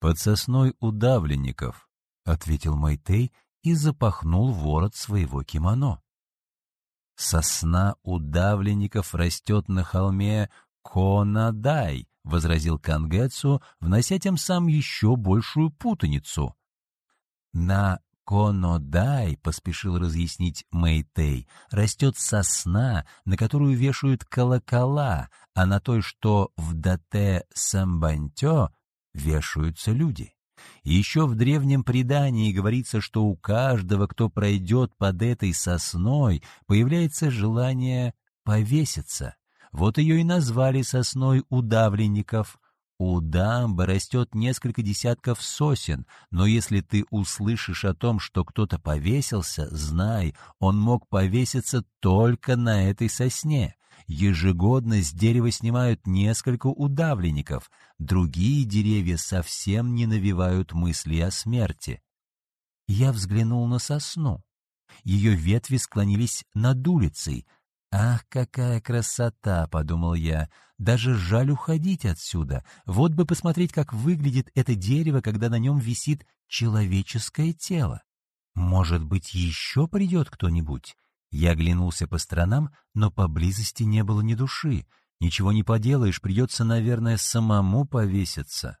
Speaker 1: Под сосной удавленников, ответил Майтей и запахнул ворот своего кимоно. Сосна удавленников растет на холме Конадай, — возразил Кангетсу, внося тем самым еще большую путаницу. На Конодай, — поспешил разъяснить Мэйтей, — растет сосна, на которую вешают колокола, а на той, что в Дате Самбантё, вешаются люди. Еще в древнем предании говорится, что у каждого, кто пройдет под этой сосной, появляется желание повеситься. Вот ее и назвали сосной удавленников. У дамбы растет несколько десятков сосен, но если ты услышишь о том, что кто-то повесился, знай, он мог повеситься только на этой сосне. Ежегодно с дерева снимают несколько удавленников, другие деревья совсем не навевают мысли о смерти. Я взглянул на сосну. Ее ветви склонились над улицей. «Ах, какая красота!» — подумал я. «Даже жаль уходить отсюда. Вот бы посмотреть, как выглядит это дерево, когда на нем висит человеческое тело. Может быть, еще придет кто-нибудь? Я оглянулся по сторонам, но поблизости не было ни души. Ничего не поделаешь, придется, наверное, самому повеситься.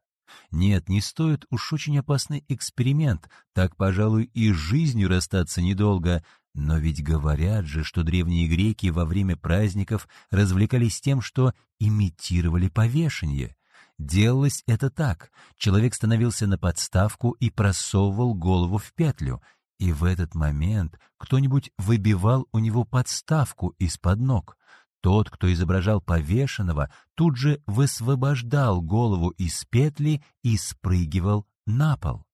Speaker 1: Нет, не стоит уж очень опасный эксперимент, так, пожалуй, и жизнью расстаться недолго. Но ведь говорят же, что древние греки во время праздников развлекались тем, что имитировали повешение. Делалось это так. Человек становился на подставку и просовывал голову в петлю, и в этот момент кто-нибудь выбивал у него подставку из-под ног. Тот, кто изображал повешенного, тут же высвобождал голову из петли и спрыгивал на пол.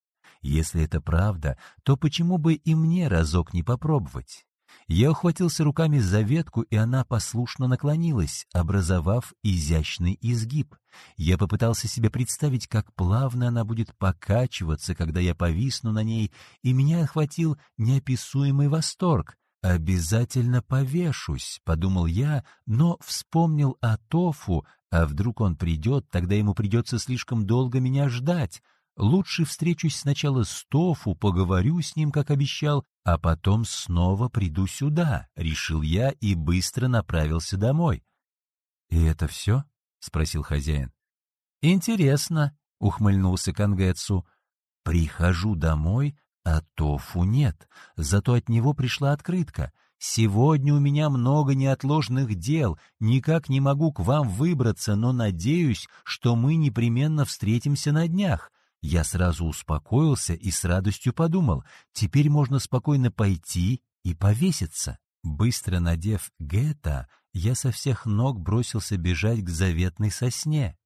Speaker 1: Если это правда, то почему бы и мне разок не попробовать? Я ухватился руками за ветку, и она послушно наклонилась, образовав изящный изгиб. Я попытался себе представить, как плавно она будет покачиваться, когда я повисну на ней, и меня охватил неописуемый восторг. «Обязательно повешусь», — подумал я, но вспомнил о Тофу, а вдруг он придет, тогда ему придется слишком долго меня ждать. Лучше встречусь сначала с Тофу, поговорю с ним, как обещал, а потом снова приду сюда, — решил я и быстро направился домой. — И это все? — спросил хозяин. — Интересно, — ухмыльнулся Кангетсу. — Прихожу домой, а Тофу нет, зато от него пришла открытка. Сегодня у меня много неотложных дел, никак не могу к вам выбраться, но надеюсь, что мы непременно встретимся на днях. Я сразу успокоился и с радостью подумал, теперь можно спокойно пойти и повеситься. Быстро надев гетто, я со всех ног бросился бежать к заветной сосне.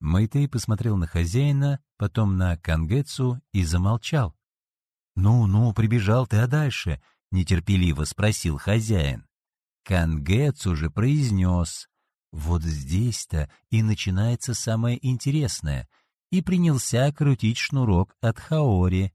Speaker 1: Мэйтэй посмотрел на хозяина, потом на Кангетсу и замолчал. «Ну-ну, прибежал ты, а дальше?» — нетерпеливо спросил хозяин. Кангетсу же произнес. «Вот здесь-то и начинается самое интересное», и принялся крутить шнурок от Хаори.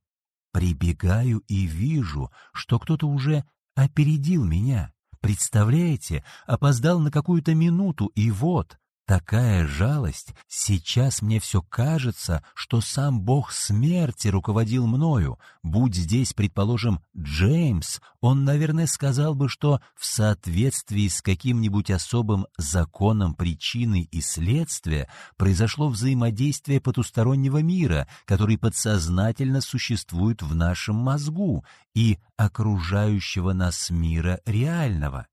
Speaker 1: Прибегаю и вижу, что кто-то уже опередил меня. Представляете, опоздал на какую-то минуту, и вот, Такая жалость. Сейчас мне все кажется, что сам бог смерти руководил мною. Будь здесь, предположим, Джеймс, он, наверное, сказал бы, что в соответствии с каким-нибудь особым законом причины и следствия произошло взаимодействие потустороннего мира, который подсознательно существует в нашем мозгу, и окружающего нас мира реального.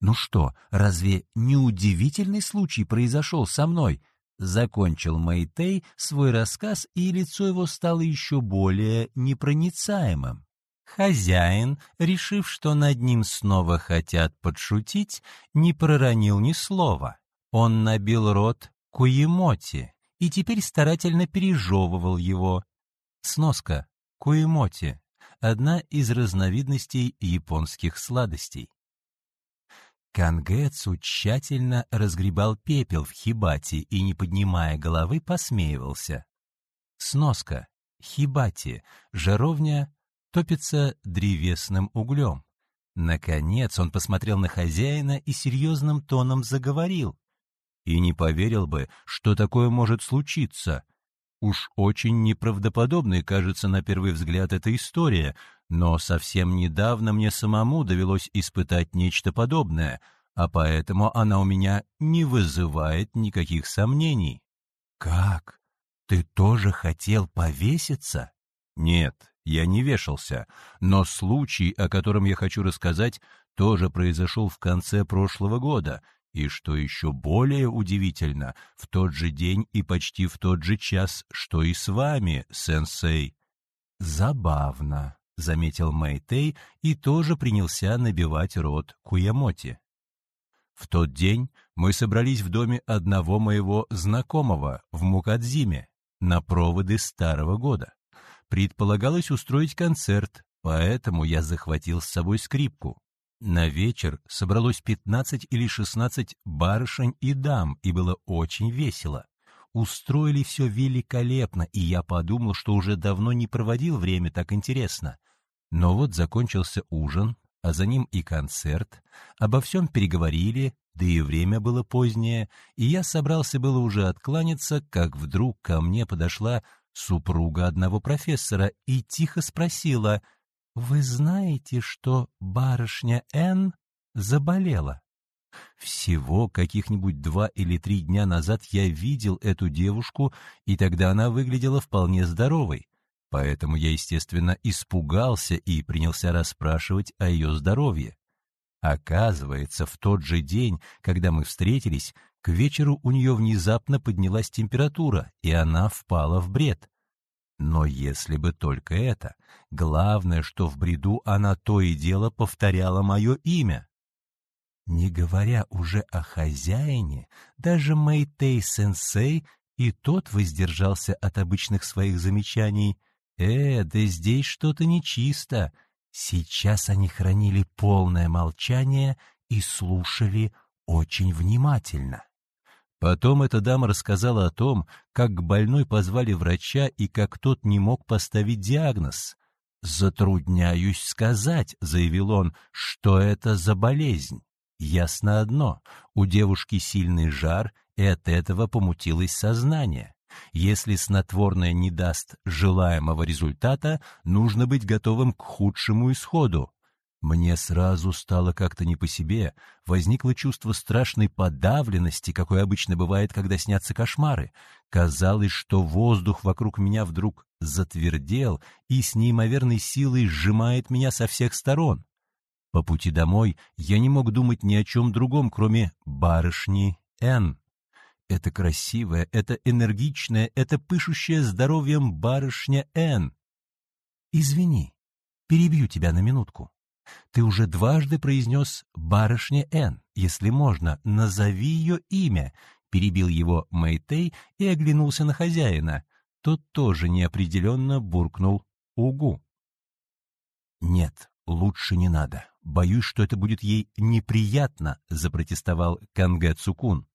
Speaker 1: «Ну что, разве не удивительный случай произошел со мной?» Закончил Мэйтей свой рассказ, и лицо его стало еще более непроницаемым. Хозяин, решив, что над ним снова хотят подшутить, не проронил ни слова. Он набил рот куемоти и теперь старательно пережевывал его. Сноска. Куемоти — одна из разновидностей японских сладостей. Кангэцу тщательно разгребал пепел в хибате и, не поднимая головы, посмеивался. Сноска. Хибати. Жаровня топится древесным углем. Наконец он посмотрел на хозяина и серьезным тоном заговорил. И не поверил бы, что такое может случиться. Уж очень неправдоподобной кажется на первый взгляд эта история, но совсем недавно мне самому довелось испытать нечто подобное, а поэтому она у меня не вызывает никаких сомнений. Как? Ты тоже хотел повеситься? Нет, я не вешался, но случай, о котором я хочу рассказать, тоже произошел в конце прошлого года, и, что еще более удивительно, в тот же день и почти в тот же час, что и с вами, сенсей. Забавно. — заметил Мэйтэй и тоже принялся набивать рот Куямоти. В тот день мы собрались в доме одного моего знакомого в Мукадзиме на проводы Старого года. Предполагалось устроить концерт, поэтому я захватил с собой скрипку. На вечер собралось 15 или 16 барышень и дам, и было очень весело. Устроили все великолепно, и я подумал, что уже давно не проводил время так интересно. Но вот закончился ужин, а за ним и концерт, обо всем переговорили, да и время было позднее, и я собрался было уже откланяться, как вдруг ко мне подошла супруга одного профессора и тихо спросила, «Вы знаете, что барышня Н заболела?» Всего каких-нибудь два или три дня назад я видел эту девушку, и тогда она выглядела вполне здоровой. Поэтому я, естественно, испугался и принялся расспрашивать о ее здоровье. Оказывается, в тот же день, когда мы встретились, к вечеру у нее внезапно поднялась температура, и она впала в бред. Но если бы только это, главное, что в бреду она то и дело повторяла мое имя. Не говоря уже о хозяине, даже Мэйтей-сенсей и тот воздержался от обычных своих замечаний — «Э, да здесь что-то нечисто». Сейчас они хранили полное молчание и слушали очень внимательно. Потом эта дама рассказала о том, как к больной позвали врача и как тот не мог поставить диагноз. «Затрудняюсь сказать», — заявил он, — «что это за болезнь». Ясно одно, у девушки сильный жар, и от этого помутилось сознание. Если снотворное не даст желаемого результата, нужно быть готовым к худшему исходу. Мне сразу стало как-то не по себе, возникло чувство страшной подавленности, какое обычно бывает, когда снятся кошмары. Казалось, что воздух вокруг меня вдруг затвердел и с неимоверной силой сжимает меня со всех сторон. По пути домой я не мог думать ни о чем другом, кроме барышни Н. Это красивая, это энергичная, это пышущая здоровьем барышня Н. Извини, перебью тебя на минутку. Ты уже дважды произнес «барышня Н». Если можно, назови ее имя. Перебил его Мэйтей и оглянулся на хозяина. Тот тоже неопределенно буркнул «угу». «Нет, лучше не надо. Боюсь, что это будет ей неприятно», — запротестовал Кангэ Цукун.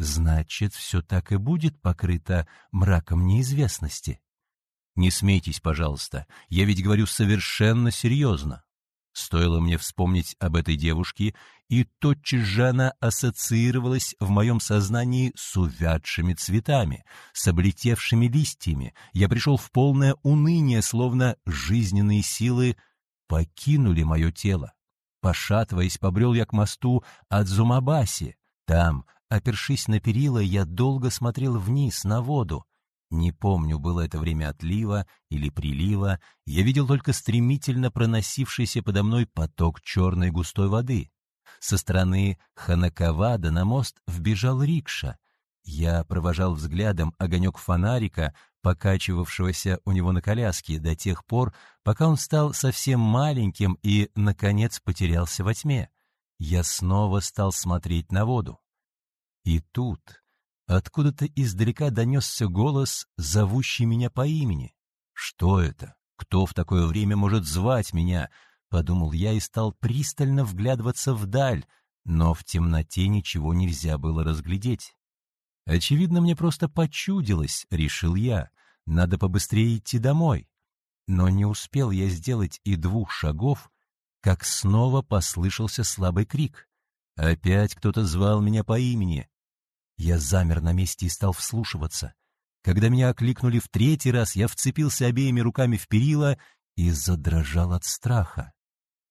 Speaker 1: «Значит, все так и будет покрыто мраком неизвестности». «Не смейтесь, пожалуйста, я ведь говорю совершенно серьезно. Стоило мне вспомнить об этой девушке, и тотчас же она ассоциировалась в моем сознании с увядшими цветами, с облетевшими листьями. Я пришел в полное уныние, словно жизненные силы покинули мое тело. Пошатываясь, побрел я к мосту от Зумабаси. Там, опершись на перила, я долго смотрел вниз, на воду. Не помню, было это время отлива или прилива, я видел только стремительно проносившийся подо мной поток черной густой воды. Со стороны Ханакавада на мост вбежал рикша. Я провожал взглядом огонек фонарика, покачивавшегося у него на коляске, до тех пор, пока он стал совсем маленьким и, наконец, потерялся во тьме. Я снова стал смотреть на воду. И тут, Откуда-то издалека донесся голос, зовущий меня по имени. «Что это? Кто в такое время может звать меня?» — подумал я и стал пристально вглядываться вдаль, но в темноте ничего нельзя было разглядеть. «Очевидно, мне просто почудилось», — решил я. «Надо побыстрее идти домой». Но не успел я сделать и двух шагов, как снова послышался слабый крик. Опять кто-то звал меня по имени. Я замер на месте и стал вслушиваться. Когда меня окликнули в третий раз, я вцепился обеими руками в перила и задрожал от страха.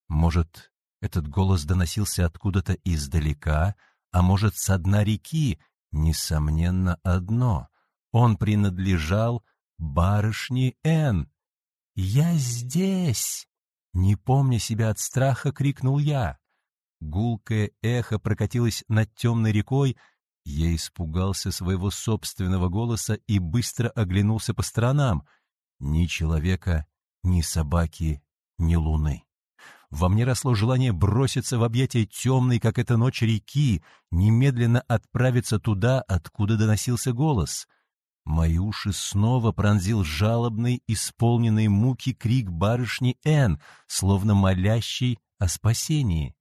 Speaker 1: Может, этот голос доносился откуда-то издалека, а может, с дна реки, несомненно, одно. Он принадлежал барышне Н. «Я здесь!» Не помня себя от страха, крикнул я. Гулкое эхо прокатилось над темной рекой, я испугался своего собственного голоса и быстро оглянулся по сторонам. Ни человека, ни собаки, ни луны. Во мне росло желание броситься в объятия темной, как эта ночь реки, немедленно отправиться туда, откуда доносился голос. Мои уши снова пронзил жалобный, исполненный муки крик барышни Н, словно молящий о спасении.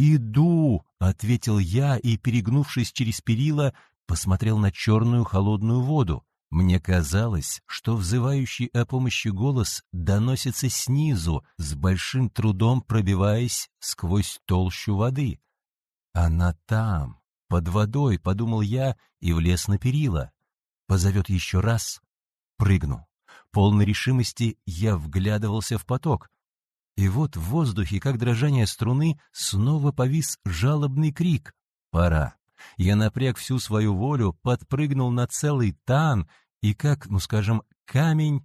Speaker 1: «Иду!» — ответил я и, перегнувшись через перила, посмотрел на черную холодную воду. Мне казалось, что взывающий о помощи голос доносится снизу, с большим трудом пробиваясь сквозь толщу воды. «Она там, под водой», — подумал я и влез на перила. Позовет еще раз — прыгну. Полной решимости я вглядывался в поток. И вот в воздухе, как дрожание струны, снова повис жалобный крик. «Пора!» Я напряг всю свою волю, подпрыгнул на целый тан и, как, ну скажем, камень,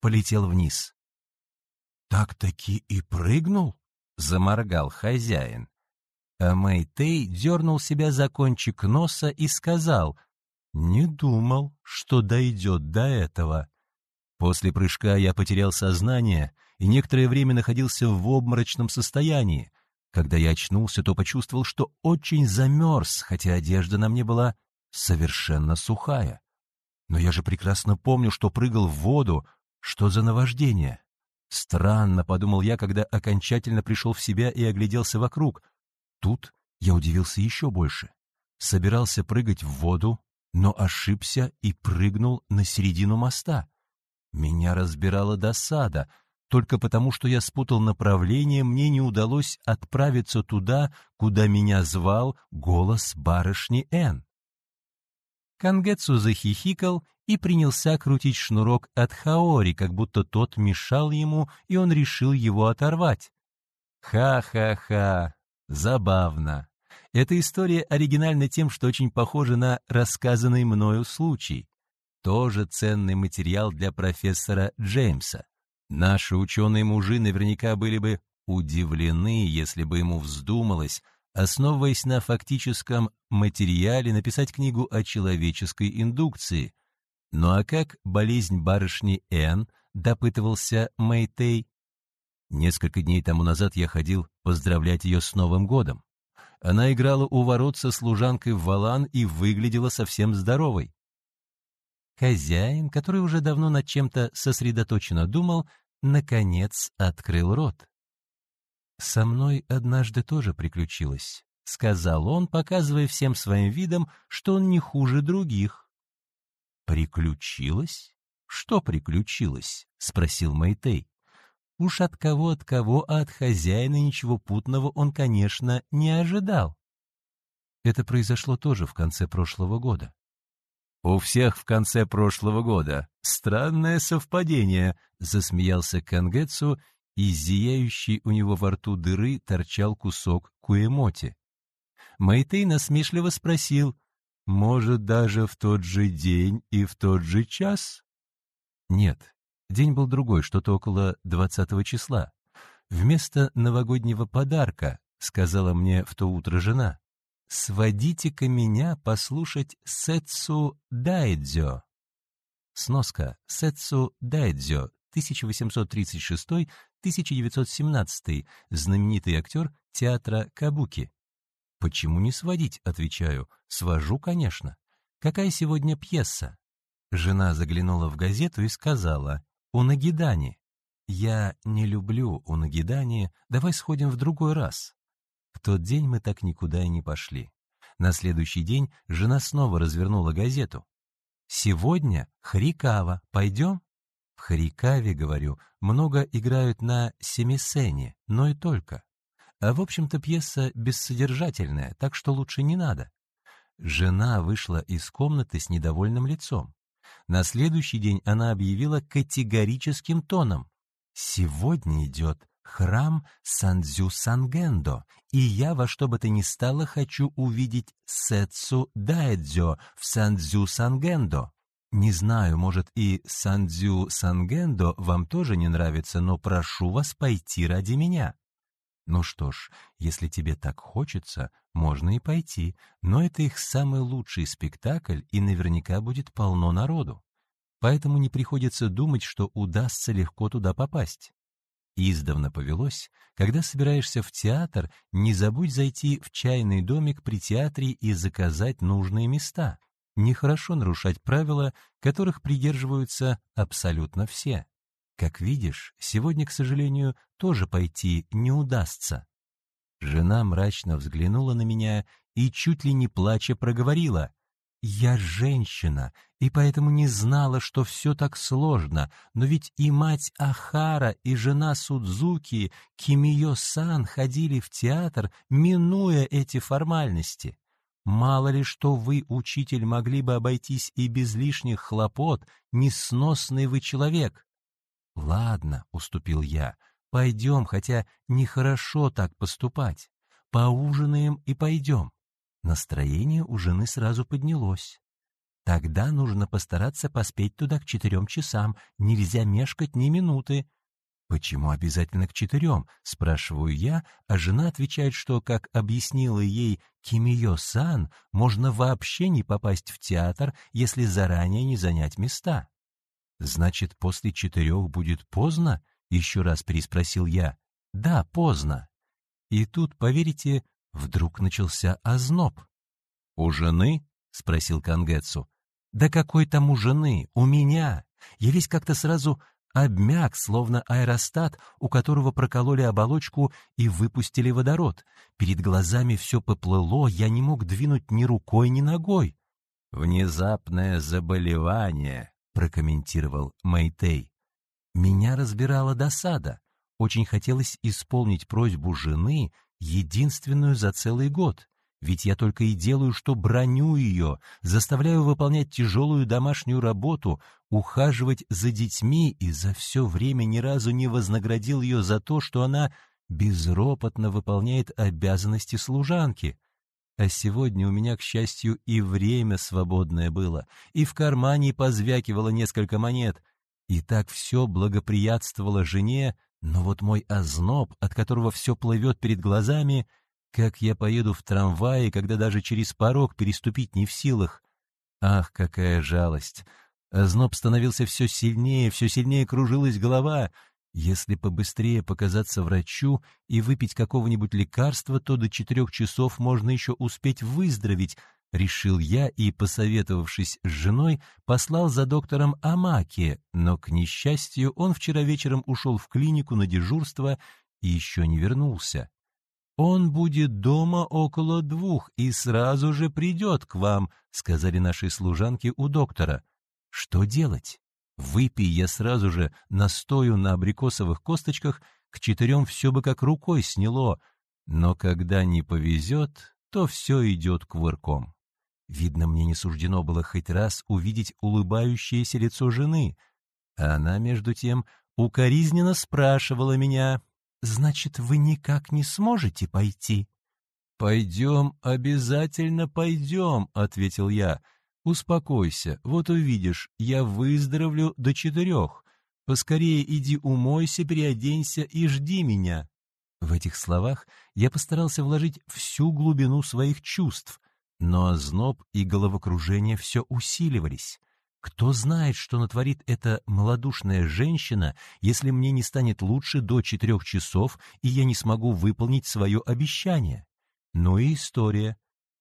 Speaker 1: полетел вниз. «Так-таки и прыгнул?» — заморгал хозяин. А Мэйтей дернул себя за кончик носа и сказал, «Не думал, что дойдет до этого». После прыжка я потерял сознание и некоторое время находился в обморочном состоянии. Когда я очнулся, то почувствовал, что очень замерз, хотя одежда на мне была совершенно сухая. Но я же прекрасно помню, что прыгал в воду. Что за наваждение? Странно, подумал я, когда окончательно пришел в себя и огляделся вокруг. Тут я удивился еще больше. Собирался прыгать в воду, но ошибся и прыгнул на середину моста. Меня разбирала досада — только потому, что я спутал направление, мне не удалось отправиться туда, куда меня звал голос барышни Н. Кангетсу захихикал и принялся крутить шнурок от Хаори, как будто тот мешал ему, и он решил его оторвать. Ха-ха-ха, забавно. Эта история оригинальна тем, что очень похожа на рассказанный мною случай. Тоже ценный материал для профессора Джеймса. Наши ученые-мужи наверняка были бы удивлены, если бы ему вздумалось, основываясь на фактическом материале, написать книгу о человеческой индукции. Ну а как болезнь барышни Н, допытывался Мэйтей, Несколько дней тому назад я ходил поздравлять ее с Новым годом. Она играла у ворот со служанкой в валан и выглядела совсем здоровой. Хозяин, который уже давно над чем-то сосредоточенно думал, наконец открыл рот. «Со мной однажды тоже приключилось», — сказал он, показывая всем своим видом, что он не хуже других. «Приключилось? Что приключилось?» — спросил Мэйтей. Уж от кого от кого, а от хозяина ничего путного он, конечно, не ожидал. Это произошло тоже в конце прошлого года. «У всех в конце прошлого года. Странное совпадение», — засмеялся Кангетсу, и зияющий у него во рту дыры торчал кусок куэмоти. Мэйтей насмешливо спросил, «Может, даже в тот же день и в тот же час?» «Нет, День был другой, что-то около двадцатого числа. Вместо новогоднего подарка, сказала мне в то утро жена, сводите-ка меня послушать Сетсу Дайдзё. Сноска. Сетсу Дайдзё, 1836-1917, знаменитый актер театра Кабуки. Почему не сводить, отвечаю. Свожу, конечно. Какая сегодня пьеса? Жена заглянула в газету и сказала, Унагидани. Я не люблю унагидани, давай сходим в другой раз. В тот день мы так никуда и не пошли. На следующий день жена снова развернула газету. «Сегодня Хрикава. Пойдем?» В Хрикаве, говорю, много играют на семисене, но и только. А в общем-то пьеса бессодержательная, так что лучше не надо. Жена вышла из комнаты с недовольным лицом. На следующий день она объявила категорическим тоном. «Сегодня идет храм Сандзю Сангендо, и я во что бы то ни стало хочу увидеть Сетсу Дайдзё в Сандзю Сангендо. Не знаю, может и Сандзю Сангендо вам тоже не нравится, но прошу вас пойти ради меня. Ну что ж, если тебе так хочется, можно и пойти, но это их самый лучший спектакль, и наверняка будет полно народу. Поэтому не приходится думать, что удастся легко туда попасть. Издавна повелось, когда собираешься в театр, не забудь зайти в чайный домик при театре и заказать нужные места. Нехорошо нарушать правила, которых придерживаются абсолютно все. Как видишь, сегодня, к сожалению, тоже пойти не удастся. Жена мрачно взглянула на меня и, чуть ли не плача, проговорила. «Я женщина, и поэтому не знала, что все так сложно, но ведь и мать Ахара, и жена Судзуки, Кимио-сан ходили в театр, минуя эти формальности. Мало ли что вы, учитель, могли бы обойтись и без лишних хлопот, несносный вы человек. «Ладно», — уступил я, — «пойдем, хотя нехорошо так поступать. Поужинаем и пойдем». Настроение у жены сразу поднялось. «Тогда нужно постараться поспеть туда к четырем часам, нельзя мешкать ни минуты». «Почему обязательно к четырем?» — спрашиваю я, а жена отвечает, что, как объяснила ей Кимиё-сан, можно вообще не попасть в театр, если заранее не занять места. «Значит, после четырех будет поздно?» — еще раз переспросил я. «Да, поздно». И тут, поверите, вдруг начался озноб. «У жены?» — спросил Кангетсу. «Да какой там у жены? У меня!» Я весь как-то сразу обмяк, словно аэростат, у которого прокололи оболочку и выпустили водород. Перед глазами все поплыло, я не мог двинуть ни рукой, ни ногой. «Внезапное заболевание», — прокомментировал Мэйтей. «Меня разбирала досада. Очень хотелось исполнить просьбу жены, единственную за целый год. Ведь я только и делаю, что броню ее, заставляю выполнять тяжелую домашнюю работу, ухаживать за детьми и за все время ни разу не вознаградил ее за то, что она безропотно выполняет обязанности служанки. А сегодня у меня, к счастью, и время свободное было, и в кармане позвякивало несколько монет. И так все благоприятствовало жене, но вот мой озноб, от которого все плывет перед глазами, как я поеду в трамвае, когда даже через порог переступить не в силах. Ах, какая жалость! Озноб становился все сильнее, все сильнее кружилась голова. Если побыстрее показаться врачу и выпить какого-нибудь лекарства, то до четырех часов можно еще успеть выздороветь, решил я и, посоветовавшись с женой, послал за доктором Амаки, но, к несчастью, он вчера вечером ушел в клинику на дежурство и еще не вернулся. «Он будет дома около двух и сразу же придет к вам», — сказали наши служанки у доктора. «Что делать? Выпей я сразу же настою на абрикосовых косточках, к четырем все бы как рукой сняло, но когда не повезет, то все идет кувырком». Видно, мне не суждено было хоть раз увидеть улыбающееся лицо жены. Она, между тем, укоризненно спрашивала меня, «Значит, вы никак не сможете пойти?» «Пойдем, обязательно пойдем», — ответил я. «Успокойся, вот увидишь, я выздоровлю до четырех. Поскорее иди умойся, переоденься и жди меня». В этих словах я постарался вложить всю глубину своих чувств — но озноб и головокружение все усиливались. Кто знает, что натворит эта малодушная женщина, если мне не станет лучше до четырех часов, и я не смогу выполнить свое обещание? Ну и история.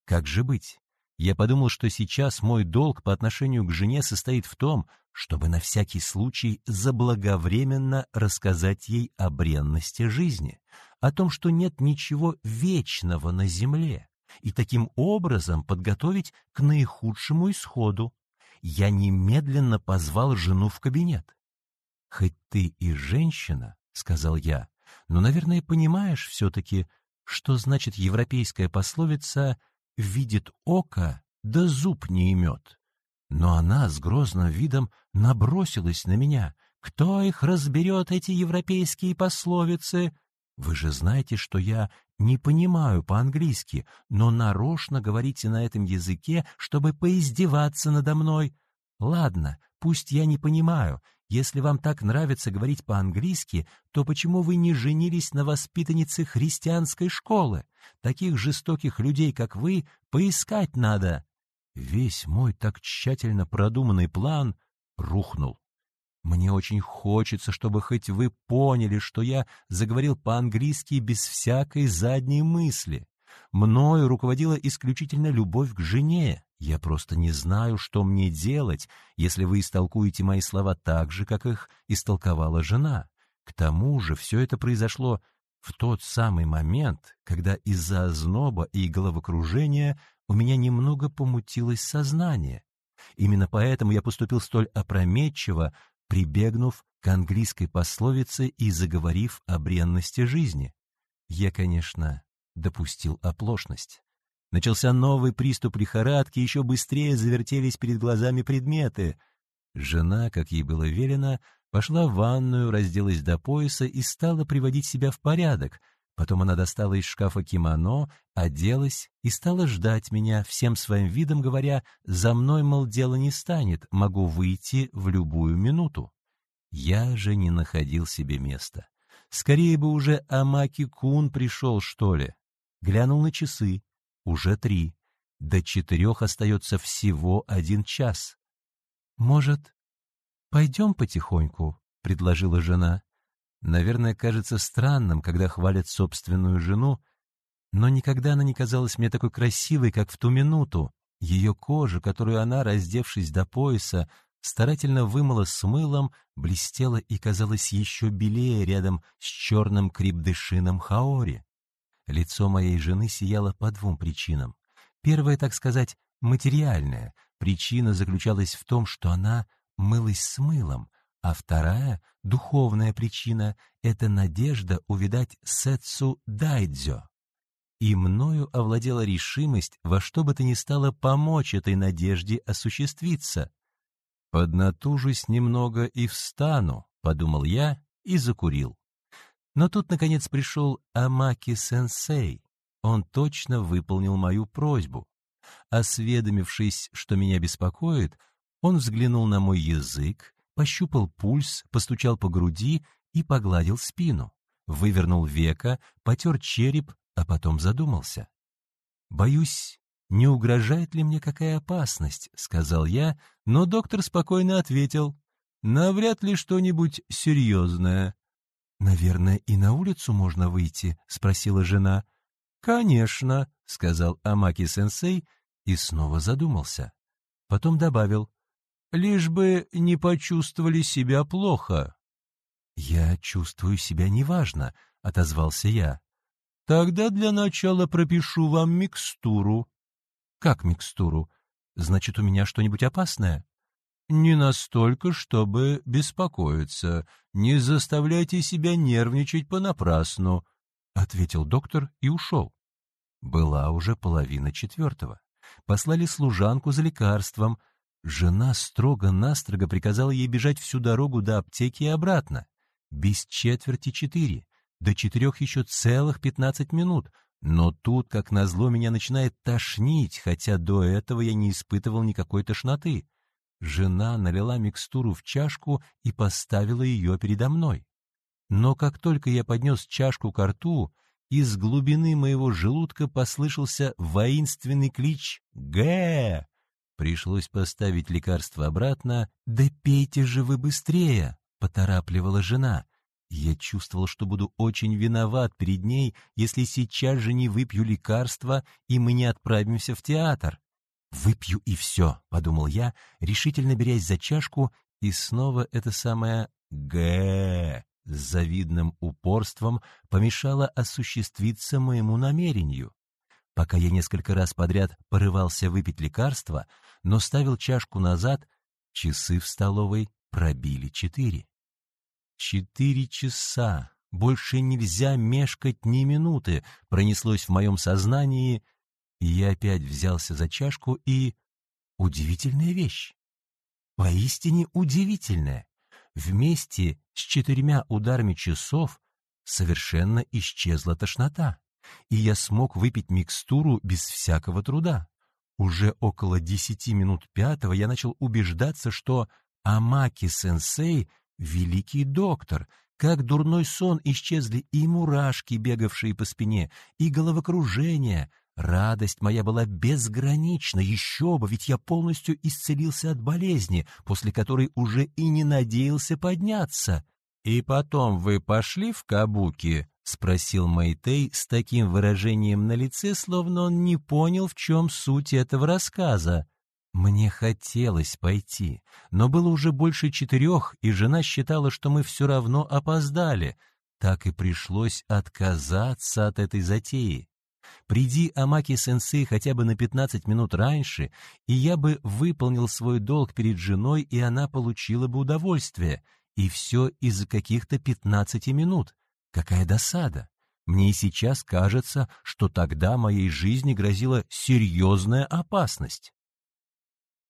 Speaker 1: Как же быть? Я подумал, что сейчас мой долг по отношению к жене состоит в том, чтобы на всякий случай заблаговременно рассказать ей о бренности жизни, о том, что нет ничего вечного на земле и таким образом подготовить к наихудшему исходу. Я немедленно позвал жену в кабинет. «Хоть ты и женщина», — сказал я, — «но, наверное, понимаешь все-таки, что значит европейская пословица «видит око, да зуб не имет». Но она с грозным видом набросилась на меня. «Кто их разберет, эти европейские пословицы?» Вы же знаете, что я не понимаю по-английски, но нарочно говорите на этом языке, чтобы поиздеваться надо мной. Ладно, пусть я не понимаю. Если вам так нравится говорить по-английски, то почему вы не женились на воспитаннице христианской школы? Таких жестоких людей, как вы, поискать надо. Весь мой так тщательно продуманный план рухнул. Мне очень хочется, чтобы хоть вы поняли, что я заговорил по-английски без всякой задней мысли. Мною руководила исключительно любовь к жене. Я просто не знаю, что мне делать, если вы истолкуете мои слова так же, как их истолковала жена. К тому же все это произошло в тот самый момент, когда из-за озноба и головокружения у меня немного помутилось сознание. Именно поэтому я поступил столь опрометчиво, прибегнув к английской пословице и заговорив о бренности жизни. Я, конечно, допустил оплошность. Начался новый приступ лихорадки, еще быстрее завертелись перед глазами предметы. Жена, как ей было велено, пошла в ванную, разделась до пояса и стала приводить себя в порядок. Потом она достала из шкафа кимоно, оделась и стала ждать меня, всем своим видом говоря, «За мной, мол, дело не станет, могу выйти в любую минуту». Я же не находил себе места. Скорее бы уже Амаки-кун пришел, что ли. Глянул на часы. Уже три. До четырех остается всего один час. «Может, пойдем потихоньку?» — предложила жена. Наверное, кажется странным, когда хвалят собственную жену, но никогда она не казалась мне такой красивой, как в ту минуту. Ее кожа, которую она, раздевшись до пояса, старательно вымыла с мылом, блестела и казалась еще белее рядом с черным крипдышином Хаори. Лицо моей жены сияло по двум причинам. Первая, так сказать, материальная. Причина заключалась в том, что она мылась с мылом, а вторая, духовная причина — это надежда увидать Сетсу Дайдзё. И мною овладела решимость во что бы то ни стало помочь этой надежде осуществиться. «Поднатужусь немного и встану», — подумал я и закурил. Но тут, наконец, пришел Амаки-сенсей. Он точно выполнил мою просьбу. Осведомившись, что меня беспокоит, он взглянул на мой язык, пощупал пульс, постучал по груди и погладил спину, вывернул века, потер череп, а потом задумался. «Боюсь, «Не угрожает ли мне какая опасность?» — сказал я, но доктор спокойно ответил. «Навряд ли что-нибудь серьезное. «Наверное, и на улицу можно выйти?» — спросила жена. «Конечно», — сказал Амаки-сенсей и снова задумался. Потом добавил, «Лишь бы не почувствовали себя плохо». «Я чувствую себя неважно», — отозвался я. «Тогда для начала пропишу вам микстуру». «Как микстуру? Значит, у меня что-нибудь опасное?» «Не настолько, чтобы беспокоиться. Не заставляйте себя нервничать понапрасну», — ответил доктор и ушел. Была уже половина четвертого. Послали служанку за лекарством. Жена строго-настрого приказала ей бежать всю дорогу до аптеки и обратно. Без четверти четыре. До четырех еще целых пятнадцать минут. Но тут, как назло, меня начинает тошнить, хотя до этого я не испытывал никакой тошноты. Жена налила микстуру в чашку и поставила ее передо мной. Но как только я поднес чашку к рту, из глубины моего желудка послышался воинственный клич «Гэ!». Пришлось поставить лекарство обратно. «Да пейте же вы быстрее!» — поторапливала жена. Я чувствовал, что буду очень виноват перед ней, если сейчас же не выпью лекарство, и мы не отправимся в театр. «Выпью и все», — подумал я, решительно берясь за чашку, и снова это самое «г» с завидным упорством помешало осуществиться моему намерению. Пока я несколько раз подряд порывался выпить лекарство, но ставил чашку назад, часы в столовой пробили четыре. Четыре часа, больше нельзя мешкать ни минуты, пронеслось в моем сознании, и я опять взялся за чашку и... Удивительная вещь. Поистине удивительная. Вместе с четырьмя ударами часов совершенно исчезла тошнота, и я смог выпить микстуру без всякого труда. Уже около десяти минут пятого я начал убеждаться, что Амаки-сенсей — великий доктор, как дурной сон исчезли и мурашки, бегавшие по спине, и головокружение, Радость моя была безгранична, еще бы, ведь я полностью исцелился от болезни, после которой уже и не надеялся подняться. «И потом вы пошли в Кабуки?» — спросил Мэйтей с таким выражением на лице, словно он не понял, в чем суть этого рассказа. Мне хотелось пойти, но было уже больше четырех, и жена считала, что мы все равно опоздали. Так и пришлось отказаться от этой затеи. Приди Амаки-сенсей хотя бы на 15 минут раньше, и я бы выполнил свой долг перед женой, и она получила бы удовольствие. И все из-за каких-то 15 минут. Какая досада! Мне и сейчас кажется, что тогда моей жизни грозила серьезная опасность.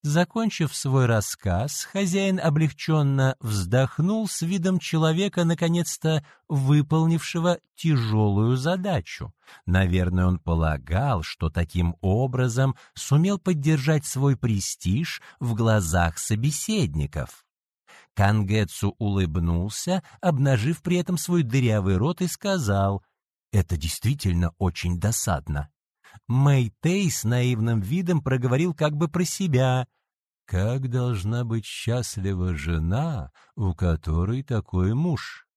Speaker 1: Закончив свой рассказ, хозяин облегченно вздохнул с видом человека, наконец-то выполнившего тяжелую задачу. Наверное, он полагал, что таким образом сумел поддержать свой престиж в глазах собеседников. Кангетсу улыбнулся, обнажив при этом свой дырявый рот и сказал, «Это действительно очень досадно. Мэй Тей с наивным видом проговорил как бы про себя. «Как должна быть счастлива жена, у которой такой муж?»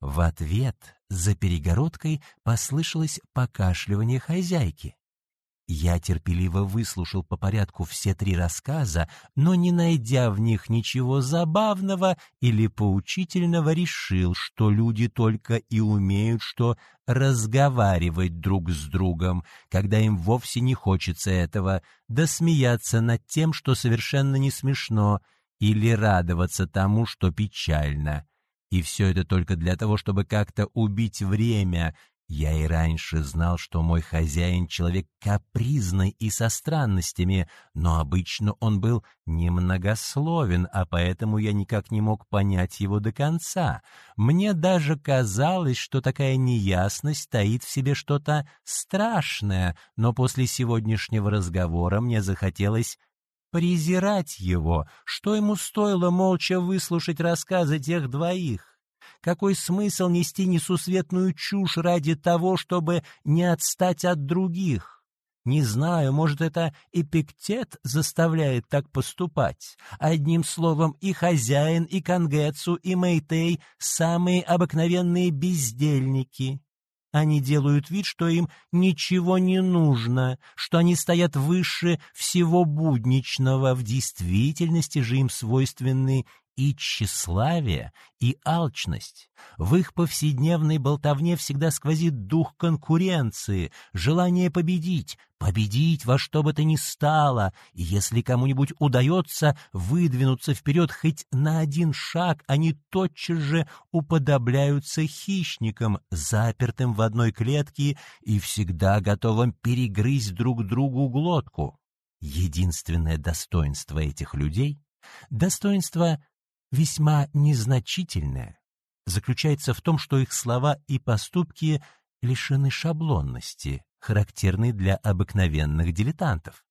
Speaker 1: В ответ за перегородкой послышалось покашливание хозяйки. Я терпеливо выслушал по порядку все три рассказа, но, не найдя в них ничего забавного или поучительного, решил, что люди только и умеют что разговаривать друг с другом, когда им вовсе не хочется этого, да смеяться над тем, что совершенно не смешно, или радоваться тому, что печально. И все это только для того, чтобы как-то убить время, я и раньше знал, что мой хозяин человек капризный и со странностями, но обычно он был немногословен, а поэтому я никак не мог понять его до конца. Мне даже казалось, что такая неясность таит в себе что-то страшное, но после сегодняшнего разговора мне захотелось презирать его, что ему стоило молча выслушать рассказы тех двоих. Какой смысл нести несусветную чушь ради того, чтобы не отстать от других? Не знаю, может, это Эпиктет заставляет так поступать. Одним словом, и хозяин, и Кангетсу, и Мэйтей — самые обыкновенные бездельники. Они делают вид, что им ничего не нужно, что они стоят выше всего будничного. В действительности же им свойственны и тщеславие, и алчность. В их повседневной болтовне всегда сквозит дух конкуренции, желание победить, победить во что бы то ни стало, и если кому-нибудь удается выдвинуться вперед хоть на один шаг, они тотчас же уподобляются хищникам, запертым в одной клетке и всегда готовым перегрызть друг другу глотку. Единственное достоинство этих людей — достоинство весьма незначительное, заключается в том, что их слова и поступки лишены шаблонности, характерной для обыкновенных дилетантов.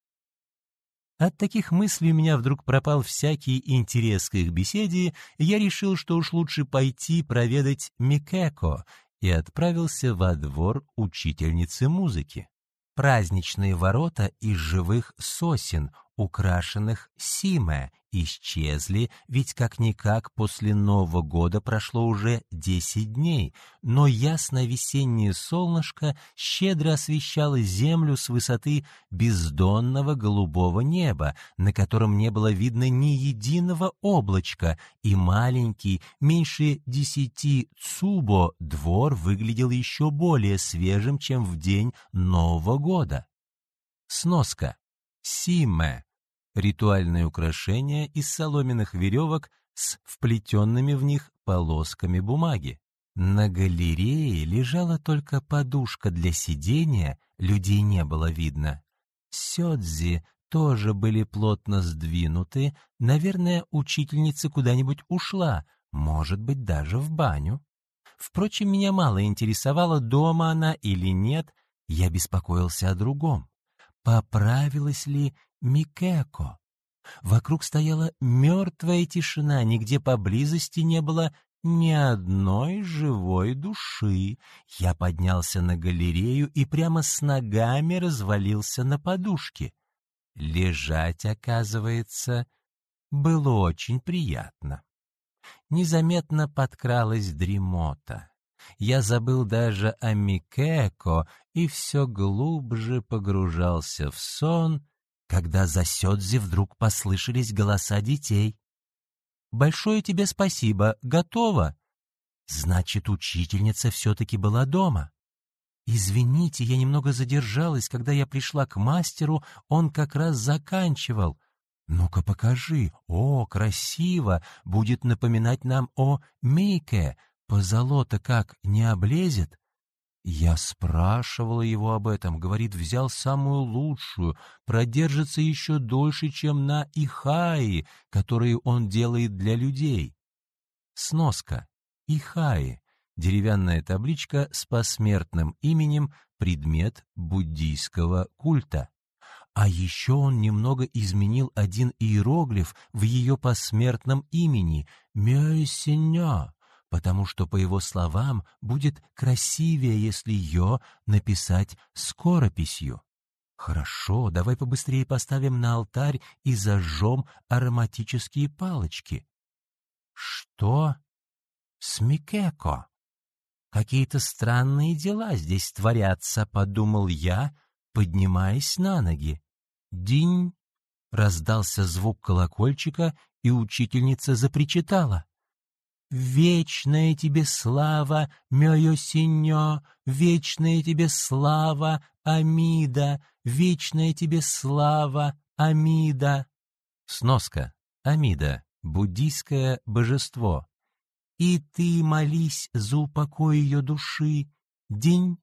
Speaker 1: От таких мыслей у меня вдруг пропал всякий интерес к их беседе, и я решил, что уж лучше пойти проведать Микеко, и отправился во двор учительницы музыки. Праздничные ворота из живых сосен, украшенных симе, исчезли, ведь как-никак после Нового года прошло уже десять дней, но ясное весеннее солнышко щедро освещало землю с высоты бездонного голубого неба, на котором не было видно ни единого облачка, и маленький, меньше десяти цубо, двор выглядел еще более свежим, чем в день Нового года. Сноска. Симе ритуальные украшения из соломенных веревок с вплетенными в них полосками бумаги. На галерее лежала только подушка для сидения, людей не было видно. Сёдзи тоже были плотно сдвинуты, наверное, учительница куда-нибудь ушла, может быть, даже в баню. Впрочем, меня мало интересовало, дома она или нет, я беспокоился о другом. Поправилась ли Микеко. Вокруг стояла мертвая тишина, нигде поблизости не было ни одной живой души. Я поднялся на галерею и прямо с ногами развалился на подушке. Лежать, оказывается, было очень приятно. Незаметно подкралась дремота. Я забыл даже о Микеко и все глубже погружался в сон, когда за Сёдзи вдруг послышались голоса детей. «Большое тебе спасибо, готово!» Значит, учительница все-таки была дома. «Извините, я немного задержалась, когда я пришла к мастеру, он как раз заканчивал. Ну-ка покажи, о, красиво, будет напоминать нам о Мейке, позолота как, не облезет?» Я спрашивала его об этом, говорит, взял самую лучшую, продержится еще дольше, чем на Ихаи, которые он делает для людей. Сноска. Ихаи. Деревянная табличка с посмертным именем, предмет буддийского культа. А еще он немного изменил один иероглиф в ее посмертном имени — Мёйсеня потому что, по его словам, будет красивее, если ее написать скорописью. Хорошо, давай побыстрее поставим на алтарь и зажжем ароматические палочки. Что? Смикеко. Какие-то странные дела здесь творятся, подумал я, поднимаясь на ноги. Динь! Раздался звук колокольчика, и учительница запричитала. Вечная тебе слава, Мёйо-Синьо, вечная тебе слава, Амида, вечная тебе слава, Амида. Сноска. Амида. Буддийское божество. И ты молись за упокой ее души. День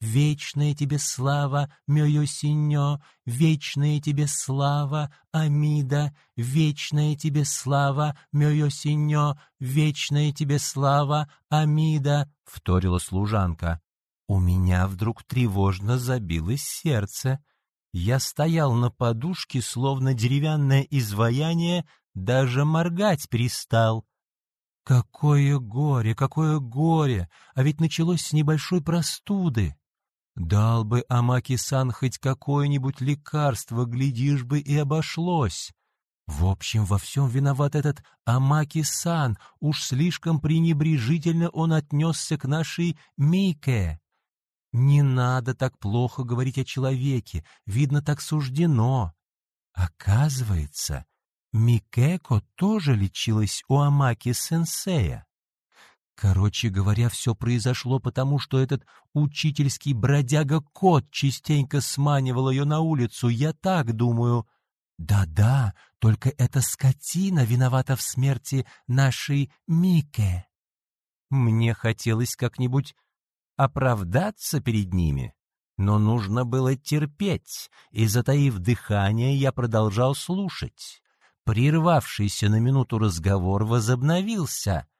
Speaker 1: Вечная тебе слава, Мёйо-Синьо, вечная тебе слава, Амида, вечная тебе слава, Мёйо-Синьо, вечная тебе слава, Амида, — вторила служанка. У меня вдруг тревожно забилось сердце. Я стоял на подушке, словно деревянное изваяние, даже моргать перестал. Какое горе, какое горе! А ведь началось с небольшой простуды. Дал бы Амаки-сан хоть какое-нибудь лекарство, глядишь бы, и обошлось. В общем, во всем виноват этот Амаки-сан, уж слишком пренебрежительно он отнесся к нашей Мейке. Не надо так плохо говорить о человеке, видно, так суждено. Оказывается, Микеко тоже лечилась у Амаки-сенсея. Короче говоря, все произошло потому, что этот учительский бродяга-кот частенько сманивал ее на улицу, я так думаю. Да-да, только эта скотина виновата в смерти нашей Мике. Мне хотелось как-нибудь оправдаться перед ними, но нужно было терпеть, и, затаив дыхание, я продолжал слушать. Прервавшийся на минуту разговор возобновился —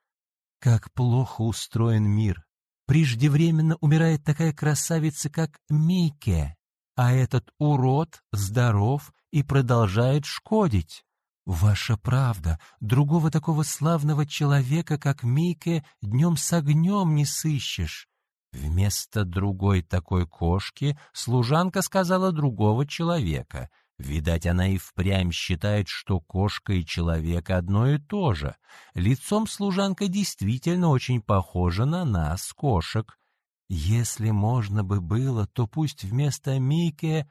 Speaker 1: как плохо устроен мир. Преждевременно умирает такая красавица, как Мейке, а этот урод здоров и продолжает шкодить. Ваша правда, другого такого славного человека, как Мейке, днем с огнем не сыщешь. Вместо другой такой кошки служанка сказала другого человека, Видать, она и впрямь считает, что кошка и человек одно и то же. Лицом служанка действительно очень похожа на нас, кошек. Если можно бы было, то пусть вместо Мики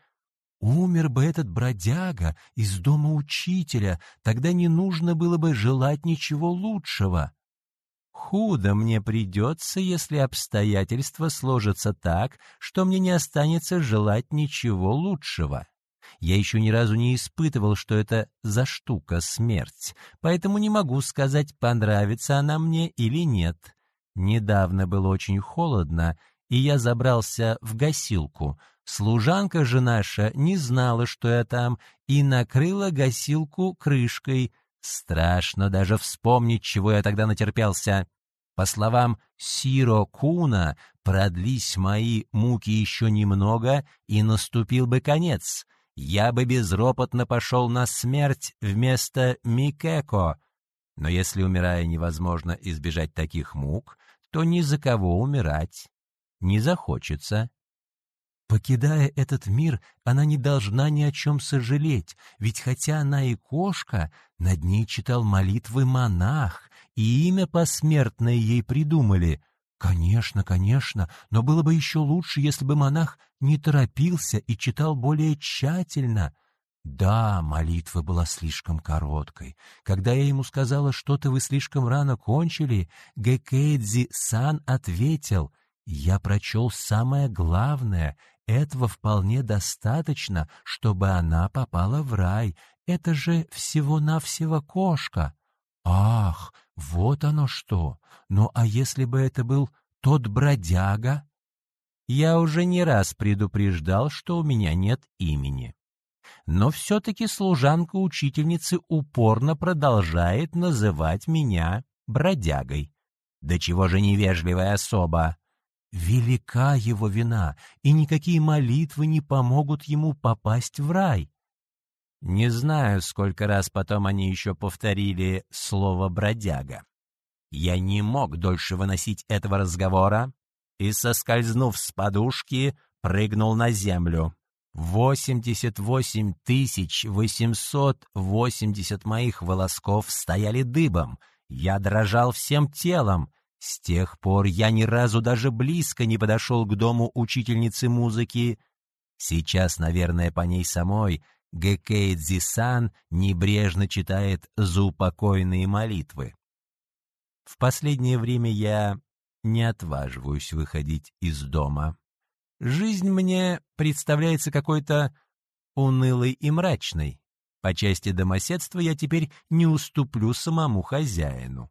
Speaker 1: умер бы этот бродяга из дома учителя, тогда не нужно было бы желать ничего лучшего. Худо мне придется, если обстоятельства сложатся так, что мне не останется желать ничего лучшего. Я еще ни разу не испытывал, что это за штука смерть, поэтому не могу сказать, понравится она мне или нет. Недавно было очень холодно, и я забрался в гасилку. Служанка же наша не знала, что я там, и накрыла гасилку крышкой. Страшно даже вспомнить, чего я тогда натерпелся. По словам Сиро Куна, продлись мои муки еще немного, и наступил бы конец — я бы безропотно пошел на смерть вместо Микеко. Но если, умирая, невозможно избежать таких мук, то ни за кого умирать не захочется. Покидая этот мир, она не должна ни о чем сожалеть, ведь хотя она и кошка, над ней читал молитвы монах, и имя посмертное ей придумали Конечно, конечно, но было бы еще лучше, если бы монах не торопился и читал более тщательно. Да, молитва была слишком короткой. Когда я ему сказала, что-то вы слишком рано кончили, Гекэдзи-сан ответил, я прочел самое главное, этого вполне достаточно, чтобы она попала в рай. Это же всего-навсего кошка. Ах, вот оно что! Ну а если бы это был тот бродяга? Я уже не раз предупреждал, что у меня нет имени. Но все-таки служанка учительницы упорно продолжает называть меня бродягой. Да чего же невежливая особа! Велика его вина, и никакие молитвы не помогут ему попасть в рай. Не знаю, сколько раз потом они еще повторили слово «бродяга». Я не мог дольше выносить этого разговора и, соскользнув с подушки, прыгнул на землю. Восемьдесят восемь тысяч восемьсот восемьдесят моих волосков стояли дыбом. Я дрожал всем телом. С тех пор я ни разу даже близко не подошел к дому учительницы музыки. Сейчас, наверное, по ней самой Гекэйдзи-сан небрежно читает заупокойные молитвы. В последнее время я не отваживаюсь выходить из дома. Жизнь мне представляется какой-то унылой и мрачной. По части домоседства я теперь не уступлю самому хозяину.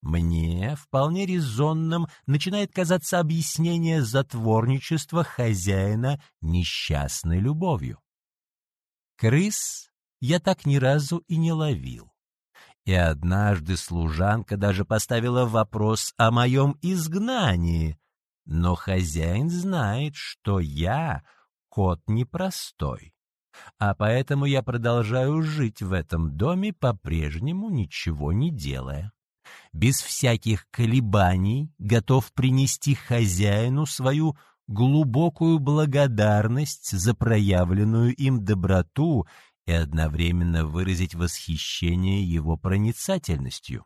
Speaker 1: Мне вполне резонным начинает казаться объяснение затворничества хозяина несчастной любовью. Крыс я так ни разу и не ловил. И однажды служанка даже поставила вопрос о моем изгнании. Но хозяин знает, что я кот непростой. А поэтому я продолжаю жить в этом доме, по-прежнему ничего не делая. Без всяких колебаний готов принести хозяину свою глубокую благодарность за проявленную им доброту и одновременно выразить восхищение его проницательностью.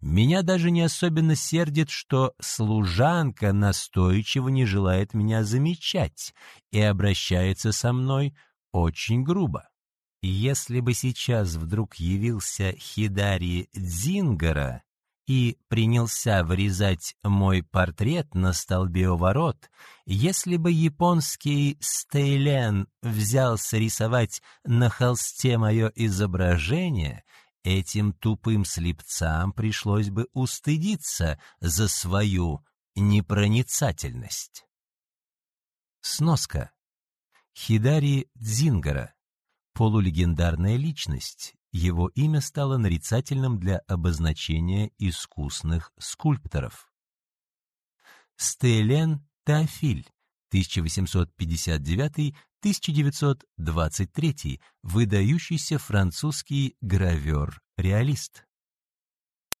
Speaker 1: Меня даже не особенно сердит, что служанка настойчиво не желает меня замечать и обращается со мной очень грубо. Если бы сейчас вдруг явился Хидари Дзингара и принялся вырезать мой портрет на столбе у ворот, если бы японский Стейлен взялся рисовать на холсте мое изображение, этим тупым слепцам пришлось бы устыдиться за свою непроницательность. Сноска. Хидари Дзингара полулегендарная личность. Его имя стало нарицательным для обозначения искусных скульпторов. Стелен Теофиль, 1859-1923, выдающийся французский гравер-реалист.